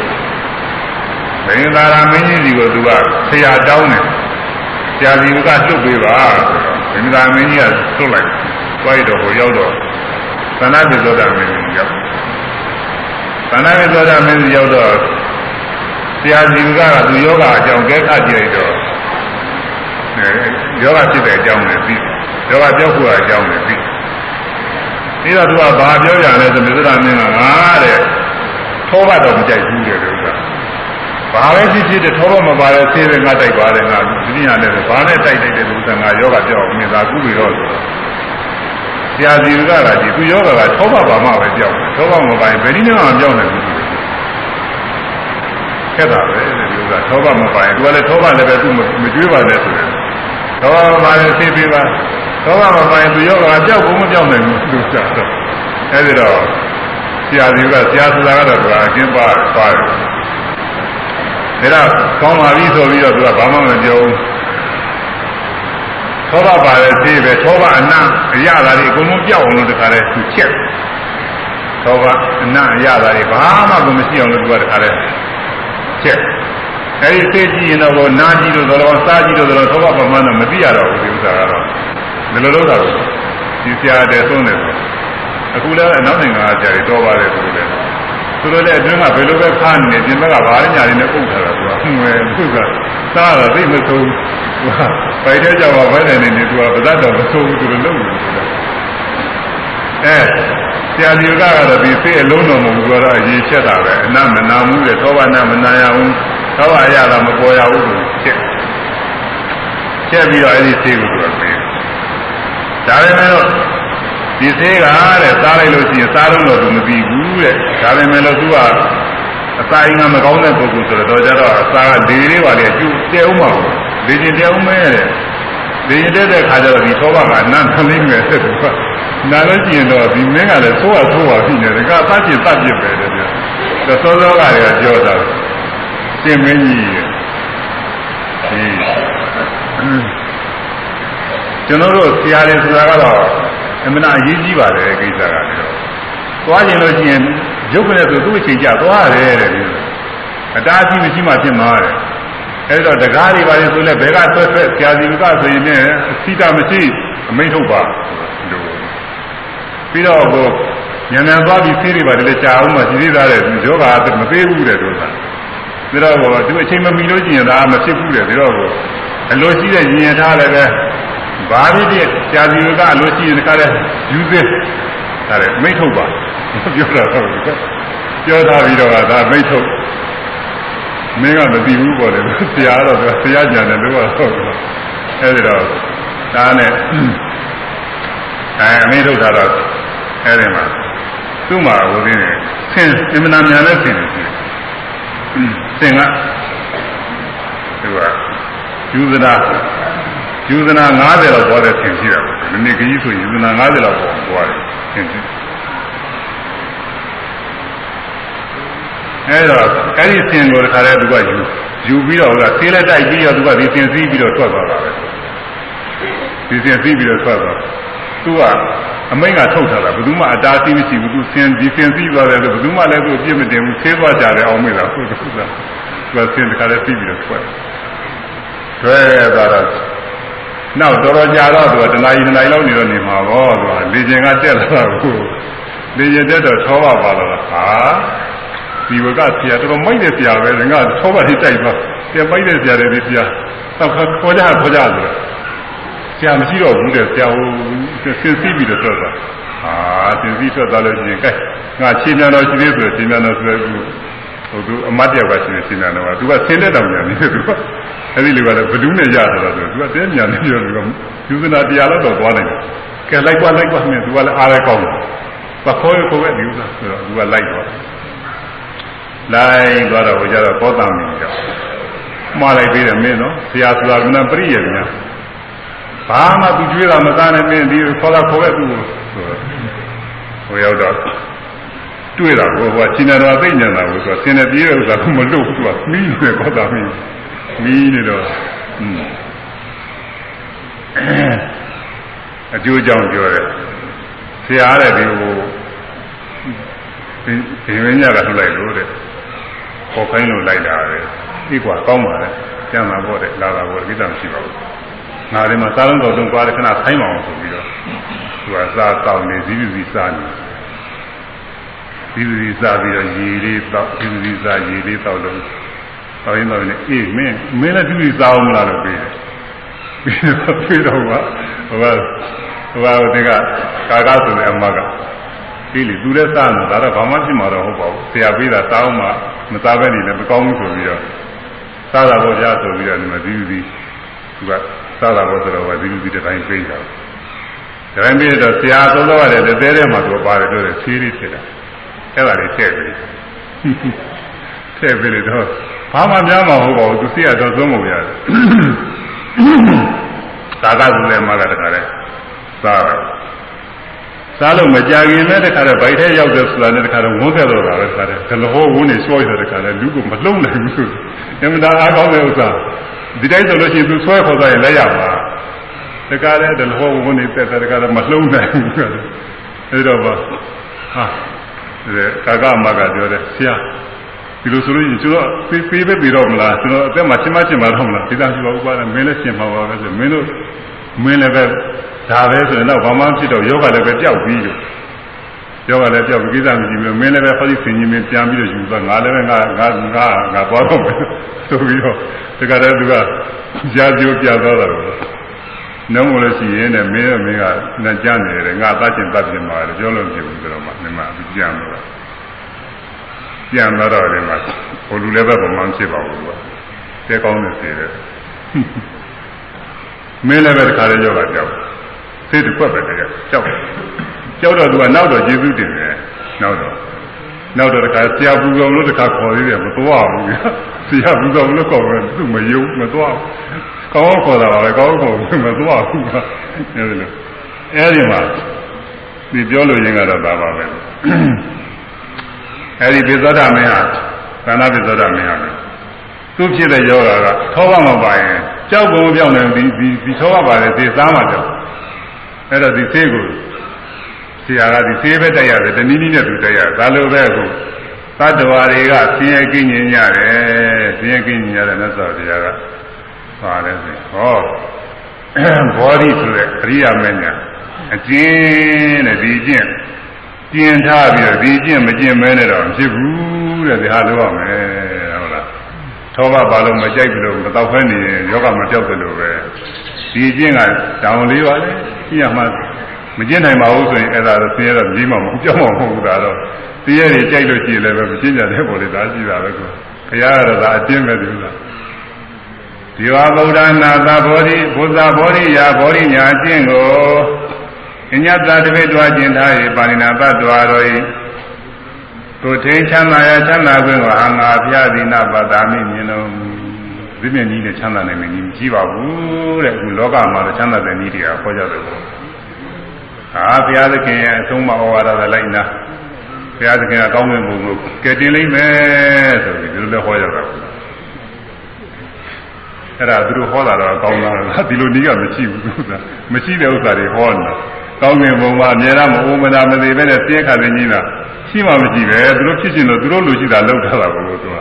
ဘိင်သာရမင်းကြီးစီကိုသူကဆရာတောင်းတယ်ဆရာစီကလွတ်ပေးပါဘိင်သာရမင်းကြီးကလွတ်လိုက်သွားရတော့ဟိုရောက်တော့သာနာပိသောတာမင်းကြီးရောက်သာနာပိသောတာမင်းကြီးရောက်တော့ဆရာစီကသူယောဂအကြောင်းကဲခတ်ကြည့်လိုက်တော့ ယောဂဖြစ်တဲ့အကြောင်းနဲ့ပြီးယောဂပြောက်ဖို့အကြောင်းနဲ့ပြီးပြီးတော့သူကဘာပြောကြလဲဆိုမြစ်ရာမင်းကငါတဲ့ထောဘတော့မကြိုက်ဘူးတဲ့ဥစ္စာဘာပဲဖြစ်ဖြစ်တဲ့ထောဘမပါတဲ့ဆေးပဲငါတိုက်ပါတယ်ငါဒီညနဲ့ဘာနဲ့တိုက်တိုက်တဲ့ဥစ္စာငါယောဂပြောက်မြင်သာကုပြီးတော့ဆိုတော့ဆရာစီကကကြီးသူယောဂကထောဘပါမှပဲပြောက်ထောဘမပိုင်ဘယ်နည်းနဲ့မှပြောက်နိုင်ဘူးခက်တာပဲဒီဥစ္စာထောဘမပိုင်သူကလည်းထောဘလည်းပဲသူမကြွေးပါနဲ့ဆိုတယ် သောဘာမလည်းသိပြီပါသောဘာမပိုင်သူယောဂကြောက်ဘုံမကြောက်နိုင်ဘူးသူစားတော့အဲဒီတော့ဆရာကြီးကဆရာဆိုတာကတော့သူကအကျဉ်းပါပါတယ်ဒါတော့ကောင်းပါပြီဆိုပြီးတော့သူကဘာမှမပြောဘူးသောဘာပါလည်းသိပဲသောဘာအနံ့အရသာတွေအကုန်လုံးပြောက်အောင်လို့တခါလဲသူချက်သောဘာအနံ့အရသာတွေဘာမှကိုမရှိအောင်လို့သူကတခါလဲချက် အဲဒီသိကြည့်ရင်တော့နာကြည့်လို့တော့စားကြည့်လို့တော့သောဘပမန်းတော့မသိရတော့ဘူးဒီဥစ္စာကတော့ဘယ်လိုလုပ်တာလဲဒီဆရာတဲ့သုံးတယ်ဆိုအခုလည်းအနောက်နိုင်ငံကဆရာတွေတော်ပါတယ်သူတို့လည်းသူတို့လည်းအတွင်းကဘယ်လိုပဲခါနေပြင်ဘက်ကဘာညာတွေနဲ့ပုတ်ထားတာသူကငွယ်သူကစားတော့သိမဆုံးသူကပိုက်တဲ့ကြောင်ကဘယ်နဲ့နေနေသူကဗဇတ်တော်မဆုံးဘူးသူတို့လုပ်နေတယ်အဲဆရာကြီးကတော့ဒီစိတ်အလုံးတော်မူတော့အရေးချက်တာပဲအနမနာမှုတဲ့သောဘနာမနာရဘူး သောဘရတာမပေါ်ရဘူးလို့ချက်ချက်ပြီးတော့အဲဒီစိတ်ကိုသူကပြင်ဒါပေမဲ့လို့ဒီသေးကတဲ့စားလိုက်လို့ရှိရင်စားတော့တော့သူမပြီးဘူးတဲ့ဒါပေမဲ့လို့သူကအစာအိမ်ကမကောင်းတဲ့ပုဂ္ဂိုလ်ဆိုတော့ကြတော့အစာကလေလေးပါလေကျူတဲအောင်မှာလေကျင်တဲအောင်မဲတဲ့လေကျင်တဲတဲ့ခါကျတော့ဒီသောဘကနန်းထလိမ့်မယ်ဆက်သူကနားလို့ရှိရင်တော့ဒီမင်းကလည်းသိုးရသိုးပါပြီနေတယ်ကသတ်ကျင်သတ်ကျင်ပဲတဲ့ပြတော့သောသောကလည်းပြောတာ သင်မင်းကြီးဒီကျွန်တော်တို့ဆရာတွေဆိုတာကတော့အမှန်အရေးကြီးပါတယ်ကိစ္စကလည်းသွားကျင်လို့ရှိရင်ရုပ်ကလေးဆိုသူ့အချိန်ကျသွားရတယ်တဲ့အတားအဆီးမရှိမှဖြစ်မှာတဲ့အဲ့တော့တကားတွေပါလေဆိုလဲဘယ်ကဆွဲဆွဲဆရာစီကဆိုရင်လည်းအစီတာမရှိအမိန့်ထုတ်ပါလို့ပြီးတော့ကိုညံညံသွားပြီးဆေးတွေပါလေကြာအောင်မှရှိသေးတာတဲ့ယောဂမသေးဘူးတဲ့တို့က ဒါတော့သူအချိန်မမီလို့ရှိရင်ဒါမဖြစ်ဘူးတဲ့ဒါတော့အလိုရှိတဲ့ရင်ထားလည်းပဲဘာဖြစ်ဖြစ်ဆရာစီကအလိုရှိရင်တခါလဲယူသေးဒါလည်းမိတ်ထုတ်ပါပြောတာဟုတ်ပြောထားပြီးတော့ဒါမိတ်ထုတ်မင်းကမသိဘူးပေါ့လေဆရာတော့ဆရာညာတယ်လို့ဟုတ်တယ်အဲဒီတော့ဒါနဲ့အဲအမိတ်ထုတ်တာတော့အဲဒီမှာသူ့မှာဝိသင်းနေဆင်းအမှန်တမ်းလည်းဆင်းနေတယ် ဆင်းကသူကယူဇနာယူဇနာ90လောက်ပေါ်တဲ့ဆင်းရှိတာပေါ့ဒီနေ့ခကြီးဆိုယူဇနာ90လောက်ပေါ်ပေါ်တယ်ဆင်းရှိအဲတော့အဲ့ဒီဆင်ကိုတခါတည်းသူကယူယူပြီးတော့ကသေးလက်တိုက်ပြီးတော့သူကဒီဆင်စည်းပြီးတော့ထွက်သွားတာပဲဒီဆင်စည်းပြီးတော့ထွက်သွား သူကအမိန့်ကထုတ်ထားတာဘယ်သူမှအတားအဆီးမရှိဘူးသူဆင်ဒီဆင်စည်းသွားတယ်လို့ဘယ်သူမှလည်းသူအပြစ်မတင်ဘူးသေးသွားကြတယ်အောင်မေးတာဟုတ်ကဲ့သူကဆင်တခါတည်းစည်းပြီးတော့ထွက်ထွက်သွားတော့နောက်တော်တော်ကြာတော့သူကတနားရီတနားရီလောက်နေတော့နေမှာပေါ့သူကလေကျင်ကတက်လာတော့ကိုလေကျင်တက်တော့ထောပါပါတော့ဟာဒီဝကဆရာတော်တော်မိုက်တဲ့ဆရာပဲငါသောပါတိတိုက်သွားဆရာမိုက်တဲ့ဆရာတွေဒီဆရာတော့ခေါ်ကြခေါ်ကြဆိုဆရာမရှိတော့ဘူးတဲ့ဆရာဟို စင်စီးပြီးတော့ထွက်သွားဟာစင်စီးထွက်သွားလို့ရှိရင်ကဲငါချင်းမြန်တော်ရှိသေးဆိုချင်းမြန်တော်ဆိုအခုဟိုသူအမတ်တယောက်ကရှိနေချင်းမြန်တော်ကသူကဆင်းတဲ့တောင်ညာနေသူကအဲ့ဒီလူကလည်းဘလူးနဲ့ရတာဆိုသူကတဲညာနေပြောသူကယူဇနာတရားတော့တော့သွားနိုင်တယ်ကဲလိုက်ကွာလိုက်ကွာမြင်သူကလည်းအားရကောင်းတယ်ပခေါ်ရခေါ်ပဲဒီဥစ္စာဆိုတော့သူကလိုက်သွားလိုက်သွားတော့ဟိုကျတော့ဘောတံမင်းကြောင့်မှားလိုက်သေးတယ်မင်းနော်ဆရာဆိုတာကပြိယများ ဘာမှသူကြွေးတာမသားနဲ့မင်းဒီခေါ်တာခေါ်ခဲ့သူဆိုတော့ဟိုရောက်တော့တွေ့တာကိုဟိုကရှင်တော်သိညံတာကိုဆိုတော့ဆင်းနေပြေးတဲ့ဥစ္စာကမလို့သူကမီးနေဘောတံမင်းမီးနေတော့อืมအကျိုးကြောင့်ပြောတယ်ဆရာတဲ့ဒီဟိုဒီဒီဝိညာဉ်ကထုတ်လိုက်လို့တဲ့ပေါ်ခိုင်းလို့လိုက်တာပဲဤကွာကောင်းပါလေကျန်တာပေါ့တဲ့လာတာပေါ့ကိစ္စမရှိပါဘူး ငါဒီမှာစားလုံးတော်တုံးသွားတယ်ခဏဆိုင်းပါအောင်ဆိုပြီးတော့သူကစားတောင်းနေဇီးဇီးစားနေဇီးဇီးစားပြီးတော့ရေလေးတောက်ဇီးဇီးစားရေလေးတောက်လို့တောင်းရင်တော့နေအေးမင်းမင်းလည်းဇီးဇီးစားအောင်မလားလို့ပြီးတယ်ပြီးတော့ပြီးတော့ကဟိုကဟိုကဒီကကာကဆိုတဲ့အမကပြီးလေသူလည်းစားနေတာဒါတော့ဘာမှဖြစ်မှာတော့ဟုတ်ပါဘူးဆရာပေးတာစားအောင်မှမစားဘဲနေလည်းမကောင်းဘူးဆိုပြီးတော့စားတာပေါ့ကြားဆိုပြီးတော့ဒီမှာဒီဒီသူက စားတာပေါ့ဆိုတော့ဒီဒီတစ်တိုင်းပေးတာဒါတိုင်းပြီးတော့ဆရာသုံးတော့ရတယ်တဲတဲမှာသူပါတယ်ပြောတယ်ဆေးလေးဖြစ်တာအဲ့ဒါလေးထည့်ပြီးထည့်ပြီးတော့ဘာမှများမှာဟုတ်ပါဘူးသူဆေးရတော့သုံးဖို့ရတယ်သာကဆိုလည်းမှာကတခါလဲစားတယ်စားလို့မကြခင်နဲ့တခါတော့ဗိုက်ထဲရောက်တယ်ဆိုတာနဲ့တခါတော့ဝန်းခဲ့တော့တာပဲတခါတော့ဒလဟောဝန်းနေလျှောရတဲ့တခါလဲလူကမလုံးနိုင်ဘူးဆိုအမှန်တရားအားကောင်းတဲ့ဥစ္စာ ဒီတိုင်းဆိုလို့ရှိရင်သူဆွဲခေါ်သွားရင်လက်ရပါတခါလဲဒလဟောဝန်းနေတက်တဲ့တခါတော့မလုံးနိုင်ဘူးဆိုတော့အဲဒီတော့ပါဟာဒါကာကမကပြောတယ်ဆရာဒီလိုဆိုလို့ရှိရင်ကျွန်တော်ပေးပေးပဲပြီးတော့မလားကျွန်တော်အသက်မှာရှင်းမရှင်းမတော့မလားဒီသားရှိပါဥပါဒမင်းလည်းရှင်းပါပါပဲဆိုမင်းတို့မင်းလည်းပဲဒါပဲဆိုရင်တော့ဘာမှဖြစ်တော့ယောဂလည်းပဲပျောက်ပြီးလို့ ယောဂလည်းပျောက်ပြီးကိစ္စမရှိဘူးမင်းလည်းပဲဟောဒီဆင်ကြီးမင်းပြန်ပြီးတော့ယူသွားငါလည်းပဲငါငါငါငါသွားတော့မယ်ဆိုပြီးတော့တခါတည်းသူကကြားကြိုးပြသွားတာတော့နှုံးလို့ရှိရင်လည်းမင်းမင်းကနဲ့ကြနေတယ်ငါသတ်ချင်တတ်ပြင်ပါတယ်ပြောလို့ဖြစ်ဘူးဆိုတော့မှမင်းမသူကြံတော့ပြန်တော့တယ်မှာဟိုလူလည်းပဲဘာမှမဖြစ်ပါဘူးကွာတဲကောင်းနေသေးတယ်မင်းလည်းပဲတခါတည်းယောဂကြောက်စိတ်တစ်ခွက်ပဲတည်းကြောက် ကြောက်တော့သူကနောက်တော့ကျေးဇူးတင်တယ်နောက်တော့နောက်တော့တခါဆရာပူကောင်လို့တခါခေါ်သေးတယ်မသွားဘူးဆရာပူကောင်လို့ခေါ်တယ်သူမယုံမသွားကောင်းခေါ်တာပါပဲကောင်းခေါ်မသွားဘူးအဲဒီလိုအဲဒီမှာဒီပြောလို့ရင်ကတော့ဒါပါပဲအဲဒီပိသောဒမင်းဟာသန္တာပိသောဒမင်းဟာသူဖြစ်တဲ့ယောဂါကထောပါမပါရင်ကြောက်ကုန်ပြောင်းနေဒီဒီဒီထောပါပါတယ်သေသားမှကြောက်အဲ့တော့ဒီသေးကို ဆရာကဒီသေးပဲတက်ရတယ်တနည်းနည်းနဲ့သူတက်ရဒါလိုပဲအခုသတ္တဝါတွေကဆင်းရဲကင်းညင်ကြတယ်ဆင်းရဲကင်းညင်ကြတယ်မြတ်စွာဘုရားကပါတယ်ဆိုဟောဘောဓိဆိုတဲ့အရိယာမင်းညာအကျဉ်းတဲ့ဒီကျင့်ကျင်ထားပြီးတော့ဒီကျင့်မကျင့်မဲနဲ့တော့မဖြစ်ဘူးတဲ့ဒါလိုရမယ်ဟုတ်လားသောဘဘာလို့မကြိုက်ဘူးလို့မတော့ဖဲနေရင်ယောဂမပြောက်တယ်လို့ပဲဒီကျင့်ကတောင်းလေးပါလေကြည့်ရမှ မကျင့်နိုင်ပါဘူးဆိုရင်အဲ့ဒါတော့ဆင်းရဲတော့ပြီးမှမဟုတ်ကြောက်မှမဟုတ်ဘူးဒါတော့ဆင်းရဲတွေကြိုက်လို့ရှိရင်လည်းမကျင့်ကြတဲ့ပေါ်လေဒါရှိတာပဲကွာဘုရားကတော့ဒါအကျင့်ပဲသူကဒီဝဗုဒ္ဓနာသဘောဓိဘုဇာဘောဓိယာဘောဓိညာအကျင့်ကိုအညတတပိတွားကျင်ထား၏ပါဏိနာပတ္တဝါတော်၏သူထိန်ချမ်းသာရချမ်းသာခွင့်ကိုဟာငါဖျားသည်နာပတာမိမြင်တော်မူဒီမြင့်ကြီးနဲ့ချမ်းသာနိုင်မယ်ကြီးမရှိပါဘူးတဲ့အခုလောကမှာတော့ချမ်းသာတဲ့နည်းတွေကခေါ်ကြတယ်ပေါ့ ဟာဘုရားသခင်ရဲ့အဆုံးအမဩဝါဒတွေလိုက်နာဘုရားသခင်ကကောင်းတဲ့ဘုံကိုကယ်တင်လိမ့်မယ်ဆိုပြီးဒီလိုလည်းဟောကြတာအဲ့ဒါသူတို့ဟောတာတော့ကောင်းတာဒီလိုနည်းကမရှိဘူးသူကမရှိတဲ့ဥစ္စာတွေဟောနေတာကောင်းကင်ဘုံမှာအများအားမအိုးမနာမသေးပဲနဲ့သိခါသိကြီးတာရှိမှမရှိပဲသူတို့ဖြစ်ရှင်လို့သူတို့လိုရှိတာလောက်ထားတာကိုသူက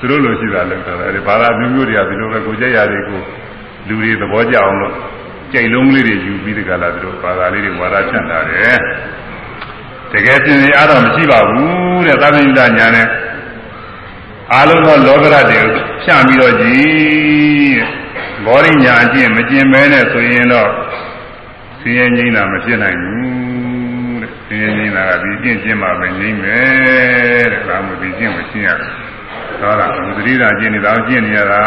သူတို့လိုရှိတာလောက်ထားတာအဲဒီဘာသာမျိုးမျိုးတွေကဒီလိုပဲကိုကြက်ရတွေကိုလူတွေသဘောကျအောင်လို့ ကြိတ်လုံးလေးတွေယူပြီးဒီကလာသူတို့ဘာသာလေးတွေဝါဒဖြန့်တာတယ်တကယ်စင်ရင်အားတော့မရှိပါဘူးတဲ့သာသနိတညာနဲ့အားလုံးသောလောကရတွေကိုဖြန့်ပြီးတော့ကြည်ဘောရိညာအကျင့်မကျင်မဲနဲ့ဆိုရင်တော့ဆင်းရဲငြိမ်းတာမဖြစ်နိုင်ဘူးတဲ့ဆင်းရဲငြိမ်းတာကဒီကျင့်ကျင့်မှပဲငြိမ်းမယ်တဲ့ဒါမှဒီကျင့်မကျင့်ရတယ်ဟောတာသတိဓာကျင့်နေတာကျင့်နေရတာ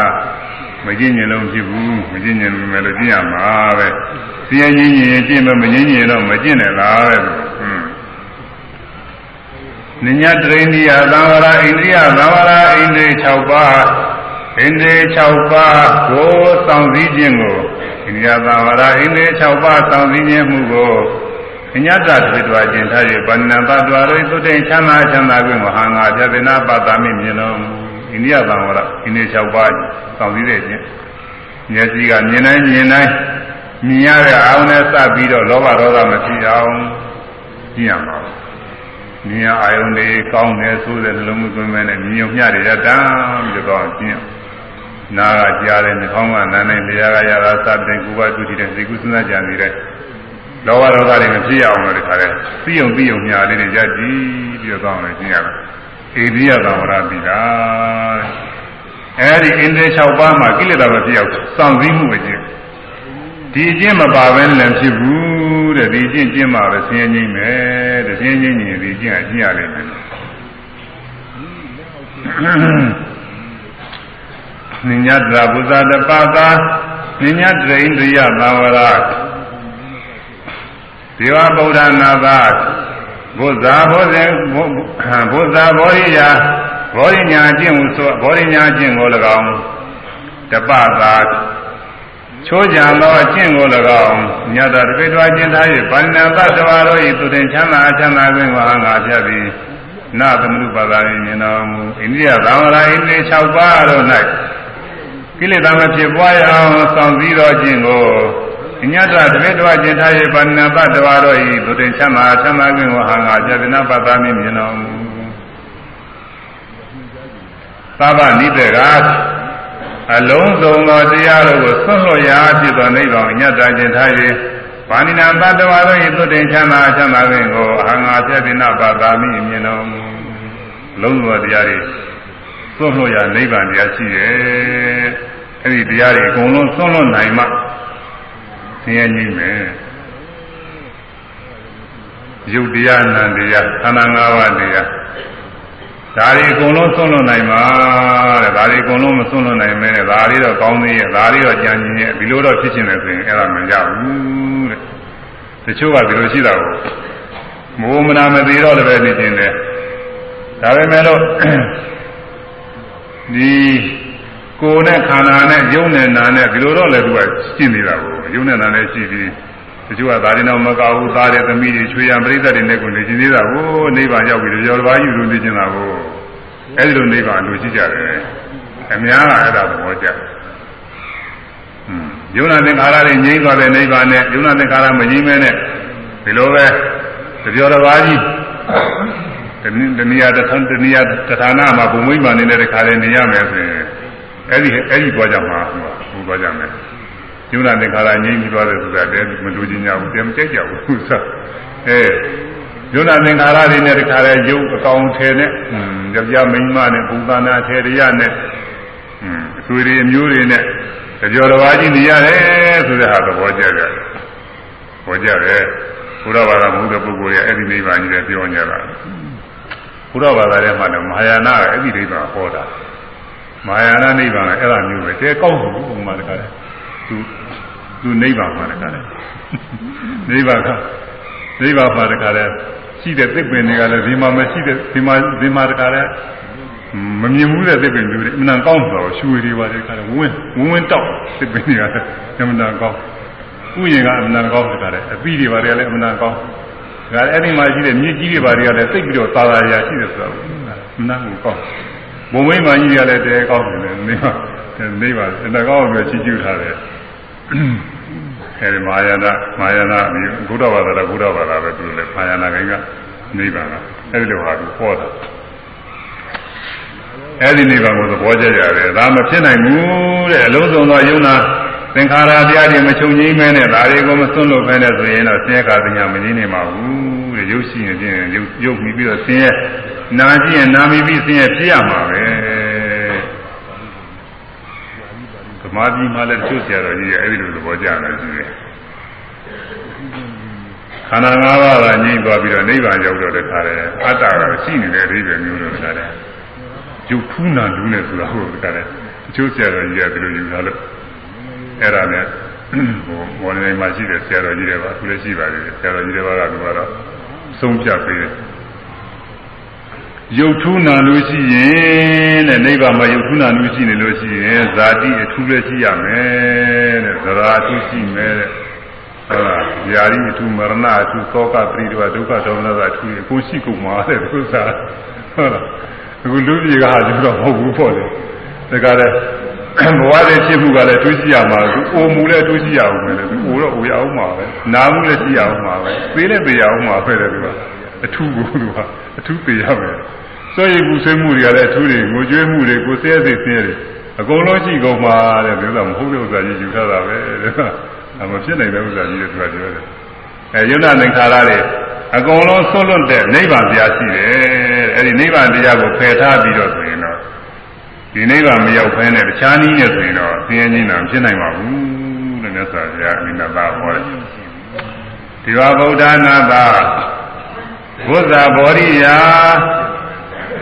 မကျင့်ញင်လုံးဖြစ်ဘူးမကျင့်ញင်လို့မယ်လို့ကျင့်ရမှာပဲဆင်းရဲငြိမ်းရင်ကျင့်မမငြိမ်းရင်တော့မကျင့်နဲ့လားတဲ့ဟွန်းနိညာတရိဏိယသံဝရအိန္ဒိယသံဝရအိန္ဒိ6ပါးအိန္ဒိ6ပါးကိုစောင့်စည်းခြင်းကိုဣန္ဒိယသံဝရဣန္ဒိ6ပါးစောင့်စည်းခြင်းမှုကိုအညတသတိတော်ကျင်ထား၍ဗန္နံပတ္တဝရိသုတိချမ်းသာချမ်းသာခွင့်မဟာငါပြသေနာပတ္တမိမြင်တော်မူ အိန္ဒိယသံဝရဣန္ဒိ6ပါးစောင့်စည်းတဲ့ခြင်းမျက်စိကမြင်တိုင်းမြင်တိုင်းမြင်ရတဲ့အာရုံနဲ့စပ်ပြီးတော့လောဘဒေါသမဖြစ်အောင်ကြည့်ရမှာမြင်ရအာရုံတွေကောင်းတယ်ဆိုတဲ့နှလုံးသွင်းမဲ့နဲ့မြင်ုံမျှတွေရတမ်းပြီးတော့ကြည့်နာကကြားတယ်နှာခေါင်းကနားနဲ့လျှာကရတာစတဲ့ကုဘတုတိတဲ့ဇေကုစဉ်းစားကြံနေတဲ့လောဘဒေါသတွေမဖြစ်အောင်လို့ဒီခါလဲသိုံသိုံညာလေးတွေကြကြည့်ပြီးတော့ကောင်းတယ်ကျင့်ရတာ ဣရိယသံဝရတိတာအဲဒီအင်းတဲ့6ပါးမှာကိလေသာမဖြစ်အောင်စောင့်စည်းမှုပဲကျင့်ဒီအကျင့်မပါဘဲလည်းဖြစ်ဘူးတဲ့ဒီအကျင့်ကျင့်မှပဲဆင်းရဲငြိမ့်မယ်တဲ့ဆင်းရဲငြိမ့်ရင်ဒီအကျင့်အကျင့်ရလိမ့်မယ်နိညတရာဘုဇာတပါတာနိညတရိန္ဒိယသံဝရဒေဝဗုဒ္ဓနာသာ ဘုဇာဘောဇေဘုဇာဘောရိယာဘောရိညာအကျင့်ဟုဆိုဘောရိညာအကျင့်ကို၎င်းတပတာချိုးကြံသောအကျင့်ကို၎င်းညတာတပိတော်ကျင့်ထား၍ဗန္နတတဝါတို့၏သူတင်ချမ်းသာအချမ်းသာခွင့်ကိုငါဖြတ်ပြီးနာသမနုပါဒာရင်မြင်တော်မူအိန္ဒိယသံဝရအိန္ဒိ6ပါးတို့၌ကိလေသာမဖြစ်ပွားရအောင်ဆောင်စည်းတော်ခြင်းကို အညတတပိတော်ကျင့်ထား၍ဗန္နတတဝါတို့၏သူတင်ချမ်းသာချမ်းသာခွင့်ကိုငါဖြတ်ပြီးနာပါဒာမြင်တော်မူသဗ္ဗနိတေကအလုံးစုံသောတရားတို့ကိုဆွန့်လွတ်ရာဖြစ်သောနိဗ္ဗာန်ညတ်တာကျင်ထား၍ဘာနိနာတတ္တဝါတို့၏သုတ္တင်ချမ်းသာချမ်းသာခြင်းကိုအဟံငါဖြတ်ပြီးနာပါတာမိမြင်တော်မူလုံးစုံသောတရားတွေဆွန့်လွတ်ရာနိဗ္ဗာန်တရားရှိတယ်အဲ့ဒီတရားတွေအကုန်လုံးဆွန့်လွတ်နိုင်မှ ဆင်းရဲငြိမ့်မယ်ယုတ်တရားနံတရားခန္ဓာ၅ပါးတရားဒါတွေအကုန်လုံးဆွန့်လွတ်နိုင်မှာတဲ့ဒါတွေအကုန်လုံးမဆွန့်လွတ်နိုင်မဲနဲ့ဒါတွေတော့ကောင်းသေးရဲ့ဒါတွေတော့ကြံကျင်ရဲ့ဒီလိုတော့ဖြစ်ချင်တယ်ဆိုရင်အဲ့ဒါမရဘူးတဲ့တချို့ကဒီလိုရှိတာကိုမိုးမနာမသေးတော့လည်းပဲနေခြင်းတယ်ဒါပေမဲ့လို့ဒီ ကိုယ်နဲ့ခန္ဓာနဲ့ယုံနဲ့နာနဲ့ဒီလိုတော့လည်းသူကရှင်းနေတာကိုယုံနဲ့နာနဲ့ရှိပြီးတချို့ကဒါရင်တော့မကောက်ဘူးသားတဲ့သမီးတွေချွေရပရိသတ်တွေနဲ့ကိုနေခြင်းသေးတာကိုနိဗ္ဗာန်ရောက်ပြီးကြော်တစ်ပါးယူလို့နေခြင်းတာကိုအဲဒီလိုနိဗ္ဗာန်လိုရှိကြတယ်အများကအဲ့ဒါသဘောကျယုံနာသင်္ခါရတွေငြိမ်းသွားတဲ့နိဗ္ဗာန်နဲ့ယုံနာသင်္ခါရမငြိမ်းမဲနဲ့ဒီလိုပဲကြော်တစ်ပါးကြီးတနည်းတနည်းတထတနည်းတဌာနမှာဘုံမိမ္မာနေတဲ့တခါလေနေရမယ်ဆိုရင် အဲ့ဒီအဲ့ဒီသွားကြမှာဟိုသွားကြမယ်ယုံနာသင်္ခါရငြိမ်းပြီးသွားတယ်ဆိုတာတည်းမလူချင်းကြဘူးတည်းမကြိုက်ကြဘူးဆိုအဲယုံနာသင်္ခါရတွေနဲ့တခါလေယုတ်အကောင်ထဲနဲ့ယောက်ျားမိန်းမနဲ့ဘုံသနာထေရရနဲ့အဆွေတွေအမျိုးတွေနဲ့ကြော်တော်ဘာကြီးနေရတယ်ဆိုတဲ့ဟာသဘောကျကြတယ်ဟောကြတယ်ဘုရားဘာသာမဟုတ်တဲ့ပုဂ္ဂိုလ်ရဲ့အဲ့ဒီနိဗ္ဗာန်ကြီးလည်းပြောကြတာဘုရားဘာသာထဲမှာလည်းမဟာယာနကအဲ့ဒီနိဗ္ဗာန်ဟောတာ မဟာယာနနိဗ္ဗာန်ကအဲ့ဒါမျိုးပဲတဲကောက်ဘူးဘုံမှာတခါလဲသူသူနိဗ္ဗာန်မှာတခါလဲနိဗ္ဗာန်ကနိဗ္ဗာန်မှာတခါလဲရှိတဲ့သစ်ပင်တွေကလည်းဒီမှာမရှိတဲ့ဒီမှာဒီမှာတခါလဲမမြင်ဘူးတဲ့သစ်ပင်မျိုးတွေအမှန်ကောင်းတော့ရွှေတွေပါတဲ့ခါလဲဝင်းဝင်းဝင်းတောက်သစ်ပင်တွေကလည်းအမှန်ကောင်းဥယျာဉ်ကအမှန်ကောင်းတခါလဲအပြီးတွေပါတွေကလည်းအမှန်ကောင်းဒါအဲ့ဒီမှာရှိတဲ့မြေကြီးတွေပါတွေကလည်းသိပြီးတော့သာသာရာရှိတယ်ဆိုတော့အမှန်ကိုကောင်း ဘုံမိမကြီးတွေကလည်းတဲကောင်းတယ်နေပါနေပါအနာကောင်းပြီးချီးကျူးထားတယ်အဲဒီမာယာနာမာယာနာဘုရားဘာသာဘုရားဘာသာပဲသူလည်းမာယာနာကိန်းကနိဗ္ဗာန်ကအဲဒီလိုဟာသူဟောတာအဲဒီနိဗ္ဗာန်ကိုသဘောကျကြတယ်ဒါမဖြစ်နိုင်ဘူးတဲ့အလုံးစုံသောယုံနာသင်္ခါရတရားတွေမချုပ်ငြိမ်းမဲနဲ့ဒါတွေကိုမစွန့်လို့ပဲနဲ့ဆိုရင်တော့ဆင်းရဲကပညာမငြိမ်းနေပါဘူးတဲ့ရုပ်ရှိရင်ချင်းရုပ်ရုပ်ပြီးပြီးတော့ဆင်းရဲ နာကြည့်ရင်နာမိပြီးဆင်းရဲဖြစ်ရမှာပဲသမာဓိမှလည်းချုပ်ကြတော့ကြီးရဲ့အဲ့ဒီလိုသဘောကျတယ်ရှိတယ်ခန္ဓာ၅ပါးကငြိမ်းသွားပြီးတော့နိဗ္ဗာန်ရောက်တော့တခါတည်းအတ္တကရှိနေတဲ့အဓိပ္ပာယ်မျိုးလို့တခါတည်းရုပ်ထူးနာလူးနေဆိုတာဟုတ်တခါတည်းအကျိုးဆရာတော်ကြီးကဒီလိုယူလာလို့အဲ့ဒါနဲ့ဟိုမော်နေမှာရှိတဲ့ဆရာတော်ကြီးတွေပါသူလည်းရှိပါသေးတယ်ဆရာတော်ကြီးတွေပါကသူကတော့ဆုံးဖြတ်ပေးတယ် ရုပ်ထူးနာလို့ရှိရင်တဲ့နိဗ္ဗာန်မှာရုပ်ထူးနာလို့ရှိနေလို့ရှိရင်ဇာတိအထူးလည်းရှိရမယ်တဲ့ဇရာအထူးရှိမယ်တဲ့ဟုတ်လားယာရီအထူးမရဏအထူးသောကပရိဒဝဒုက္ခဒေါမနသာအထူးကိုရှိကုန်မှာတဲ့သူစားဟုတ်လားအခုလူကြီးကဟာကျတော့မဟုတ်ဘူးပေါ့လေဒါကြတဲ့ဘဝရဲ့ဖြစ်မှုကလည်းတွေးကြည့်ရမှာသူအိုမှုလည်းတွေးကြည့်ရအောင်ပဲလေသူအိုတော့အိုရအောင်မှာပဲနာမှုလည်းကြည့်ရအောင်မှာပဲသေးလည်းသေးရအောင်မှာပဲလေသူက အထူးကိုသူကအထူးသေးရမယ်စွန့်ရည်မှုဆွေးမှုတွေကလည်းအထူးတွေငိုကြွေးမှုတွေကိုဆဲစိတ်ဆဲတွေအကုန်လုံးရှိကုန်မှာတဲ့ဒီဥစ္စာမဟုတ်တဲ့ဥစ္စာကြီးယူထားတာပဲတဲ့အမဖြစ်နိုင်တဲ့ဥစ္စာကြီးတွေသူကပြောတယ်အဲယုံနာသင်္ခါရတွေအကုန်လုံးဆွလွတ်တဲ့နိဗ္ဗာန်တရားရှိတယ်အဲဒီနိဗ္ဗာန်တရားကိုဖယ်ထားပြီးတော့ဆိုရင်တော့ဒီနိဗ္ဗာန်မရောက်ဖဲနဲ့တခြားနည်းနဲ့ဆိုရင်တော့ဆင်းရဲခြင်းတော့ဖြစ်နိုင်ပါဘူးတဲ့မြတ်စွာဘုရားအမိနာသာဟောတယ်ဒီဝဗုဒ္ဓနာသာ ဘုဇ္ဇဘောရိယာ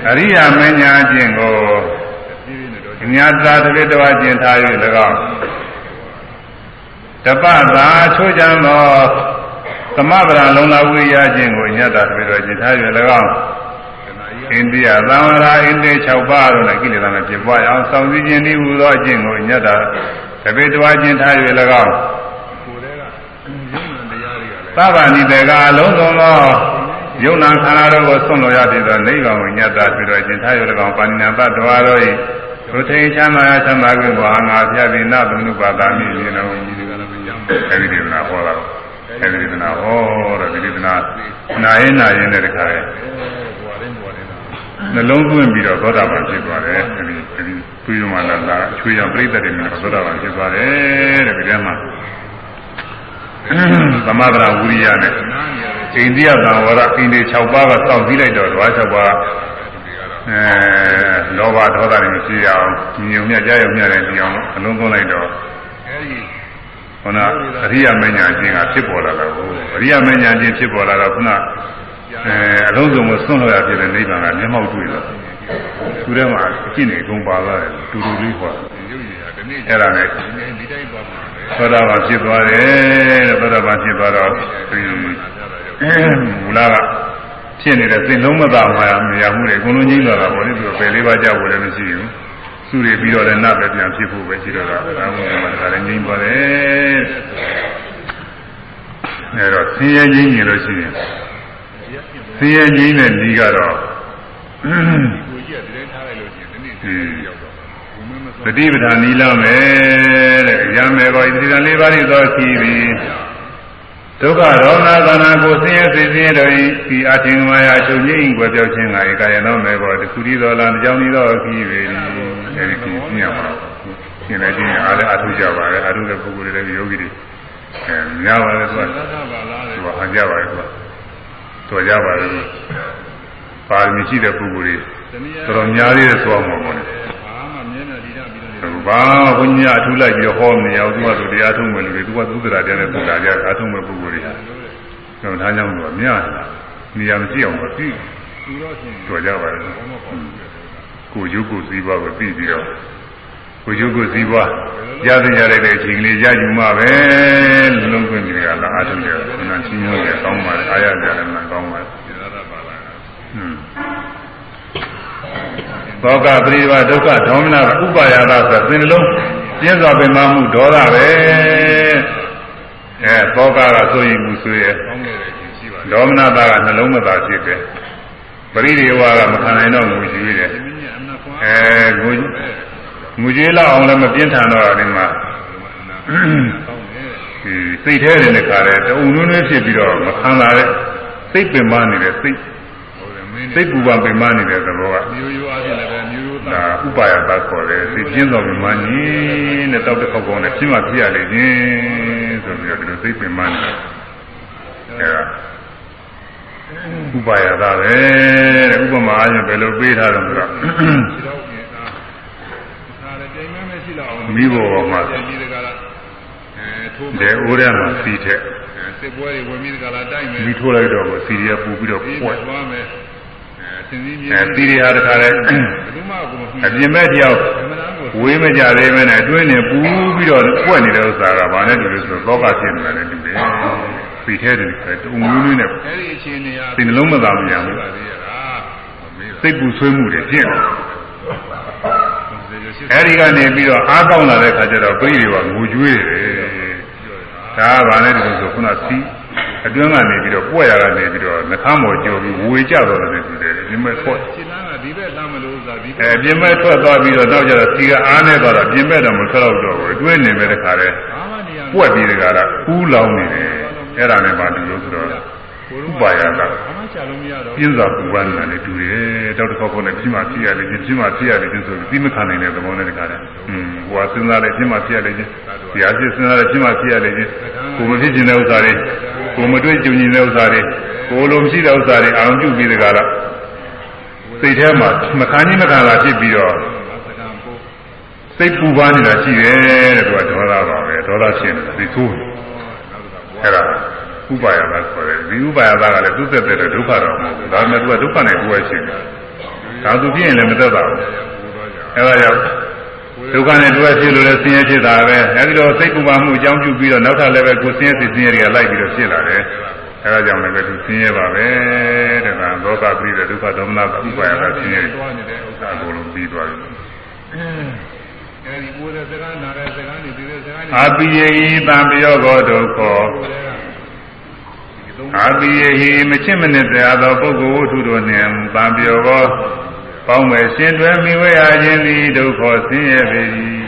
အရိယာမညာခြင်းကိုညတာတပိတဝကျင်ထား၍၎င်းတပသာချိုးကြံသောသမဗရာလုံလာဝိရခြင်းကိုညတာတပိတဝကျင်ထား၍၎င်းအိန္ဒိယသံဝရာအိန္ဒိ6ပါးတို့နဲ့ကိလေသာနဲ့ပြပွားအောင်စောင့်စည်းခြင်းဤဟူသောအကျင့်ကိုညတ်တာတပိတဝါခြင်းထား၍၎င်းသဗ္ဗဏိတေကအလုံးစုံသော ယုံနာခန္ဓာတို့ကိုဆွံ့လို့ရပြီးသောနိဗ္ဗာန်ကိုညတ်တာပြီးတော့ခြင်းထား၍၎င်းပါဏိနာတ္တဝါတို့၏ဒုထိန်ချမ်းသာချမ်းသာကိုဘာငါပြပြီးနသမနုပါဒာမိနေလုံးအဲဒီဒီနာဟောတာအဲဒီဒီနာဟောတော့ဒီဒီနာနာရင်နာရင်တဲ့ခါရဲ့နှလုံးသွင်းပြီးတော့သောတာပန်ဖြစ်သွားတယ်အဲဒီအဲဒီသူယမလာလာချွေရပြိတ္တတွေနဲ့သောတာပန်ဖြစ်သွားတယ်တဲ့ဒီထဲမှာ သမဗရာဝိရိယနဲ့အိန္ဒိယသံဝရအိန္ဒိ6ပါးကစောင့်ပြီးလိုက်တော့ဓဝါ6ပါးအဲလောဘဒေါသတွေမရှိအောင်ညုံမြကြရုံမြတဲ့ဒီအောင်အလုံးသွင်းလိုက်တော့အဲဒီခုနအရိယမညာချင်းကဖြစ်ပေါ်လာတာကိုအရိယမညာချင်းဖြစ်ပေါ်လာတော့ခုနအဲအလုံးစုံကိုစွန့်လို့ရဖြစ်တဲ့နိဗ္ဗာန်ကမျက်မှောက်တွေ့တော့သူထဲမှာအကျင့်တွေအကုန်ပါလာတယ်တူတူလေးဟောအဲ့ဒါနဲ့ သောတာပန်ဖြစ်သွားတယ်တဲ့သောတာပန်ဖြစ်သွားတော့ဒီမူလကဖြစ်နေတဲ့စိတ်လုံးမသာမှာမရမှုတွေအကုန်လုံးကြီးလာတာပေါ့လေသူပယ်လေးပါးကြောက်ဖို့လည်းမရှိဘူးသူတွေပြီးတော့လည်းနတ်ပဲပြန်ဖြစ်ဖို့ပဲရှိတော့တာအဲဘုရားမှာဒါလည်းငြိမ်းပါတယ်အဲတော့ဆင်းရဲကြီးမြင်လို့ရှိရင်ဆင်းရဲကြီးတဲ့ဤကတော့ကိုကြီးကတည်းထားလိုက်လို့ရှိရင်ဒီနေ့ဆင်းရဲရောက် တော့ဘုံမမသတိပဋ္ဌာန်နီလာမယ်တဲ့ရမယ်ကောဣတိတံလေးပါးဤသောရှိသည်ဒုက္ခဒေါမနသနာကိုဆင်းရဲစေခြင်းတို့ဤဒီအထင်မှာယာချုပ်ငိမ့်ွယ်ပြောက်ခြင်းကဧကယနောမေဘောတခုရီတော်လာကြောင်းဤသောခီးပေသည်အဲဒီခီးညံ့ပါရှင်းလိုက်ခြင်းအားလည်းအထုကြပါလေအထုတဲ့ပုဂ္ဂိုလ်တွေလည်းယောဂီတွေအဲများပါလေသူကသူကဟန်ကြပါလေသူကတော်ကြပါလေပါရမီရှိတဲ့ပုဂ္ဂိုလ်တွေတော်တော်များသေးတယ်ဆိုအောင်ပါဘောလေ ဘာဘုညာထူလိုက်ပြီးဟောနေအောင်သူကသူတရားထုံးမယ်လူတွေသူကသုဒ္ဓရာတရားနဲ့သုဒ္ဓရာတရားအထုံးမဲ့ပုဂ္ဂိုလ်တွေကျွန်တော်ဒါကြောင့်တော့မြတ်နေရာမရှိအောင်မသိတော်ကြပါလေကိုရုပ်ကိုစည်းပွားကိုပြီးပြီးတော့ကိုရုပ်ကိုစည်းပွားရတဲ့ရတဲ့အချိန်ကလေးရယူမှပဲလုံးခွင့်ကြီးကလာအထုံးတယ်ခဏချင်းညိုးတယ်ကောင်းပါလေအားရတယ်လည်းမကောင်းပါဘူးဟွန်း သောကပရိဒီဝဒုက္ခဒေါမနဥပါယတာဆိုသင်လုံးပြင်းစွာပင်မမှုဒေါသပဲအဲသောကကဆိုရင်မှုဆွေးရဲ့ဒေါမနတာကနှလုံးမသာဖြစ်တယ်ပရိဒီဝကမခံနိုင်တော့ငူကျွေးတယ်အဲငူငူကျွေးလောက်အောင်လည်းမပြင်းထန်တော့တယ်မှာဒီစိတ်แท้တဲ့ခါလဲတုံနွန်းနွန်းဖြစ်ပြီးတော့မခံလာတဲ့စိတ်ပင်မနေတဲ့စိတ် စိတ်ပူပန်ပင်မနေတဲ့သဘောကမျိုးရိုးအားဖြင့်လည်းပဲမျိုးရိုးသားဒါဥပါယသခေါ်တယ်စိတ်ပြင်းတော်ပင်မနေနဲ့တောက်တစ်ခေါက်ကောင်းနဲ့ဖြစ်မှဖြစ်ရလေခြင်းဆိုပြီးတော့ဒီလိုစိတ်ပင်မနေအဲဒါဥပါယသပဲတဲ့ဥပမာအားဖြင့်ဘယ်လိုပေးထားတော့ဆိုတော့မိဘဘောမှာတဲ့အိုးထဲမှာစီးထက်စစ်ပွဲတွေဝင်ပြီးကြလားတိုက်မယ်မိထိုးလိုက်တော့စီရီကပူပြီးတော့ပွက်သွားမယ် အဲသီရိဟာတခါလဲအပြင်မဲ့တယောက်ဝေးမကြသေးမနဲ့အတွင်းနဲ့ပူပြီးတော့ပွက်နေတဲ့ဥစ္စာကဘာနဲ့တူလို့ဆိုတော့သောကဖြစ်နေတာလည်းတူတယ်ပြီးထဲတယ်တုံမျိုးမျိုးနဲ့အဲဒီအခြေအနေဟာဒီနှလုံးမသာမရဘူးစိတ်ပူဆွေးမှုတွေဖြစ်တယ်အဲဒီကနေပြီးတော့အားကောင်းလာတဲ့ခါကျတော့ပြိတွေကငိုကြွေးတယ်ဒါကဘာလဲတူလို့ဆိုခုနစီး အတွင်းကနေပြီးတော့ပွက်ရတာနေပြီးတော့နှခမ်းပေါ်ကျော်ပြီးဝေကြတော့တယ်တူတယ်ပြင်မဲ့ထွက်ရှင်းလန်းကဒီဘက်လမ်းမလို့ဆိုတာဒီအဲပြင်မဲ့ထွက်သွားပြီးတော့နောက်ကျတော့စီကအားနေသွားတော့ပြင်မဲ့တော့မထွက်တော့တော့ဘူးအတွင်းနေမဲ့တခါလဲပွက်ပြီးတခါလားကူးလောင်နေတယ်အဲ့ဒါနဲ့ပါတူလို့ဆိုတော့ဥပါယတာပြင်းစွာပူပန်နေတာနဲ့တူတယ်တောက်တစ်ခေါက်ခေါက်နဲ့ပြင်းမှဖြစ်ရလေချင်းပြင်းမှဖြစ်ရလေချင်းဆိုပြီးပြီးမခံနိုင်တဲ့သဘောနဲ့တခါတည်းอืมဟိုကစဉ်းစားလိုက်ပြင်းမှဖြစ်ရလေချင်းဒီအဖြစ်စဉ်းစားလိုက်ပြင်းမှဖြစ်ရလေချင်းကိုမဖြစ်ခြင်းတဲ့ဥစ္စာတွေ ကိုမတွေ့ကြုံနေတဲ့ဥစ္စာတွေကိုလိုမရှိတဲ့ဥစ္စာတွေအာရုံပြုပြီးတခါလားစိတ်ထဲမှာမခံကြီးမခံလာဖြစ်ပြီးတော့စိတ်ပူပန်နေတာရှိတယ်တဲ့သူကဒေါသပါပဲဒေါသဖြစ်နေတာဒီသိုးအဲ့ဒါဥပါယသာခေါ်တယ်ဒီဥပါယသာကလည်းသူ့သက်တဲ့ဒုက္ခတော့မဟုတ်ဘူးဒါပေမဲ့သူကဒုက္ခနဲ့ကိုယ်ရှိတယ်ဒါသူဖြစ်ရင်လည်းမသက်ပါဘူးအဲဒါကြောင့် ဒုက္ခနဲ့တွဲဖြစ်လို့လည်းဆင်းရဲဖြစ်တာပဲအဲဒီတော့စိတ်ပူပါမှုအကြောင်းပြုပြီးတော့နောက်ထပ်လည်းပဲကိုယ်ဆင်းရဲစိတ်ဆင်းရဲတွေကလိုက်ပြီးတော့ဖြစ်လာတယ်အဲဒါကြောင့်လည်းပဲသူဆင်းရဲပါပဲတဲ့ကလောကပြီးတဲ့ဒုက္ခဒေါမနဥပါယသာဆင်းရဲတယ်ဥစ္စာအကုန်လုံးပြီးသွားပြီအဲဒီကိုယ်တဲ့စကားနာတဲ့စကားနေဒီတဲ့စကားနေအပိယေဤတံပယောဂောဒုက္ခအာတိယဟိမချစ်မနစ်တရားသောပုဂ္ဂိုလ်ဝတ္ထုတို့နှင့်ပံပြောသော ပေါင်းမဲ့ရှင်တွဲမိဝဲရခြင်းသည်ဒုက္ခဆင်းရဲပေ၏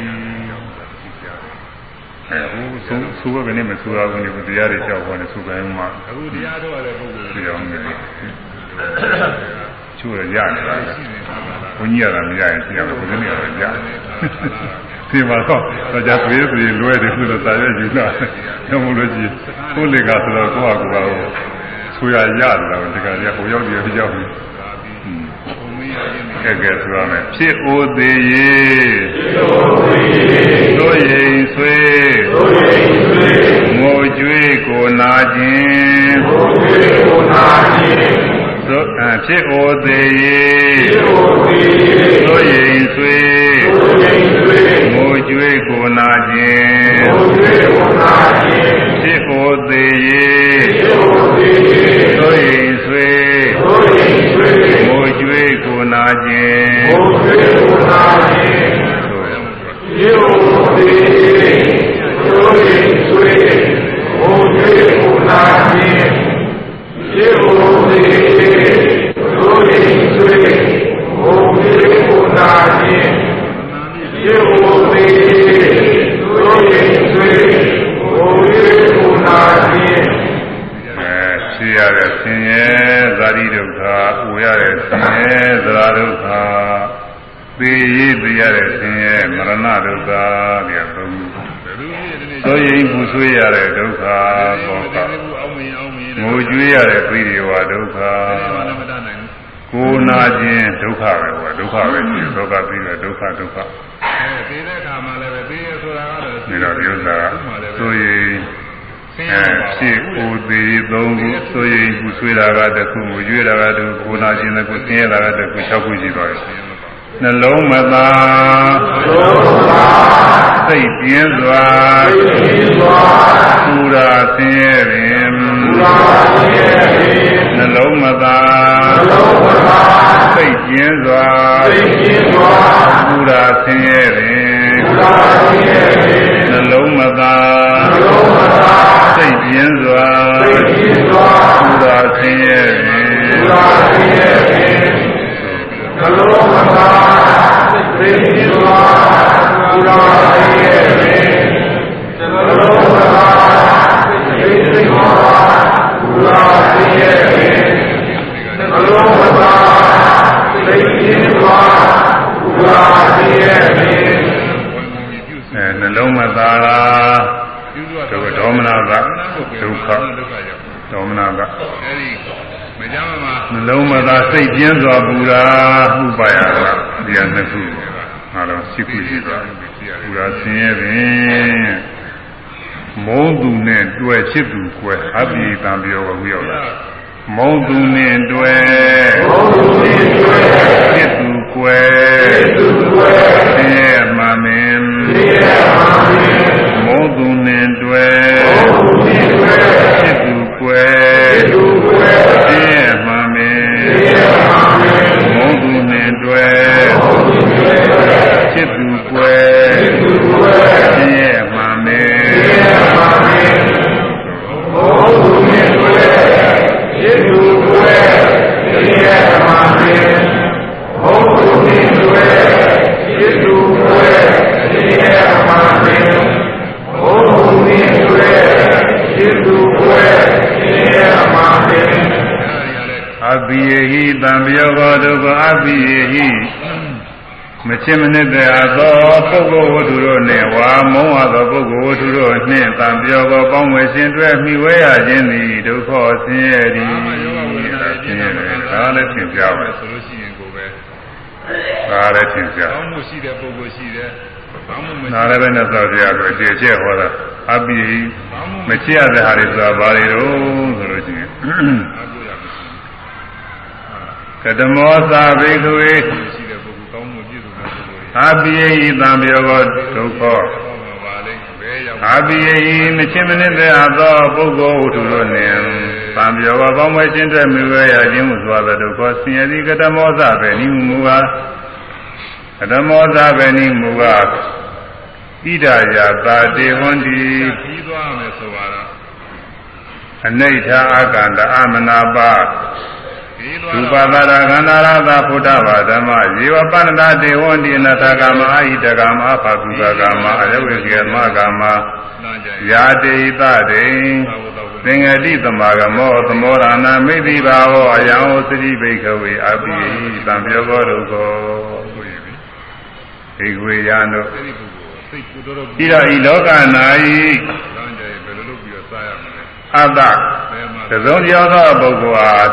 အဲဟိုသူသူကလည်းမသူရဘူးလေတရားတွေကြောက်ပေါ်နေသူပဲမှာအခုတရားတော်ရတဲ့ပုဂ္ဂိုလ်တွေအောင်နေချိုးရရနေတာဘုန်းကြီးကလည်းမရရင်ဆရာကဘုန်းကြီးကတော့ရတယ်ဒီမှာတော့ကြာသေးသေးလွဲတယ်လို့သာရယူလာတယ်မလို့ကြီးကိုလေကဆိုတော့ကိုယ့်ဟာကိုယ်ကဆိုရရတယ်တော့ဒီကနေ့ဟိုရောက်တယ်ရောက်ပြီ ကဲကဲဆိုရမယ်ဖြစ်အိုသေးရေတို့ရင်ဆွေငိုကြွေးကိုနာခြင်းသို့ဖြစ်အိုသေးရေတို့ရင်ဆွေငိုကြွေးကိုနာခြင်း သရဒုက္ခသိရည်သိရတဲ့ဆင်းရဲမရဏဒုက္ခတရားသုံးခုသောရင်မှုဆွေးရတဲ့ဒုက္ခဘောကငိုကြွေးရတဲ့ပိရိဝဒုက္ခကိုနာခြင်းဒုက္ခပဲဟောဒုက္ခပဲဒီဒုက္ခပြီးတော့ဒုက္ခဒုက္ခအဲဒီတဲ့အခါမှာလည်းပဲသိရဆိုတာကတော့ဒီတော့ဒီဥစ္စာဆိုရင် ဖြစ်ကိုယ်သေးသုံးခုဆိုရင်ပူဆွေးတာကတစ်ခုငိုကြွေးတာကတစ်ခုကိုယ်နာခြင်းတစ်ခုဆင်းရဲတာကတစ်ခု၆ခုရှိသွားတယ်နှလုံးမသာစိတ်ပြင်းစွာပူရာဆင်းရဲပင်နှလုံးမသာစိတ်ပြင်းစွာပူရာဆင်းရဲပင်နှလုံးမသာ စိတ်ပြင်းစွာပူရာဆင်းရဲပင်အဲနှလုံးမသာလားပြုစုဒုက္ခဒေါမနကဒုက္ခ ဒုက္ခရောက်ဒေါမနကအဲဒီမကြမ်းမှာနှလုံးမသာစိတ်ပြင်းစွာပူရာဥပါယကဒီအနှစ်ခုအားလုံးရှိခုရှိသွားပူရာဆင်းရဲပင်မုံသူနဲ့တွေ့ချစ်သူကွယ်အပိတံပြောဝဟုရောက်လာမုံသူနဲ့တွေ့ချစ်သူကွယ်ဆင်းရဲမှမင်းမုံသူနဲ့တွေ့ ချင်မနစ်တဲ့အသောပုဂ္ဂိုလ်ဝတ္ထုတို့နှင့်ဝါမုံအပ်သောပုဂ္ဂိုလ်ဝတ္ထုတို့နှင့်တံပြောဘောပေါင်းဝယ်ရှင်တွဲမိဝဲရခြင်းသည်ဒုက္ခဆင်းရဲသည်အာမယောဂဝေဒနာဆပြင်းင်းရဲတာတယ်မဒါလည်းသင်ပြပါဆိုလို့ရှိရင်ကိုပဲဒါလည်းသင်ပြကောင်းမှုရှိတဲ့ပုဂ္ဂိုလ်ရှိတယ်ကောင်းမှုမရှိဒါလည်းပဲနဲ့သော်ပြရဆိုကျေကျဲဟောတာအဘိယေဟိကောင်းမှုမချစ်ရတဲ့ဟာတွေဆိုတာဘာတွေတော့ဆိုလို့ရှိရင်အားကိုးရမရှိကတမောသာဘိကဝေ အာပိယိတံပြောဘောဒုက္ခကောင်းမှာပါလေဘယ်ရောက်အာပိယိမချင်းမနစ်တဲ့အသောပုဂ္ဂိုလ်ဝတ္ထုတို့နှင့်သံပြောဘောပေါင်းမွေးခြင်းတဲ့မြွေရခြင်းဟုဆိုသောဒုက္ခဆင်းရဲသည်ကတမောသပဲနိမူကားကတမောသပဲနိမူကားဣဒယာတာတေဟွန်တိပြီးသွားမယ်ဆိုပါတော့အနိဋ္ဌအာကန္တအမနာပါပြီးသွား ရူတော့ပသာရခန္ဓာရသဖုဒ္ဓဘာဓမ္မယေဝပန္နတာတေဝန္တိအနတကာမအာဟိတကာမအဖသုကကာမအယဝေကေမကာမနာကြရယာတေသတေသာဝတ္တဝသင်္ဃတိသမာဂမောသမောရဏမိသိဘာဝအယံဩသတိဘိကဝေအပိသံပြောဘောဒုက္ခဆိုရင်ပြီဧကွေယံတို့အဲ့ဒီပုဂ္ဂိုလ်စိတ်ကိုတော်တော်ဤတော့ဤလောက၌လမ်းကြရဘယ်လိုလုပ်ပြီးတော့စားရမလဲအတ္တဘယ်မှာသဇုံကြောသောပုဂ္ဂိုလ်အား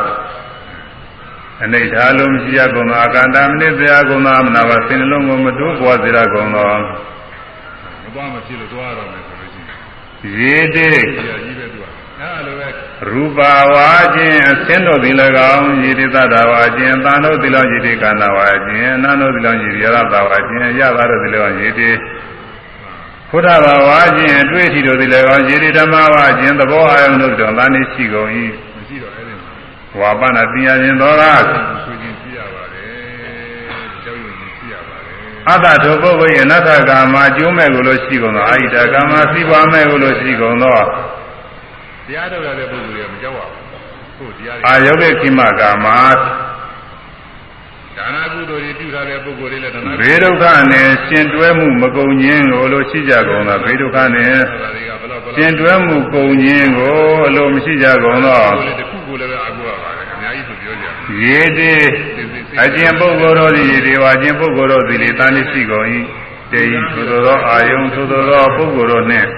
အနိဋ္ဌာလုံးမရှိရကုန်သောအကန္တမနစ်တရားကုန်သောမနာပါစိနှလုံးကိုမတိုးပွားစေရကုန်သောမသွားမဖြစ်လို့သွားရတော့မယ်ဆိုလို့ရှိရင်ရေတေဒီရကြီးပဲသူကအဲ့လိုပဲရူပဝါခြင်းအစင်းတို့သည်၎င်းရေတေသတ္တဝါခြင်းသံတို့သည်၎င်းရေတေကန္နာဝါခြင်းအနန္တို့သည်၎င်းရေရတဝါခြင်းရတာတို့သည်၎င်းရေတေဘုရားဘာဝါခြင်းအတွေ့အထိတို့သည်၎င်းရေတေဓမ္မဝါခြင်းသဘောအာယုန်တို့ကြောင့်သာနေရှိကုန်၏မရှိတော့အဲ့ဒီမှာ ဝါပနာတိယခြင်းသောကဆွေချင်းပြရပါတယ်ကြောက်ရွံ့ချင်းပြရပါတယ်အတ္တထိုပုဂ္ဂိုလ်၏အနတ္တကာမအကျိုးမဲ့ကိုလို့ရှိကုန်သောအာဟိတကာမစီးပွားမဲ့ကိုလို့ရှိကုန်သောတရားတော်ရတဲ့ပုဂ္ဂိုလ်တွေကမကြောက်ပါဘူးဟုတ်တရားတွေအာယုတ်ကိမကာမ ဒါနာကုသိုလ်တွေပြုထားတဲ့ပုဂ္ဂိုလ်တွေလည်းဒါနာဘေဒုက္ခနဲ့ရှင်တွဲမှုမကုန်ခြင်းကိုလို့ရှိကြကုန်သောဘေဒုက္ခနဲ့ဆိုတာတွေကဘယ်တော့ဘယ်ရှင်တွဲမှုကုန်ခြင်းကိုအလိုမရှိကြကုန်သောလိုတစ်ခုကိုလည်းအာကိုရပါတယ်အများကြီးဆိုပြောကြတယ်ရေတေအကျင့်ပုဂ္ဂိုလ်တို့သည်ဒေဝအကျင့်ပုဂ္ဂိုလ်တို့သည်လေတန်ရှိကုန်၏တေယသို့သောအာယုံသို့သောပုဂ္ဂိုလ်တို့နှင့်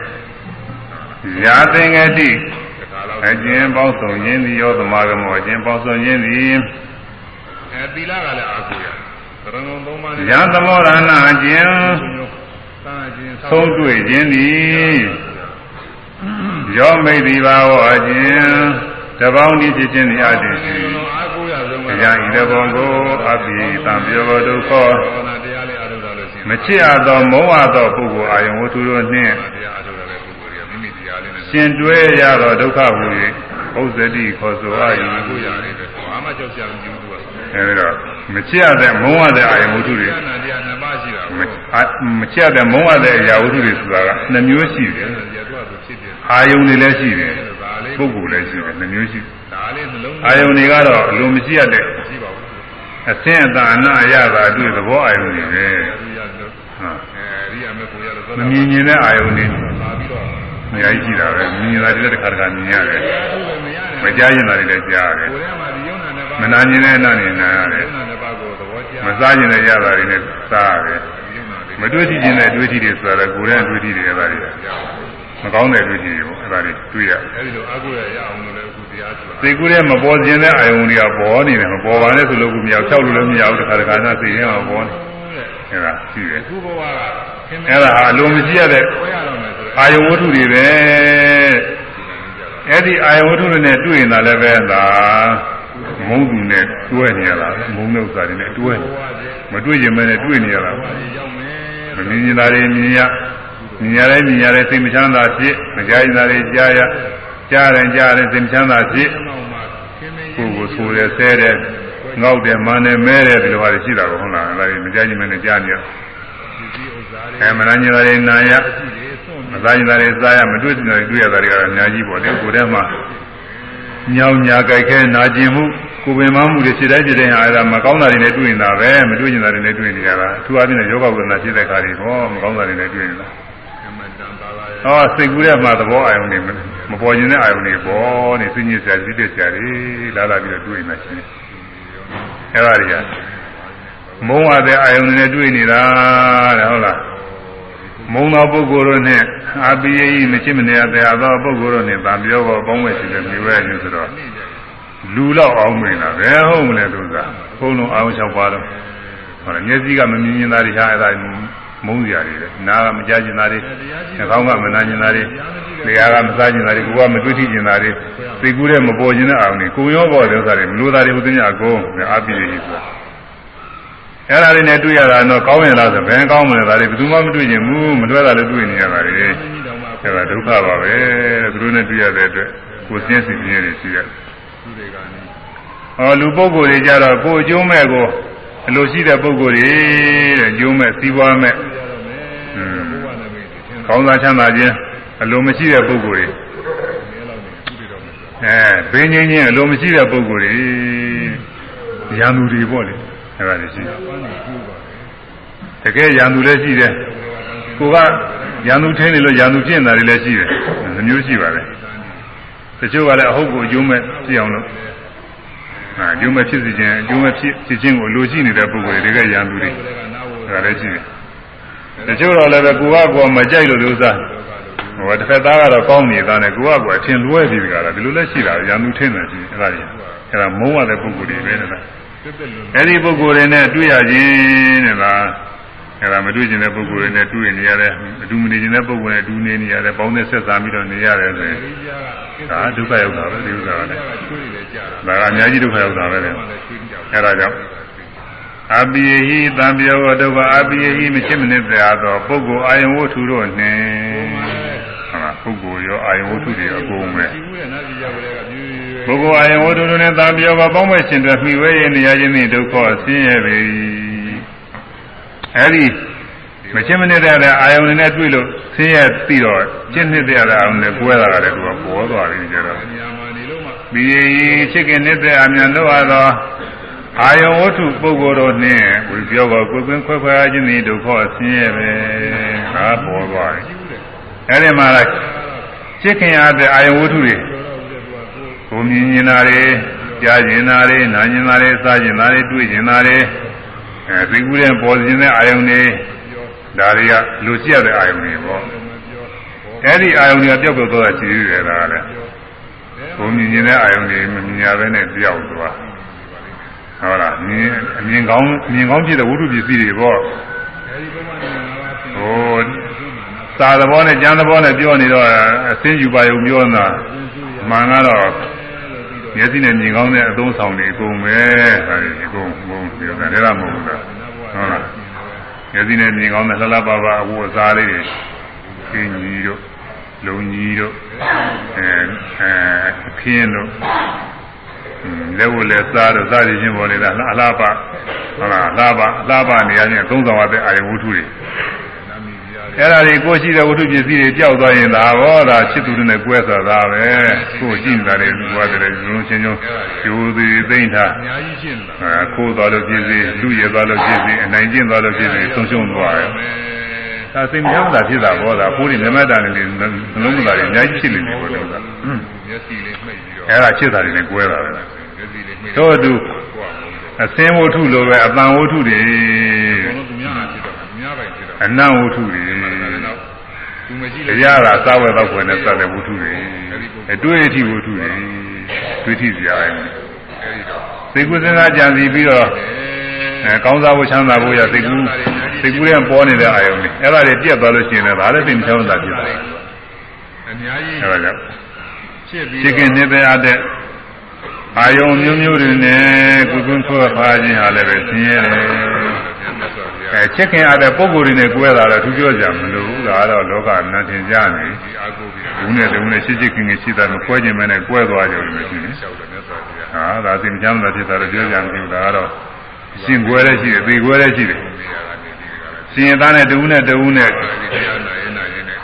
ရာသင်္ကတိအကျဉ်ပေါင်းဆောင်ခြင်းသည်ရောသမာဂမောအကျဉ်ပေါင်းဆောင်ခြင်းသည် အဲသီလကလည်းအာကိုရသရဏုံသုံးပါးနဲ့ယံသမောရဏအကျဉ်သာခြင်းဆုံးတွေ့ခြင်းသည်ရောမိတ်ဒီပါဝအကျဉ်တပေါင်းဒီဖြစ်ခြင်းသည်အတည်ရှိအာကိုရဆုံးတရားဤတဲ့ဘောကိုအပိတံပြောဒုက္ခဘာဝနာတရားလေးအားထုတ်တာလို့ရှိရင်မချစ်အပ်သောမုန်းအပ်သောပုဂ္ဂိုလ်အာယုံဝတ္ထုတို့နှင့်တရားအားထုတ်တဲ့ပုဂ္ဂိုလ်တွေကမိမိတရားလေးနဲ့ရှင်တွဲရသောဒုက္ခဟူ၍ဥစ္စတိခေါ်ဆိုအပ် အာကို၏ရရတယ်ဘာမှကြောက်ကြမကြည့်ဘူးသူကအဲဒီတော့မချစ်ရတဲ့မုန်းရတဲ့အာယုံဝတ္ထုတွေတရားနာတရားနှစ်ပါးရှိတာမကိုအာမချစ်ရတဲ့မုန်းရတဲ့အရာဝတ္ထုတွေဆိုတာကနှမျိုးရှိတယ်တရားသူကသူဖြစ်တယ်အာယုံတွေလည်းရှိတယ်ဒါလေးပုဂ္ဂိုလ်လည်းရှိတယ်နှမျိုးရှိတယ်ဒါလေးနှလုံးအာယုံတွေကတော့အလိုမရှိရတဲ့ရှိပါဘူးအစင်းအတန်အနအရသာအတွေ့သဘောအာယုံတွေပဲအဲဒီရလို့ဟာအဲဒီရမဲ့ကိုရလို့မမြင်မြင်တဲ့အာယုံတွေလာပြီးတော့ အများကြီးရှိတာပဲမြင်ရတာတွေလည်းတစ်ခါတစ်ခါမြင်ရတယ်တရားထုတ်လည်းမရတယ်မကြားရင်တာတွေလည်းကြားရတယ်ကိုယ်ထဲမှာဒီယုံနာနဲ့ပါမနာကျင်တဲ့အနာနဲ့နာရတယ်ယုံနာနဲ့ပါကိုသဘောကျမစားကျင်တဲ့ရတာတွေနဲ့စားရတယ်ယုံနာလေးမတွေ့ကြည့်ခြင်းတဲ့တွေ့ကြည့်တွေဆိုတာလည်းကိုယ်နဲ့တွေ့ကြည့်တယ်အဲ့ဒါတွေမကောင်းတဲ့တွေ့ကြည့်တွေပေါ့အဲ့ဒါတွေတွေ့ရအဲဒီလိုအကုရရအောင်လို့လည်းအခုတရားထုတ်တာစိတ်ကူးထဲမပေါ်ခြင်းတဲ့အာယုံတွေကပေါ်နေတယ်မပေါ်ပါနဲ့ဆိုလို့ကူမရဖြောက်လို့လည်းမရဘူးတစ်ခါတစ်ခါနဲ့စိတ်ရင်းအောင်ပေါ်နေအဲ့ဒါရှိတယ်အခုဘဝကခင်အဲ့ဒါဟာအလိုမရှိရတဲ့ကိုရတော့မယ်ဆိုတော့ အာယုံဝတ္ထုတွေပဲအဲ့ဒီအာယုံဝတ္ထုတွေနဲ့တွေ့ရင်လည်းပဲဒါမုန်းသူနဲ့တွဲနေရတာမုန်းတဲ့ဥစ္စာတွေနဲ့တွဲနေမတွေ့ခြင်းမဲ့နဲ့တွေ့နေရတာရောက်မယ်မမြင်ကြတာတွေမြင်ရမြင်ရတယ်မြင်ရတယ်စိတ်မချမ်းသာဖြစ်မကြားရင်သာတွေကြားရကြားတယ်ကြားတယ်စိတ်မချမ်းသာဖြစ်နောက်မှခင်မင်းကိုယ်ကိုဆိုတယ်ဆဲတယ်ငေါက်တယ်မန်းတယ်မဲတယ်ဒီလိုဟာတွေရှိတာကိုဟုတ်လားအဲ့ဒါတွေမကြားခြင်းမဲ့နဲ့ကြားနေရဒီဥစ္စာတွေအဲမနာကျင်တာတွေနာရရှိတယ်ဆုံး မစားကျင်တာတွေစားရမတွေ့ကျင်တာတွေတွေ့ရတာတွေကတော့အများကြီးပေါ့လေကိုယ်ထဲမှာညောင်ညာကြိုက်ခဲနာကျင်မှုကိုယ်ပင်မမှုတွေစိတ်တိုင်းစိတ်တိုင်းဟာအဲ့ဒါမကောင်းတာတွေနဲ့တွေ့နေတာပဲမတွေ့ကျင်တာတွေနဲ့တွေ့နေရတာအထူးအဖြင့်ယောဂဝိဒနာဖြစ်တဲ့ခါတွေဟောမကောင်းတာတွေနဲ့တွေ့နေတာအမှန်တန်ပါလာရဲ့ဟောစိတ်ကူးတဲ့မှာသဘောအာယုန်တွေမပေါ်ခြင်းတဲ့အာယုန်တွေပေါ်နေစိတ်ညစ်စရာစိတ်တက်စရာတွေလာလာပြီးတော့တွေ့နေရှင်အဲ့ဒါတွေကမုန်းရတဲ့အာယုန်တွေနဲ့တွေ့နေတာတဲ့ဟုတ်လား မုန်းသောပုဂ္ဂိုလ်တို့နဲ့အာပိယိမချစ်မနေရတဲ့သောပုဂ္ဂိုလ်တို့နဲ့ဗာပြောပေါ်ပေါင်းမဲ့ရှိတဲ့မျိုးရဲ့မျိုးဆိုတော့လူတော့အောင်မင်းတာပဲဟုတ်မလဲသူကဘုံလုံးအောင်လျှောက်ပါတော့ဟောမျက်စိကမမြင်ရင်သားတွေဟာအဲ့ဒါမုန်းစရာတွေလေနားကမကြားကျင်တာတွေနှာခေါင်းကမနာကျင်တာတွေနေရာကမစားကျင်တာတွေကိုယ်ကမတွေ့ထိကျင်တာတွေသိကူးတဲ့မပေါ်ကျင်တဲ့အောင်တွေကိုရောပေါ်တဲ့ဥစ္စာတွေမလိုတာတွေဟိုသိညာအကုန်အာပိယိဆိုတာ အဲ့ဒါတွေနဲ့တွေ့ရတာတော့ကောင်းရင်လားဆိုဘယ်ကောင်းမလဲဒါတွေဘယ်သူမှမတွေ့ကျင်ဘူးမတွေ့တာလည်းတွေ့နေရတာတွေဒီတောင်မှအဲ့ဒါဒုက္ခပါပဲသူတို့နဲ့တွေ့ရတဲ့အတွက်ကိုယ်စင်းစီပြင်းနေရှိရတယ်သူတွေကနေ။ဟောလူပုဂ္ဂိုလ်တွေကြတော့ကိုယ်အကျိုးမဲ့ကိုအလိုရှိတဲ့ပုဂ္ဂိုလ်တွေတဲ့အကျိုးမဲ့စီးပွားမဲ့ရတော့မယ်ဘုရားနဲ့မိတ်သင်ကောင်းစားချမ်းသာခြင်းအလိုမရှိတဲ့ပုဂ္ဂိုလ်တွေမဲလောက်နေသူတွေတော့မယ်ဆိုအဲဘင်းချင်းချင်းအလိုမရှိတဲ့ပုဂ္ဂိုလ်တွေရန်သူတွေပေါ့လေ အဲ့ဒါတွေရှိတယ်ပန်းနေကျိုးပါတကယ်ရန်သူလည်းရှိတယ်ကိုကရန်သူထင်းနေလို့ရန်သူဖြစ်နေတာတွေလည်းရှိတယ်နှမျိုးရှိပါတယ်တချို့ကလည်းအဟုတ်ကိုအကျိုးမဲ့ဖြစ်အောင်လို့အာအကျိုးမဲ့ဖြစ်စီခြင်းအကျိုးမဲ့ဖြစ်ဖြစ်ခြင်းကိုလိုရှိနေတဲ့ပုဂ္ဂိုလ်တွေကရန်သူတွေတယ်ကနာဝဒါလည်းရှိတယ်တချို့တော့လည်းပဲကိုကကိုမကြိုက်လို့လို့စားဟိုတစ်ဖက်သားကတော့ကောင်းနေတာနဲ့ကိုကကိုအထင်လွဲပြီးကြတာဒီလိုလည်းရှိတာရန်သူထင်းတယ်ရှိအဲ့ဒါကြီးအဲ့ဒါမုန်းရတဲ့ပုဂ္ဂိုလ်တွေပဲနဲ့လားတက်တက်လို့ အဲ့ဒီပုဂ္ဂိုလ်တွေနဲ့တွေ့ရခြင်းတဲ့လားအဲ့ဒါမတွေ့ခြင်းတဲ့ပုဂ္ဂိုလ်တွေနဲ့တွေ့နေရတယ်အတူမနေခြင်းတဲ့ပုဂ္ဂိုလ်နဲ့အတူနေနေရတယ်ပေါင်းတဲ့ဆက်စားပြီးတော့နေရတယ်ဆိုရင်ဒီကြားကဒါဒုက္ခရောက်တာပဲဒီဥစ္စာကလည်းချွေးတွေကြာတာဒါကအများကြီးဒုက္ခရောက်တာပဲလေမှလည်းချွေးကြောက်အဲ့ဒါကြောင့်အပိယဟိတံပြောဝဒုက္ခအပိယဟိမချစ်မနစ်တရားသောပုဂ္ဂိုလ်အာယဝတ္ထုတို့နှင့်ဟာပုဂ္ဂိုလ်ရောအာယဝတ္ထုတွေအကုန်ပဲ ဒီဦးရဲ့နာစီရောက်တဲ့ကပြည့်ပုဂ္ဂိုလ်အာယဝတ္ထုတို့နှင့်တံပြောကပေါင်းမဲ့ရှင်တွေမှီဝဲရနေရခြင်းနှင့်ဒုက္ခဆင်းရဲပေအဲ့ဒီမချစ်မနစ်တဲ့အာယုန်နဲ့တွေ့လို့ဆင်းရဲပြီးတော့ကျင့်နှစ်တဲ့အာယုန်နဲ့ကွဲလာတယ်သူကပေါ်သွားပြီကြတော့နေရာမှာနေလို့မှဘီယေချစ်ခင်နှစ်တဲ့အမြန်တို့အားသောအာယုံဝတ္ထုပုဂ္ဂိုလ်တို့နှင့်ဝိပြောကကိုယ်ကွင်းခွဲခွဲအားခြင်းသည်ဒုက္ခဆင်းရဲပဲဒါပေါ်သွားတယ်အဲ့ဒီမှာချစ်ခင်ရတဲ့အာယုံဝတ္ထုတွေ ကိုမြင်မြင်တာတွေကြားကျင်တာတွေနားကျင်တာတွေစားကျင်တာတွေတွေ့ကျင်တာတွေအဲသိကူးတဲ့ပေါ်ကျင်တဲ့အာယုံတွေဒါတွေကလူကြည့်ရတဲ့အာယုန်တွေပေါ့အဲ့ဒီအာယုန်တွေကပျောက်ပျောက်သွားတာရှိသေးတယ်ဒါကလည်းဘုံမြင်နေတဲ့အာယုန်တွေမမြင်ရဘဲနဲ့ပျောက်သွားဟုတ်လားမြင်အမြင်ကောင်းမြင်ကောင်းဖြစ်တဲ့ဝိတုပစ္စည်းတွေပေါ့ဟိုသာသဘောနဲ့ကျမ်းသဘောနဲ့ပြောနေတော့အစင်းယူပါယုံပြောနေတာမှန်ကတော့ မျက်စိနဲ့မြင်ကောင်းတဲ့အသုံးဆောင်တွေအကုန်ပဲဒါတွေအကုန်ဘုံပြီးတော့ဒါလည်းမဟုတ်ဘူးလားဟုတ်လားမျက်စိနဲ့မြင်ကောင်းတဲ့လှလှပပအဝတ်အစားလေးတွေခင်းကြီးတို့လုံကြီးတို့အဲအဲခင်းတို့လက်ဝလက်စားတို့စားရခြင်းပေါ်နေတာအလားပါဟုတ်လားအလားပါအလားပါနေရခြင်းသုံးဆောင်ရတဲ့အာယဝတ္ထုတွေ အဲ့ဒါတွေကိုရှိတဲ့ဝတ္ထုပစ္စည်းတွေကြောက်သွားရင်ဒါဘောဒါချစ်သူတွေနဲ့ကွဲဆိုတာပဲကိုရှိနေတာတွေကွာတယ်လုံးချင်းချင်းကျိုးသေးသိမ့်ထားအများကြီးရှင်းတာအဲခိုးသွားလို့ဖြစ်စေလူရသွားလို့ဖြစ်စေအနိုင်ကျင့်သွားလို့ဖြစ်စေဆုံးရှုံးသွားတယ်ဒါစိတ်မချမ်းသာဖြစ်တာဘောဒါပိုးတွေနမတန်တွေနှလုံးမသားတွေအများကြီးဖြစ်နေတယ်ဘောလို့ကမျက်စိလေးမှိတ်ပြီးတော့အဲ့ဒါချစ်တာတွေနဲ့ကွဲတာပဲမျက်စိလေးမှိတ်တော့သူအစင်းဝတ္ထုလိုပဲအပံဝတ္ထုတွေ အနံဝတ္ထုတွေတရားသာသာဝဲတော့ခွေနဲ့စတဲ့ဝတ္ထုတွေအတွေ့အထိဝတ္ထုတွေတွေ့ထိစရာပဲစိတ်ကူးစဉ်းစားကြံစီပြီးတော့အဲကောင်းစားဖို့ချမ်းသာဖို့ရစိတ်ကူးစိတ်ကူးရဲ့ပေါ်နေတဲ့အာယုံတွေအဲ့ဒါတွေပြတ်သွားလို့ရှိရင်လည်းဒါလည်းသိမချမ်းသာဖြစ်တယ်အများကြီးအဲ့ဒါကြောင့်ဖြစ်ပြီးဖြစ်ခင်နေတဲ့အားတဲ့ အာယုံမျိုးမျိုးတွေနဲ့ကုသဆွဲဖားခြင်းဟာလည်းပဲဆင်းရဲတယ်အဲချစ်ခင်ရတဲ့ပုံကိုယ်တွေနဲ့ကွဲတာတော့သူပြောကြမလို့ဘူးဒါကတော့လောကနတ်ထင်ကြနေဘူးနဲ့တူနဲ့ချစ်ချစ်ခင်ခင်ရှိတာမကွဲခြင်းမဲနဲ့ကွဲသွားကြတယ်မရှိဘူးဟာဒါသိမချမ်းသာဖြစ်တာတော့ပြောကြမလို့ဒါကတော့ရှင်ကွဲလည်းရှိတယ်သေကွဲလည်းရှိတယ်ရှင်ရသားနဲ့တူနဲ့တူနဲ့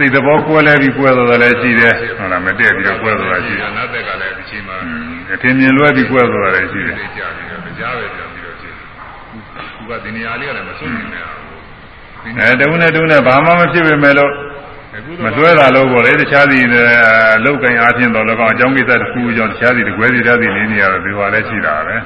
စိတ်သဘောကွဲလဲပြီးကွဲသွားတယ်လည်းရှိတယ်ဟုတ်လားမတည့်ပြီးတော့ကွဲသွားတာရှိတယ်အနာတက်ကလည်းဒီချိန်မှာအထင်မြင်လွဲပြီးကွဲသွားတယ်ရှိတယ်ကြားပဲပြန်ပြီးတော့ရှိတယ်သူကဒီနေရာလေးကလည်းမဆုံးနိုင်ဘူးအဲတူနဲ့တူနဲ့ဘာမှမဖြစ်ပေမဲ့လို့မတွဲတာလို့ပေါ့လေတခြားစီလောက်ကင်အားဖြင့်တော့လည်းကောင်းအကြောင်းကိစ္စတစ်ခုကြောင့်တခြားစီတကွဲစီတခြားစီနေနေရတော့ဒီဟာလည်းရှိတာပဲ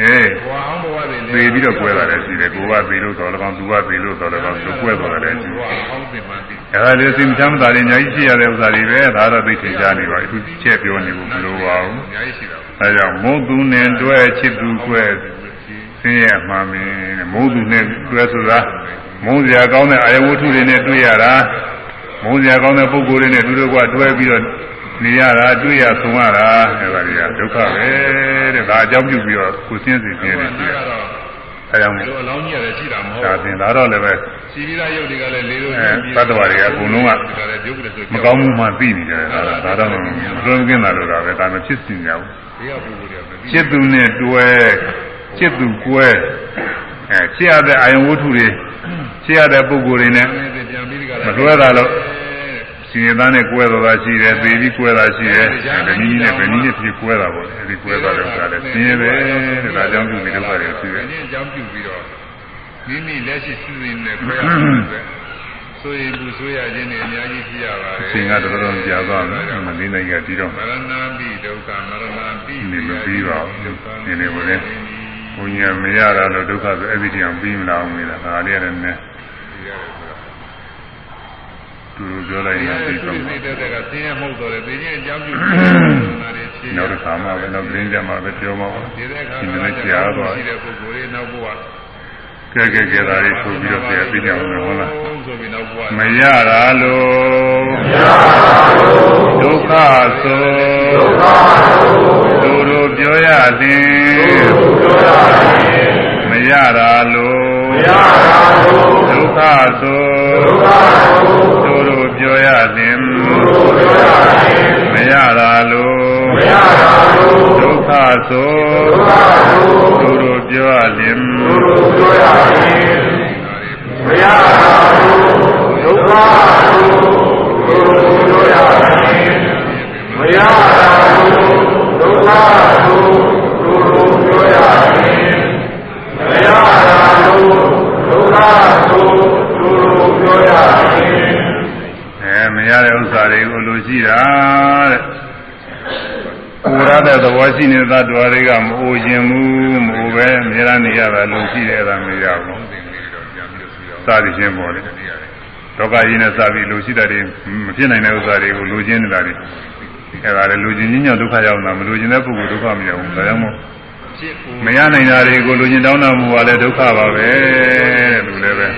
အေးဘဝအောင်ဘဝတွေသိပြီးတော့ကွဲတာလည်းရှိတယ်ကိုကသိလို့တော့လည်းကောင်းသူကသိလို့တော့လည်းကောင်းသူကွဲသွားတယ်ရှိတယ်ဘဝအောင်သိမှသိအဲဒါလေးစိတ်ချမ်းသာတယ်အများကြီးရှိရတဲ့ဥစ္စာတွေပဲဒါတော့သိထင်ရှားနေပါအခုချက်ပြောနေဖို့မလိုပါဘူးအများကြီးရှိတာအဲကြောင့်မုန်းသူနဲ့တွဲချစ်သူကွဲဆင်းရဲမှမင်းမုန်းသူနဲ့တွဲဆိုတာမုန်းစရာကောင်းတဲ့အာယဝတ္ထုတွေနဲ့တွေ့ရတာမုန်းစရာကောင်းတဲ့ပုဂ္ဂိုလ်တွေနဲ့သူတို့ကတွဲပြီးတော့ နေရတာတွေ့ရဆုံးရတာအဲဒါတွေကဒုက္ခပဲတဲ့ဒါအကြောင်းပြုပြီးတော့ကိုစင်းစီစင်းနေတယ်အဲကြောင့်မို့အလောင်းကြီးရတယ်ရှိတာမဟုတ်ဘူးဒါသင်ဒါတော့လည်းပဲရှိပြီးသားရုပ်တွေကလည်းလေးလို့ပြီးပြီးသတ္တဝါတွေကအကုန်လုံးကမကောင်းမှုမှသိနေတယ်ဒါဒါတော့မတွန်းကင်းတာလို့ဒါပဲဒါမဖြစ်စင်ကြဘူးချစ်သူနဲ့တွဲချစ်သူကွဲအဲချစ်ရတဲ့အာယုံဝတ္ထုတွေချစ်ရတဲ့ပုဂ္ဂိုလ်တွေနဲ့မတွဲတာလို့ ရှင်ရသားနဲ့ကွဲတော်တာရှိတယ်သေပြီးကွဲတာရှိတယ်ဗနည်းနဲ့ဗနည်းနဲ့ဖြစ်ကွဲတာပေါ့အဲဒီကွဲတာတော့ကလည်းဆင်းရဲပဲတဲ့ဒါကြောင့်ပြုပြီးဒုက္ခတွေရှိတယ်အကြောင်းပြုပြီးတော့မိမိလက်ရှိစီစဉ်နဲ့ခွဲရတဲ့ဆိုရင်လူဆိုရခြင်းတွေအများကြီးဖြစ်ရပါတယ်။ရှင်ကတော်တော်ကြာသွားတယ်။မလေးနိုင်ကပြီးတော့မရဏပိဒုက္ခမရဏပိနေမပြီးပါဘူး။ဒီနေ့ဘယ်လဲ။ဘုညာမရတာလို့ဒုက္ခဆိုအဲ့ဒီတရားပြီးမလားအောင်မေးတာ။ဒါလေးရတယ်နဲ့ သူပြောလိုက်ရင်သိတော့သိတဲ့ကသိရမဟုတ်တော့လေသိချင်းအကြောင်းပြုနေတာတွေရှိနောက်တစ်ခါမှပဲနောက်သတင်းကြမှာပဲပြောမှာပါဒီတဲ့အခါမှာကြားတော့ရှိတဲ့ပုဂ္ဂိုလ်တွေနောက်ဘဝကဲကဲကဲဒါလေးဆိုပြီးတော့ပြန်ပြီးကြအောင်ဟုတ်လားဆိုပြီးနောက်ဘဝမရတာလို့မရတာလို့ဒုက္ခဆိုဒုက္ခဆိုတို့တို့ပြောရသည်တို့ပြောရသည်မရတာလို့မရတာလို့ဒုက္ခဆိုဒုက္ခဆို ပြောရသည်မရတာလို့မရတာလို့ဒုက္ခဆိုဒုက္ခဆိုသူတို့ပြောရသည်သူတို့ပြောရသည်မရတာလို့ဒုက္ခဆိုသူတို့ပြောရသည်မရတာလို့ဒုက္ခဆိုသူတို့ပြောရသည်မရတာလို့ဒုက္ခဆိုသူတို့ပြောရသည် မရတဲ့ဥစ္စာတွေကိုလိုရှိတာတဲ့ကိုရတဲ့သဘောရှိနေတဲ့သတ္တဝါတွေကမအိုခြင်းဘူးမအိုပဲအများရနေရတာလိုရှိတယ်အဲ့ဒါမရဘူးသည်ချင်းပေါ်လေဒုက္ခကြီးနဲ့စပြီးလူရှိတဲ့တွေမဖြစ်နိုင်တဲ့ဥစ္စာတွေကိုလူချင်းနေတာတွေအဲဒါလည်းလူချင်းချင်းညောင်ဒုက္ခရောက်တာမလူချင်းတဲ့ပုဂ္ဂိုလ်ဒုက္ခမရောက်ဘူးဒါကြောင့်မို့မရနိုင်တာတွေကိုလူချင်းတောင်းတမှုကလည်းဒုက္ခပါပဲလူလည်းပဲ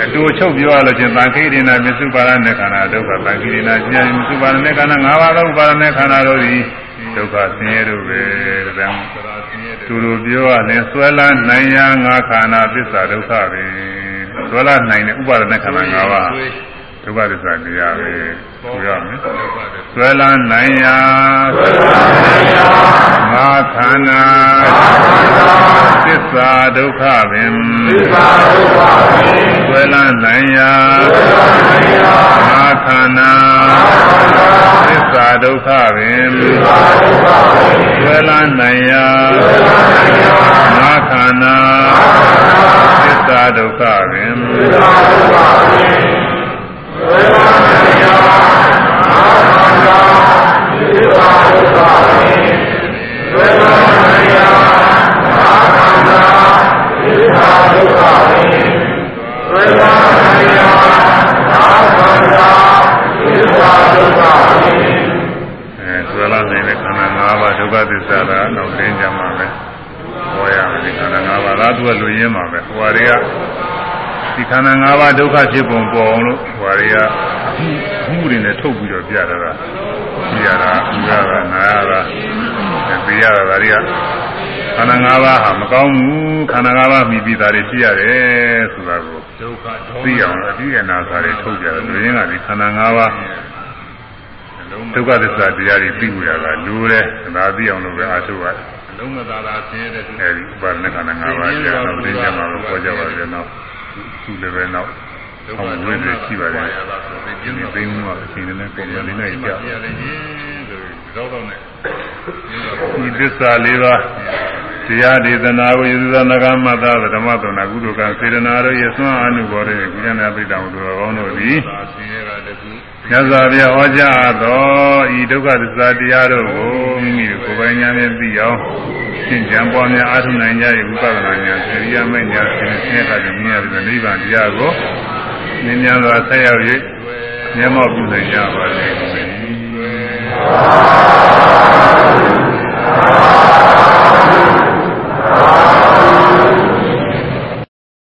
အတူချုပ်ပြောရလို့ချင်းသံခိရိနာမြစုပါရနဲ့ခန္ဓာဒုက္ခသံခိရိနာဉာဏ်မြစုပါရနဲ့ခန္ဓာ၅ပါးသောပါရနဲ့ခန္ဓာတို့သည်ဒုက္ခဆင်းရဲတို့ပဲဒါကြောင့်သူတို့ပြောရတယ်ဆွဲလန်းနိုင်ရာငါခန္ဓာသစ္စာဒုက္ခပဲဆွဲလန်းနိုင်တဲ့ဥပါဒနဲ့ခန္ဓာ၅ပါး ဒုက္ခသစ္စာတရားပဲပြောရမယ်ဆွဲလန်းနိုင်ရာငါခန္ဓာသစ္စာဒုက္ခပင်ဆွဲလန်းနိုင်ရာငါခန္ဓာသစ္စာဒုက္ခပင်ဆွဲလန်းနိုင်ရာငါခန္ဓာသစ္စာဒုက္ခပင် သစ္စာဒုက္ခပင်ဆွဲလန်းနိုင်ရာငါခန္ဓာသစ္စာဒုက္ခပင်ဆွဲလန်းနိုင်ရာငါခန္ဓာသစ္စာဒုက္ခပင်အဲဆွဲလန်းနိုင်တဲ့ခန္ဓာ၅ပါးဒုက္ခသစ္စာကနောက်သိကြမှာပဲဟောရမယ်ဒီခန္ဓာ၅ပါးကသူကလူရင်းမှာပဲဟိုတွေက ဒီခန္ဓာ၅ပါးဒုက္ခဖြစ်ပုံပေါ်အောင်လို့ဟိုတွေကမှုတွေနဲ့ထုတ်ပြီးတော့ပြတာကပြရတာဥရတာနာရတာပြရတာဒါတွေကခန္ဓာ၅ပါးဟာမကောင်းဘူးခန္ဓာ၅ပါးမိပြီးသားတွေဖြစ်ရတယ်ဆိုတာကိုဒုက္ခသိအောင်အတိအနာစာတွေထုတ်ကြတယ်လူရင်းကဒီခန္ဓာ၅ပါးဒုက္ခသစ္စာတရားတွေသိမှုရတာလူတယ်ဒါသိအောင်လို့ပဲအားထုတ်ရတယ်အလုံးမသာသာဆင်းရဲတဲ့အဲဒီဥပါဒณะခန္ဓာ၅ပါးကြာတော့သိကြမှာလို့ပြောကြပါလေတော့ သူလည်းပဲနောက်အောင်ဝင်နေရှိပါတယ်ဒီသိမှုကအချိန်နဲ့ပုံမှန်လေးနဲ့ကြာတော့တော့နဲ့ဒီသစ္စာလေးပါးတရားဒေသနာကိုယေသနာကမတဓမ္မသနာကုသကစေတနာတို့ရဲ့သွမ်းအနုဘောတွေကုသနာပိတ္တံတို့တော်ကောင်းတို့သည် မြတ်စွာဘုရားဟောကြားတော်ဤဒုက္ခသစ္စာတရားတို့ကိုမိမိကိုယ်ပိုင်ဉာဏ်နဲ့သိအောင်ရှင်းကြံပေါ်များအားထုတ်နိုင်ကြ၏ဥပဒနာဉာဏ်စေရိယမေဉာဏ်ဆင်းရဲတာကြောင့်မြင်ရတဲ့နိဗ္ဗာန်တရားကိုမြင်များစွာဆက်ရောက်၍မျက်မှောက်ပြုနိုင်ကြပါစေ။